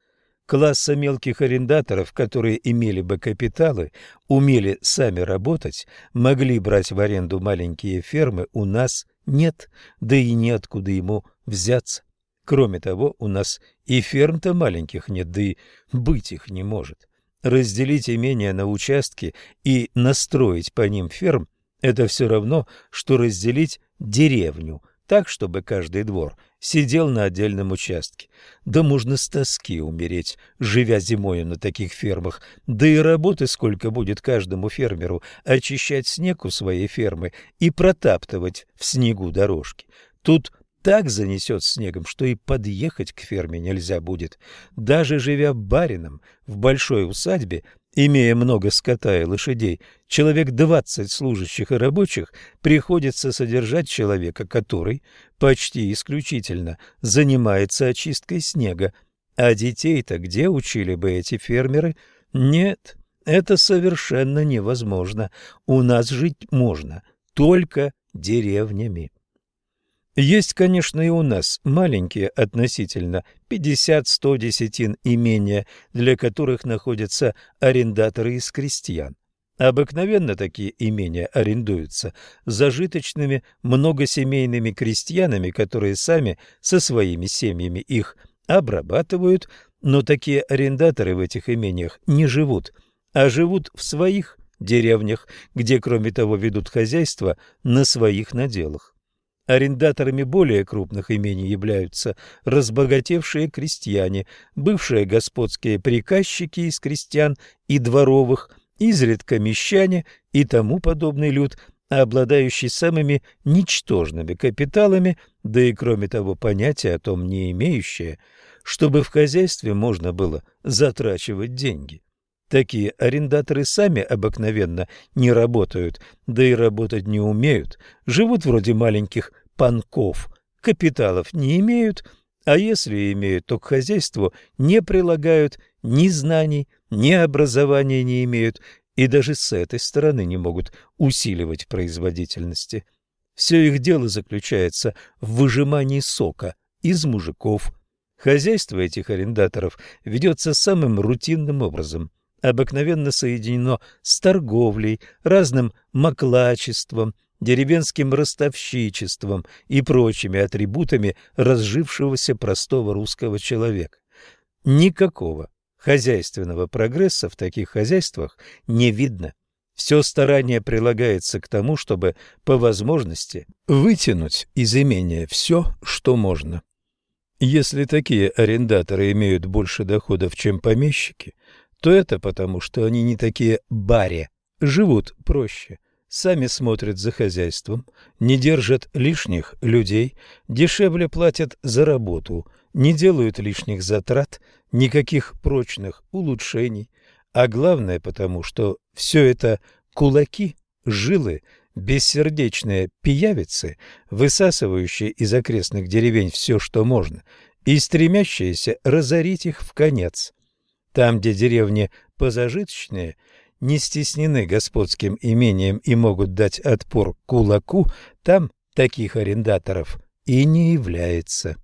Класса мелких арендаторов, которые имели бы капиталы, умели сами работать, могли брать в аренду маленькие фермы, у нас нет, да и неоткуда ему взяться. Кроме того, у нас и ферм-то маленьких нет, да и быть их не может. Разделить имения на участки и настроить по ним ферм – это все равно, что разделить деревню так, чтобы каждый двор сидел на отдельном участке. Да можно с тоски умереть, живя зимою на таких фермах. Да и работы сколько будет каждому фермеру очищать снег у своей фермы и протаптывать в снегу дорожки. Тут так занесет снегом, что и подъехать к ферме нельзя будет. Даже живя барином в большой усадьбе, имея много скота и лошадей, человек двадцать служащих и рабочих приходится содержать человека, который почти исключительно занимается очисткой снега. А детей-то где учили бы эти фермеры? Нет, это совершенно невозможно. У нас жить можно только деревнями. Есть, конечно, и у нас маленькие относительно 50-100 десятин имения, для которых находятся арендаторы из крестьян. Обыкновенно такие имения арендуются зажиточными многосемейными крестьянами, которые сами со своими семьями их обрабатывают, но такие арендаторы в этих имениях не живут, а живут в своих деревнях, где, кроме того, ведут хозяйство на своих наделах. Арендаторами более крупных имений являются разбогатевшие крестьяне, бывшие господские приказчики из крестьян и дворовых, изредка мещане и тому подобный люд, обладающий самыми ничтожными капиталами, да и кроме того понятия о том не имеющие, чтобы в хозяйстве можно было затрачивать деньги. Такие арендаторы сами обыкновенно не работают, да и работать не умеют, живут вроде маленьких панков, капиталов не имеют, а если имеют, то к хозяйству не прилагают ни знаний, ни образования не имеют, и даже с этой стороны не могут усиливать производительности. Все их дело заключается в выжимании сока из мужиков. Хозяйство этих арендаторов ведется самым рутинным образом – обыкновенно соединено с торговлей, разным маклачеством, деревенским ростовщичеством и прочими атрибутами разжившегося простого русского человека. Никакого хозяйственного прогресса в таких хозяйствах не видно. Все старание прилагается к тому, чтобы по возможности вытянуть из имения все, что можно. Если такие арендаторы имеют больше доходов, чем помещики, то это потому, что они не такие баре, живут проще, сами смотрят за хозяйством, не держат лишних людей, дешевле платят за работу, не делают лишних затрат, никаких прочных улучшений, а главное потому, что все это кулаки, жилы, бессердечные пиявицы, высасывающие из окрестных деревень все, что можно, и стремящиеся разорить их в конец. Там, где деревни позажиточные, не стеснены господским имением и могут дать отпор кулаку, там таких арендаторов и не является.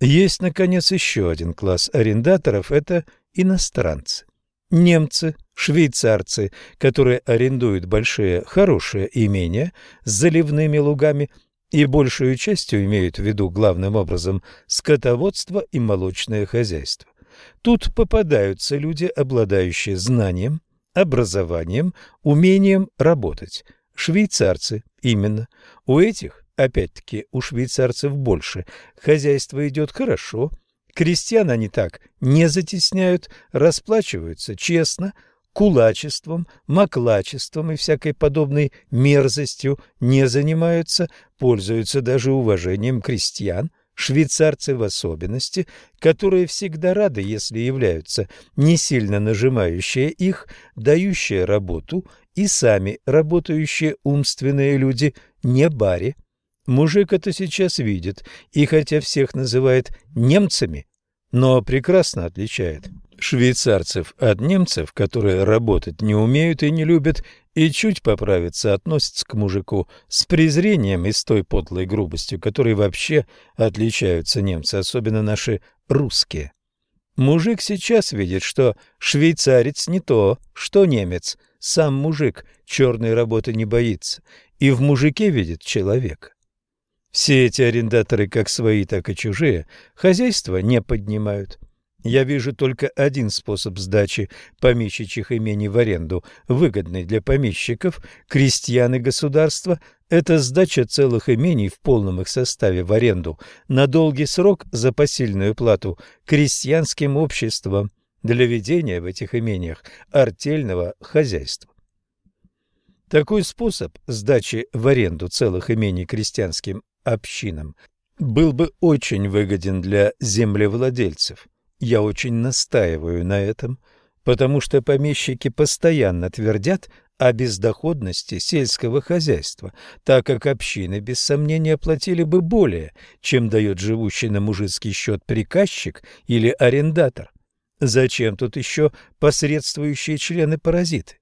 Есть, наконец, еще один класс арендаторов – это иностранцы. Немцы, швейцарцы, которые арендуют большие хорошие имения с заливными лугами и большую частью имеют в виду главным образом скотоводство и молочное хозяйство. Тут попадаются люди, обладающие знанием, образованием, умением работать. Швейцарцы именно. У этих, опять-таки, у швейцарцев больше. Хозяйство идет хорошо, крестьян они так не затесняют, расплачиваются честно, кулачеством, маклачеством и всякой подобной мерзостью не занимаются, пользуются даже уважением крестьян, швейцарцы в особенности, которые всегда рады, если являются не сильно нажимающие их, дающие работу и сами работающие умственные люди, не баре. Мужик это сейчас видит, и хотя всех называет немцами, но прекрасно отличает швейцарцев от немцев, которые работать не умеют и не любят, и чуть поправиться относятся к мужику с презрением и с той подлой грубостью, которой вообще отличаются немцы, особенно наши русские. Мужик сейчас видит, что швейцарец не то, что немец. Сам мужик черной работы не боится, и в мужике видит человека. Все эти арендаторы, как свои, так и чужие, хозяйство не поднимают. Я вижу только один способ сдачи помещичьих имений в аренду, выгодный для помещиков, крестьян и государства. Это сдача целых имений в полном их составе в аренду на долгий срок за посильную плату крестьянским обществам для ведения в этих имениях артельного хозяйства. Такой способ сдачи в аренду целых имений крестьянским общинам был бы очень выгоден для землевладельцев. Я очень настаиваю на этом, потому что помещики постоянно твердят о бездоходности сельского хозяйства, так как общины без сомнения платили бы более, чем дает живущий на мужицкий счет приказчик или арендатор. Зачем тут еще посредствующие члены-паразиты?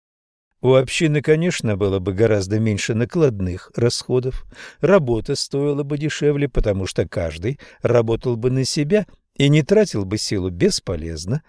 У общины, конечно, было бы гораздо меньше накладных расходов, работа стоила бы дешевле, потому что каждый работал бы на себя и не тратил бы силу бесполезно,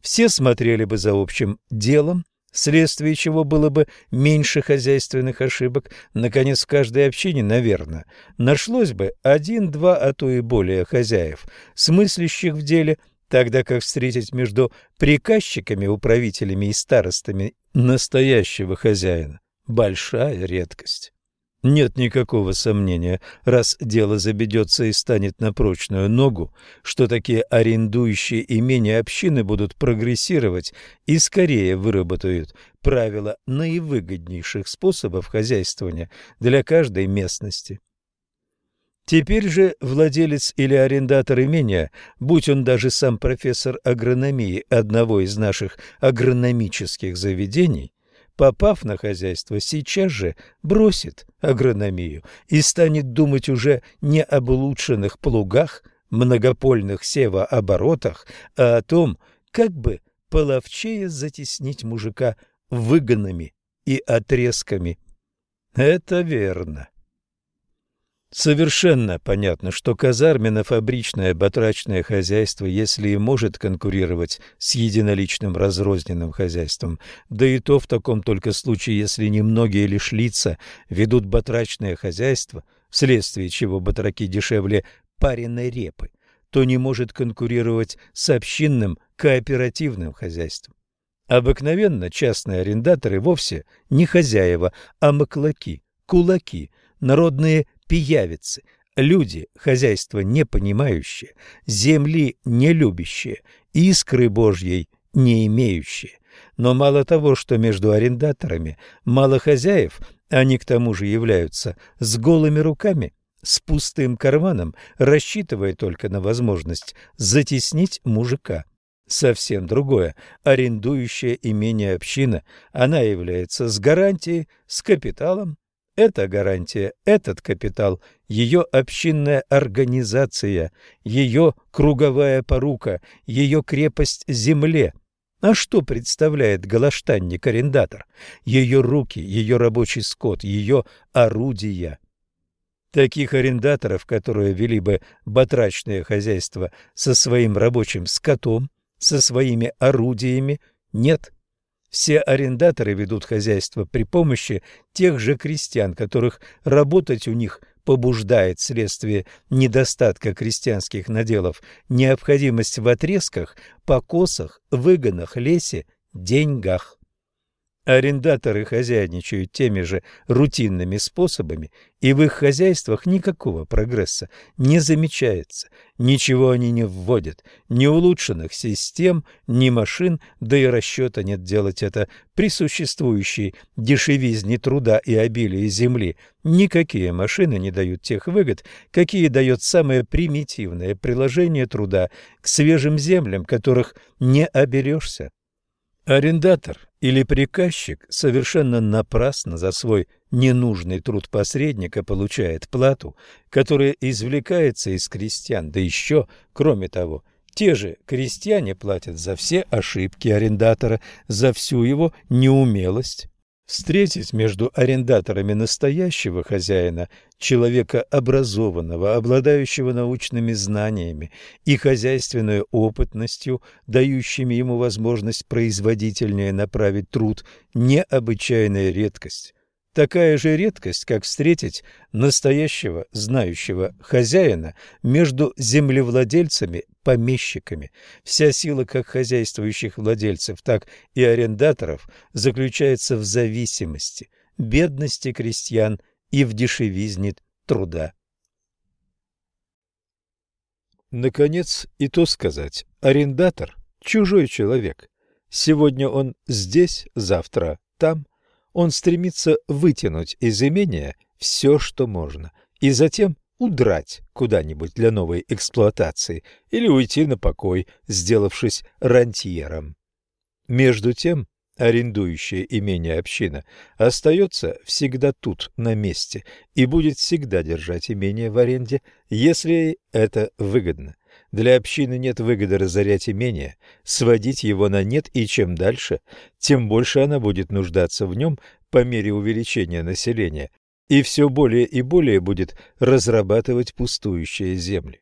все смотрели бы за общим делом, вследствие чего было бы меньше хозяйственных ошибок. Наконец, в каждой общине, наверное, нашлось бы один-два, а то и более хозяев, смыслящих в деле, тогда как встретить между приказчиками, управителями и старостами настоящего хозяина – большая редкость. Нет никакого сомнения, раз дело забедется и станет на прочную ногу, что такие арендующие имения общины будут прогрессировать и скорее выработают правила наивыгоднейших способов хозяйствования для каждой местности. Теперь же владелец или арендатор имения, будь он даже сам профессор агрономии одного из наших агрономических заведений, попав на хозяйство, сейчас же бросит агрономию и станет думать уже не об улучшенных плугах, многопольных севооборотах, а о том, как бы половчее затеснить мужика выгонами и отрезками. Это верно. Совершенно понятно, что казарменно-фабричное батрачное хозяйство, если и может конкурировать с единоличным разрозненным хозяйством, да и то в таком только случае, если немногие лишь лица ведут батрачное хозяйство, вследствие чего батраки дешевле пареной репы, то не может конкурировать с общинным кооперативным хозяйством. Обыкновенно частные арендаторы вовсе не хозяева, а маклаки, кулаки, народные пиявицы, люди, хозяйство не понимающие, земли не любящие, искры Божьей не имеющие. Но мало того, что между арендаторами мало хозяев, они к тому же являются с голыми руками, с пустым карманом, рассчитывая только на возможность затеснить мужика. Совсем другое. Арендующая имение община, она является с гарантией, с капиталом. Эта гарантия, этот капитал, ее общинная организация, ее круговая порука, ее крепость земле – а что представляет галаштанник-арендатор? Ее руки, ее рабочий скот, ее орудия. Таких арендаторов, которые вели бы батрачное хозяйство со своим рабочим скотом, со своими орудиями, нет. Все арендаторы ведут хозяйство при помощи тех же крестьян, которых работать у них побуждает вследствие недостатка крестьянских наделов необходимость в отрезках, покосах, выгонах, лесе, деньгах. Арендаторы хозяйничают теми же рутинными способами, и в их хозяйствах никакого прогресса не замечается. Ничего они не вводят, ни улучшенных систем, ни машин, да и расчета нет делать это при существующей дешевизне труда и обилии земли. Никакие машины не дают тех выгод, какие дает самое примитивное приложение труда к свежим землям, которых не оберешься. Арендатор или приказчик совершенно напрасно за свой ненужный труд посредника получает плату, которая извлекается из крестьян, да еще, кроме того, те же крестьяне платят за все ошибки арендатора, за всю его неумелость, Встретить между арендаторами настоящего хозяина, человека образованного, обладающего научными знаниями и хозяйственной опытностью, дающими ему возможность производительнее направить труд, необычайная редкость. Такая же редкость, как встретить настоящего знающего хозяина между землевладельцами-помещиками. Вся сила как хозяйствующих владельцев, так и арендаторов заключается в зависимости, бедности крестьян и в дешевизне труда. Наконец, и то сказать, арендатор – чужой человек. Сегодня он здесь, завтра там – он стремится вытянуть из имения все, что можно, и затем удрать куда-нибудь для новой эксплуатации или уйти на покой, сделавшись рантьером. Между тем, арендующая имение община остается всегда тут, на месте, и будет всегда держать имение в аренде, если это выгодно. Для общины нет выгоды разорять имение, сводить его на нет, и чем дальше, тем больше она будет нуждаться в нем по мере увеличения населения, и все более и более будет разрабатывать пустующие земли.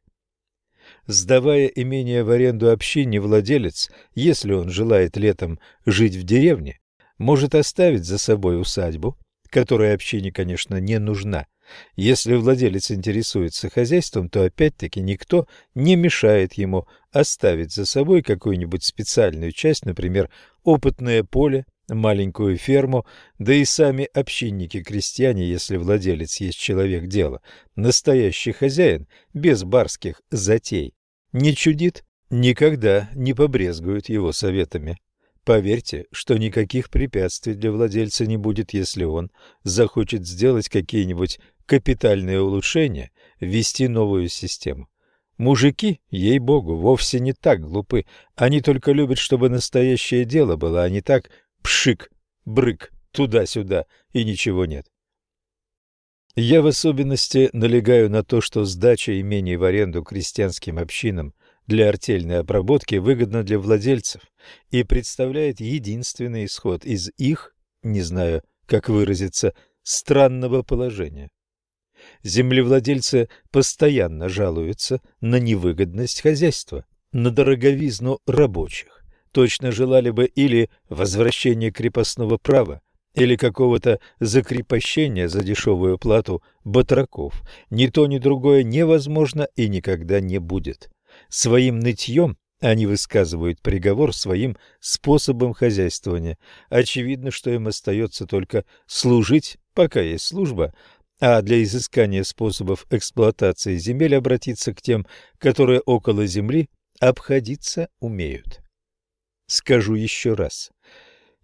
Сдавая имение в аренду общине, владелец, если он желает летом жить в деревне, может оставить за собой усадьбу, которая общине, конечно, не нужна, если владелец интересуется хозяйством, то опять-таки никто не мешает ему оставить за собой какую-нибудь специальную часть, например, опытное поле, маленькую ферму, да и сами общинники-крестьяне, если владелец есть человек дела, настоящий хозяин, без барских затей, не чудит, никогда не побрезгуют его советами. Поверьте, что никаких препятствий для владельца не будет, если он захочет сделать какие-нибудь капитальные улучшения, ввести новую систему. Мужики, ей-богу, вовсе не так глупы. Они только любят, чтобы настоящее дело было, а не так пшик, брык, туда-сюда, и ничего нет. Я в особенности налегаю на то, что сдача имений в аренду крестьянским общинам для артельной обработки выгодна для владельцев и представляет единственный исход из их, не знаю, как выразиться, странного положения. Землевладельцы постоянно жалуются на невыгодность хозяйства, на дороговизну рабочих. Точно желали бы или возвращения крепостного права, или какого-то закрепощения за дешевую плату батраков. Ни то, ни другое невозможно и никогда не будет. Своим нытьем они высказывают приговор своим способом хозяйствования. Очевидно, что им остается только служить, пока есть служба, а для изыскания способов эксплуатации земель обратиться к тем, которые около земли обходиться умеют. Скажу еще раз.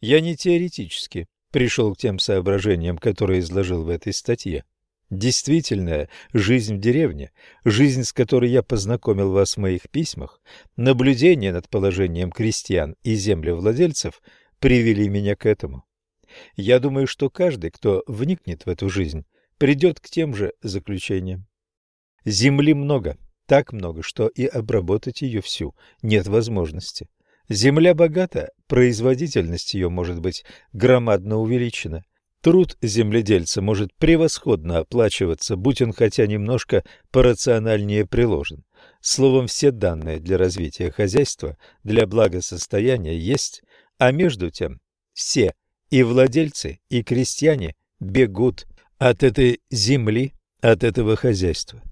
Я не теоретически пришел к тем соображениям, которые изложил в этой статье. Действительная жизнь в деревне, жизнь, с которой я познакомил вас в моих письмах, наблюдение над положением крестьян и землевладельцев привели меня к этому. Я думаю, что каждый, кто вникнет в эту жизнь, придет к тем же заключениям. Земли много, так много, что и обработать ее всю нет возможности. Земля богата, производительность ее может быть громадно увеличена. Труд земледельца может превосходно оплачиваться, будь он хотя немножко порациональнее приложен. Словом, все данные для развития хозяйства, для благосостояния есть, а между тем все, и владельцы, и крестьяне, бегут от этой земли, от этого хозяйства.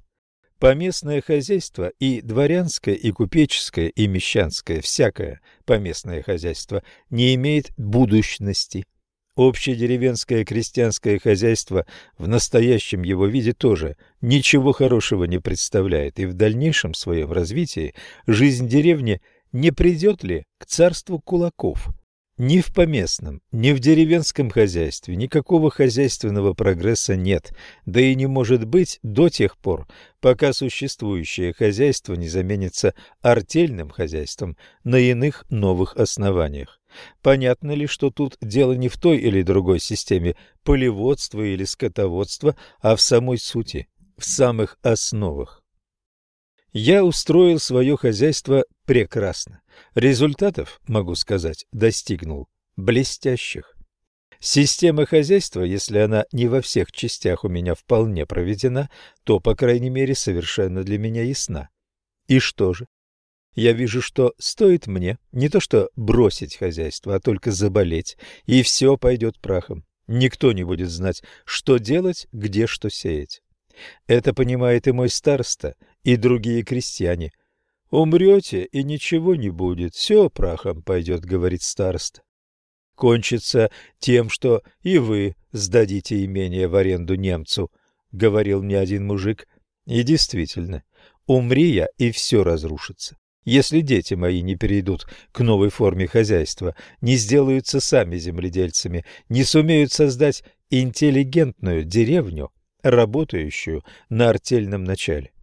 Поместное хозяйство и дворянское, и купеческое, и мещанское, всякое поместное хозяйство не имеет будущности. Общедеревенское крестьянское хозяйство в настоящем его виде тоже ничего хорошего не представляет, и в дальнейшем своем развитии жизнь деревни не придет ли к царству кулаков – ни в поместном, ни в деревенском хозяйстве никакого хозяйственного прогресса нет, да и не может быть до тех пор, пока существующее хозяйство не заменится артельным хозяйством на иных новых основаниях. Понятно ли, что тут дело не в той или другой системе полеводства или скотоводства, а в самой сути, в самых основах? Я устроил свое хозяйство прекрасно. Результатов, могу сказать, достигнул блестящих. Система хозяйства, если она не во всех частях у меня вполне проведена, то, по крайней мере, совершенно для меня ясна. И что же? Я вижу, что стоит мне не то что бросить хозяйство, а только заболеть, и все пойдет прахом. Никто не будет знать, что делать, где что сеять. Это понимает и мой староста, и другие крестьяне. «Умрете, и ничего не будет, все прахом пойдет», — говорит староста. «Кончится тем, что и вы сдадите имение в аренду немцу», — говорил мне один мужик. И действительно, умри я, и все разрушится. Если дети мои не перейдут к новой форме хозяйства, не сделаются сами земледельцами, не сумеют создать интеллигентную деревню, работающую на артельном начале.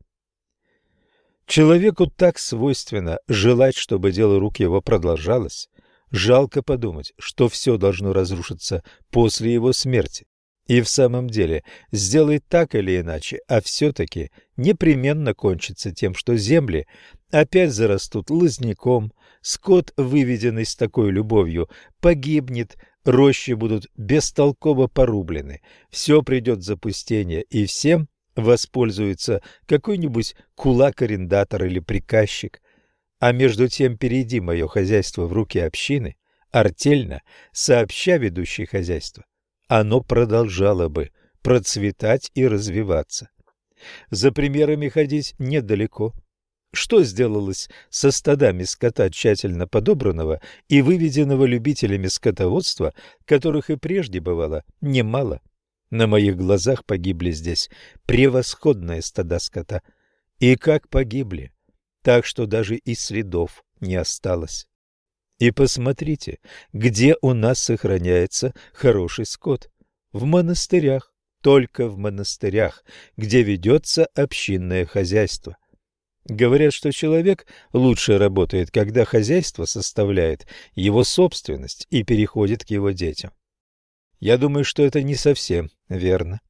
Человеку так свойственно желать, чтобы дело рук его продолжалось. Жалко подумать, что все должно разрушиться после его смерти. И в самом деле, сделает так или иначе, а все-таки непременно кончится тем, что земли опять зарастут лозняком, скот, выведенный с такой любовью, погибнет, рощи будут бестолково порублены, все придет в запустение, и всем воспользуется какой-нибудь кулак-арендатор или приказчик. А между тем перейди мое хозяйство в руки общины, артельно, сообща ведущей хозяйство, оно продолжало бы процветать и развиваться. За примерами ходить недалеко. Что сделалось со стадами скота, тщательно подобранного и выведенного любителями скотоводства, которых и прежде бывало немало? На моих глазах погибли здесь превосходные стада скота. И как погибли, так что даже и следов не осталось. И посмотрите, где у нас сохраняется хороший скот. В монастырях, только в монастырях, где ведется общинное хозяйство. Говорят, что человек лучше работает, когда хозяйство составляет его собственность и переходит к его детям. Я думаю, что это не совсем верно.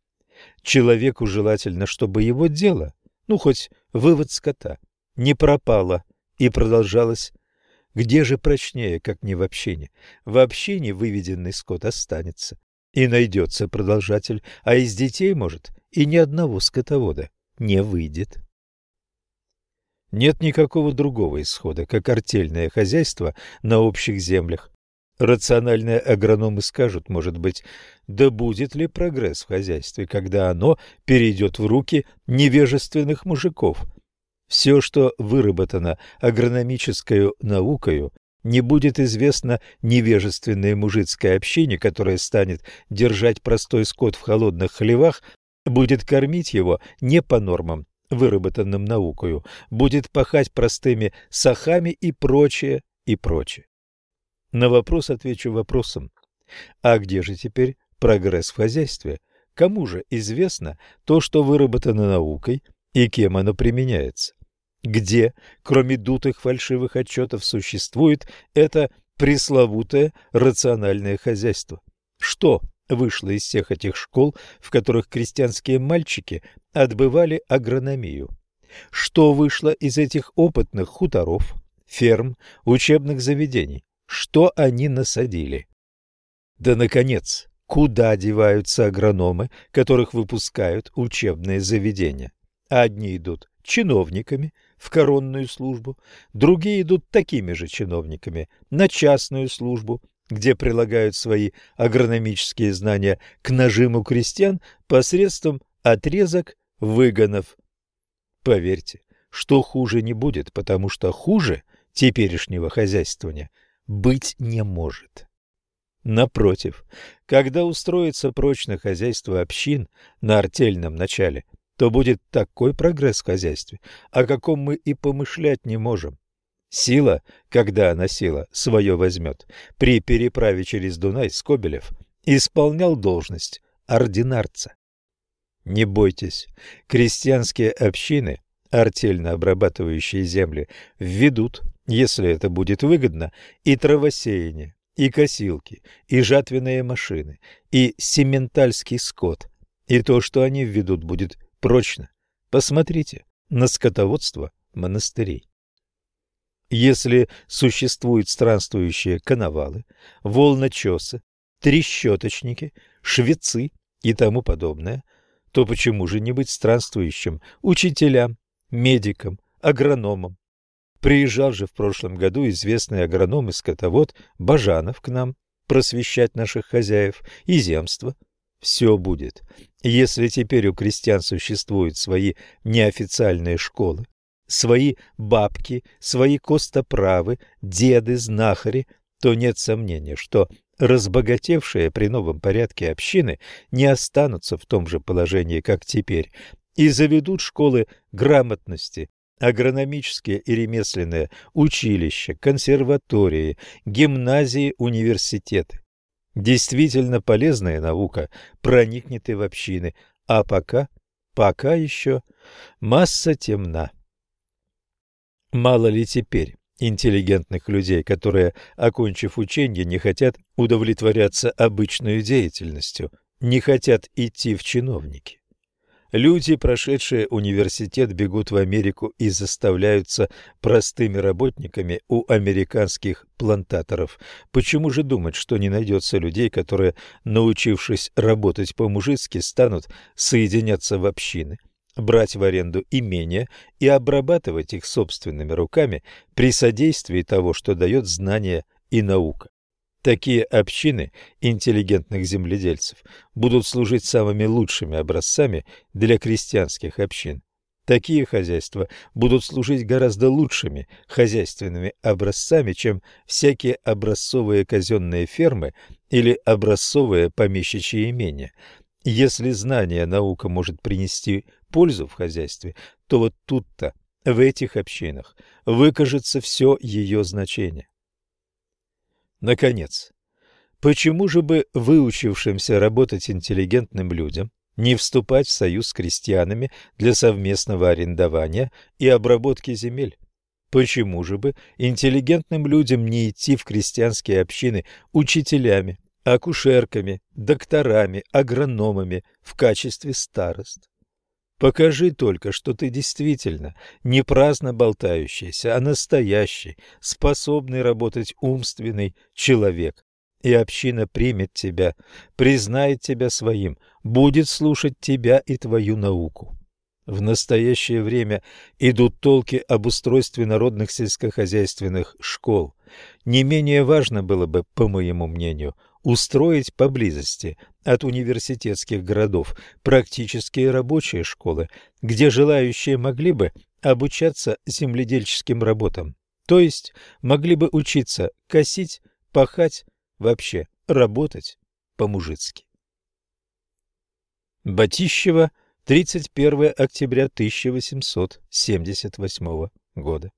Человеку желательно, чтобы его дело, ну, хоть вывод скота, не пропало и продолжалось. Где же прочнее, как не в общине? В общине выведенный скот останется, и найдется продолжатель, а из детей, может, и ни одного скотовода не выйдет. Нет никакого другого исхода, как артельное хозяйство на общих землях, Рациональные агрономы скажут, может быть, да будет ли прогресс в хозяйстве, когда оно перейдет в руки невежественных мужиков. Все, что выработано агрономической наукою, не будет известно невежественной мужицкой общине, которая станет держать простой скот в холодных хлевах, будет кормить его не по нормам, выработанным наукою, будет пахать простыми сахами и прочее, и прочее. На вопрос отвечу вопросом. А где же теперь прогресс в хозяйстве? Кому же известно то, что выработано наукой и кем оно применяется? Где, кроме дутых фальшивых отчетов, существует это пресловутое рациональное хозяйство? Что вышло из всех этих школ, в которых крестьянские мальчики отбывали агрономию? Что вышло из этих опытных хуторов, ферм, учебных заведений? Что они насадили? Да, наконец, куда деваются агрономы, которых выпускают учебные заведения? Одни идут чиновниками в коронную службу, другие идут такими же чиновниками на частную службу, где прилагают свои агрономические знания к нажиму крестьян посредством отрезок выгонов. Поверьте, что хуже не будет, потому что хуже теперешнего хозяйствования быть не может. Напротив, когда устроится прочно хозяйство общин на артельном начале, то будет такой прогресс в хозяйстве, о каком мы и помышлять не можем. Сила, когда она сила, свое возьмет. При переправе через Дунай Скобелев исполнял должность ординарца. Не бойтесь, крестьянские общины, артельно обрабатывающие земли, введут, если это будет выгодно, и травосеяние, и косилки, и жатвенные машины, и сементальский скот. И то, что они введут, будет прочно. Посмотрите на скотоводство монастырей. Если существуют странствующие коновалы, волночесы, трещоточники, швецы и тому подобное, то почему же не быть странствующим учителям, медикам, агрономам? Приезжал же в прошлом году известный агроном и скотовод Бажанов к нам просвещать наших хозяев и земства. Все будет. Если теперь у крестьян существуют свои неофициальные школы, свои бабки, свои костоправы, деды, знахари, то нет сомнения, что разбогатевшие при новом порядке общины не останутся в том же положении, как теперь, и заведут школы грамотности, агрономические и ремесленные училища, консерватории, гимназии, университеты. Действительно полезная наука проникнет и в общины, а пока, пока еще масса темна. Мало ли теперь интеллигентных людей, которые, окончив учение, не хотят удовлетворяться обычной деятельностью, не хотят идти в чиновники. Люди, прошедшие университет, бегут в Америку и заставляются простыми работниками у американских плантаторов. Почему же думать, что не найдется людей, которые, научившись работать по-мужицки, станут соединяться в общины? брать в аренду имения и обрабатывать их собственными руками при содействии того, что дает знание и наука. Такие общины интеллигентных земледельцев будут служить самыми лучшими образцами для крестьянских общин. Такие хозяйства будут служить гораздо лучшими хозяйственными образцами, чем всякие образцовые казенные фермы или образцовые помещичьи имения. Если знание наука может принести пользу в хозяйстве, то вот тут-то, в этих общинах, выкажется все ее значение. Наконец, почему же бы выучившимся работать интеллигентным людям не вступать в союз с крестьянами для совместного арендования и обработки земель? Почему же бы интеллигентным людям не идти в крестьянские общины учителями, акушерками, докторами, агрономами в качестве старост? Покажи только, что ты действительно не праздно болтающийся, а настоящий, способный работать умственный человек. И община примет тебя, признает тебя своим, будет слушать тебя и твою науку. В настоящее время идут толки об устройстве народных сельскохозяйственных школ. Не менее важно было бы, по моему мнению, устроить поблизости от университетских городов практические рабочие школы, где желающие могли бы обучаться земледельческим работам, то есть могли бы учиться косить, пахать, вообще работать по-мужицки. Батищева, 31 октября 1878 года.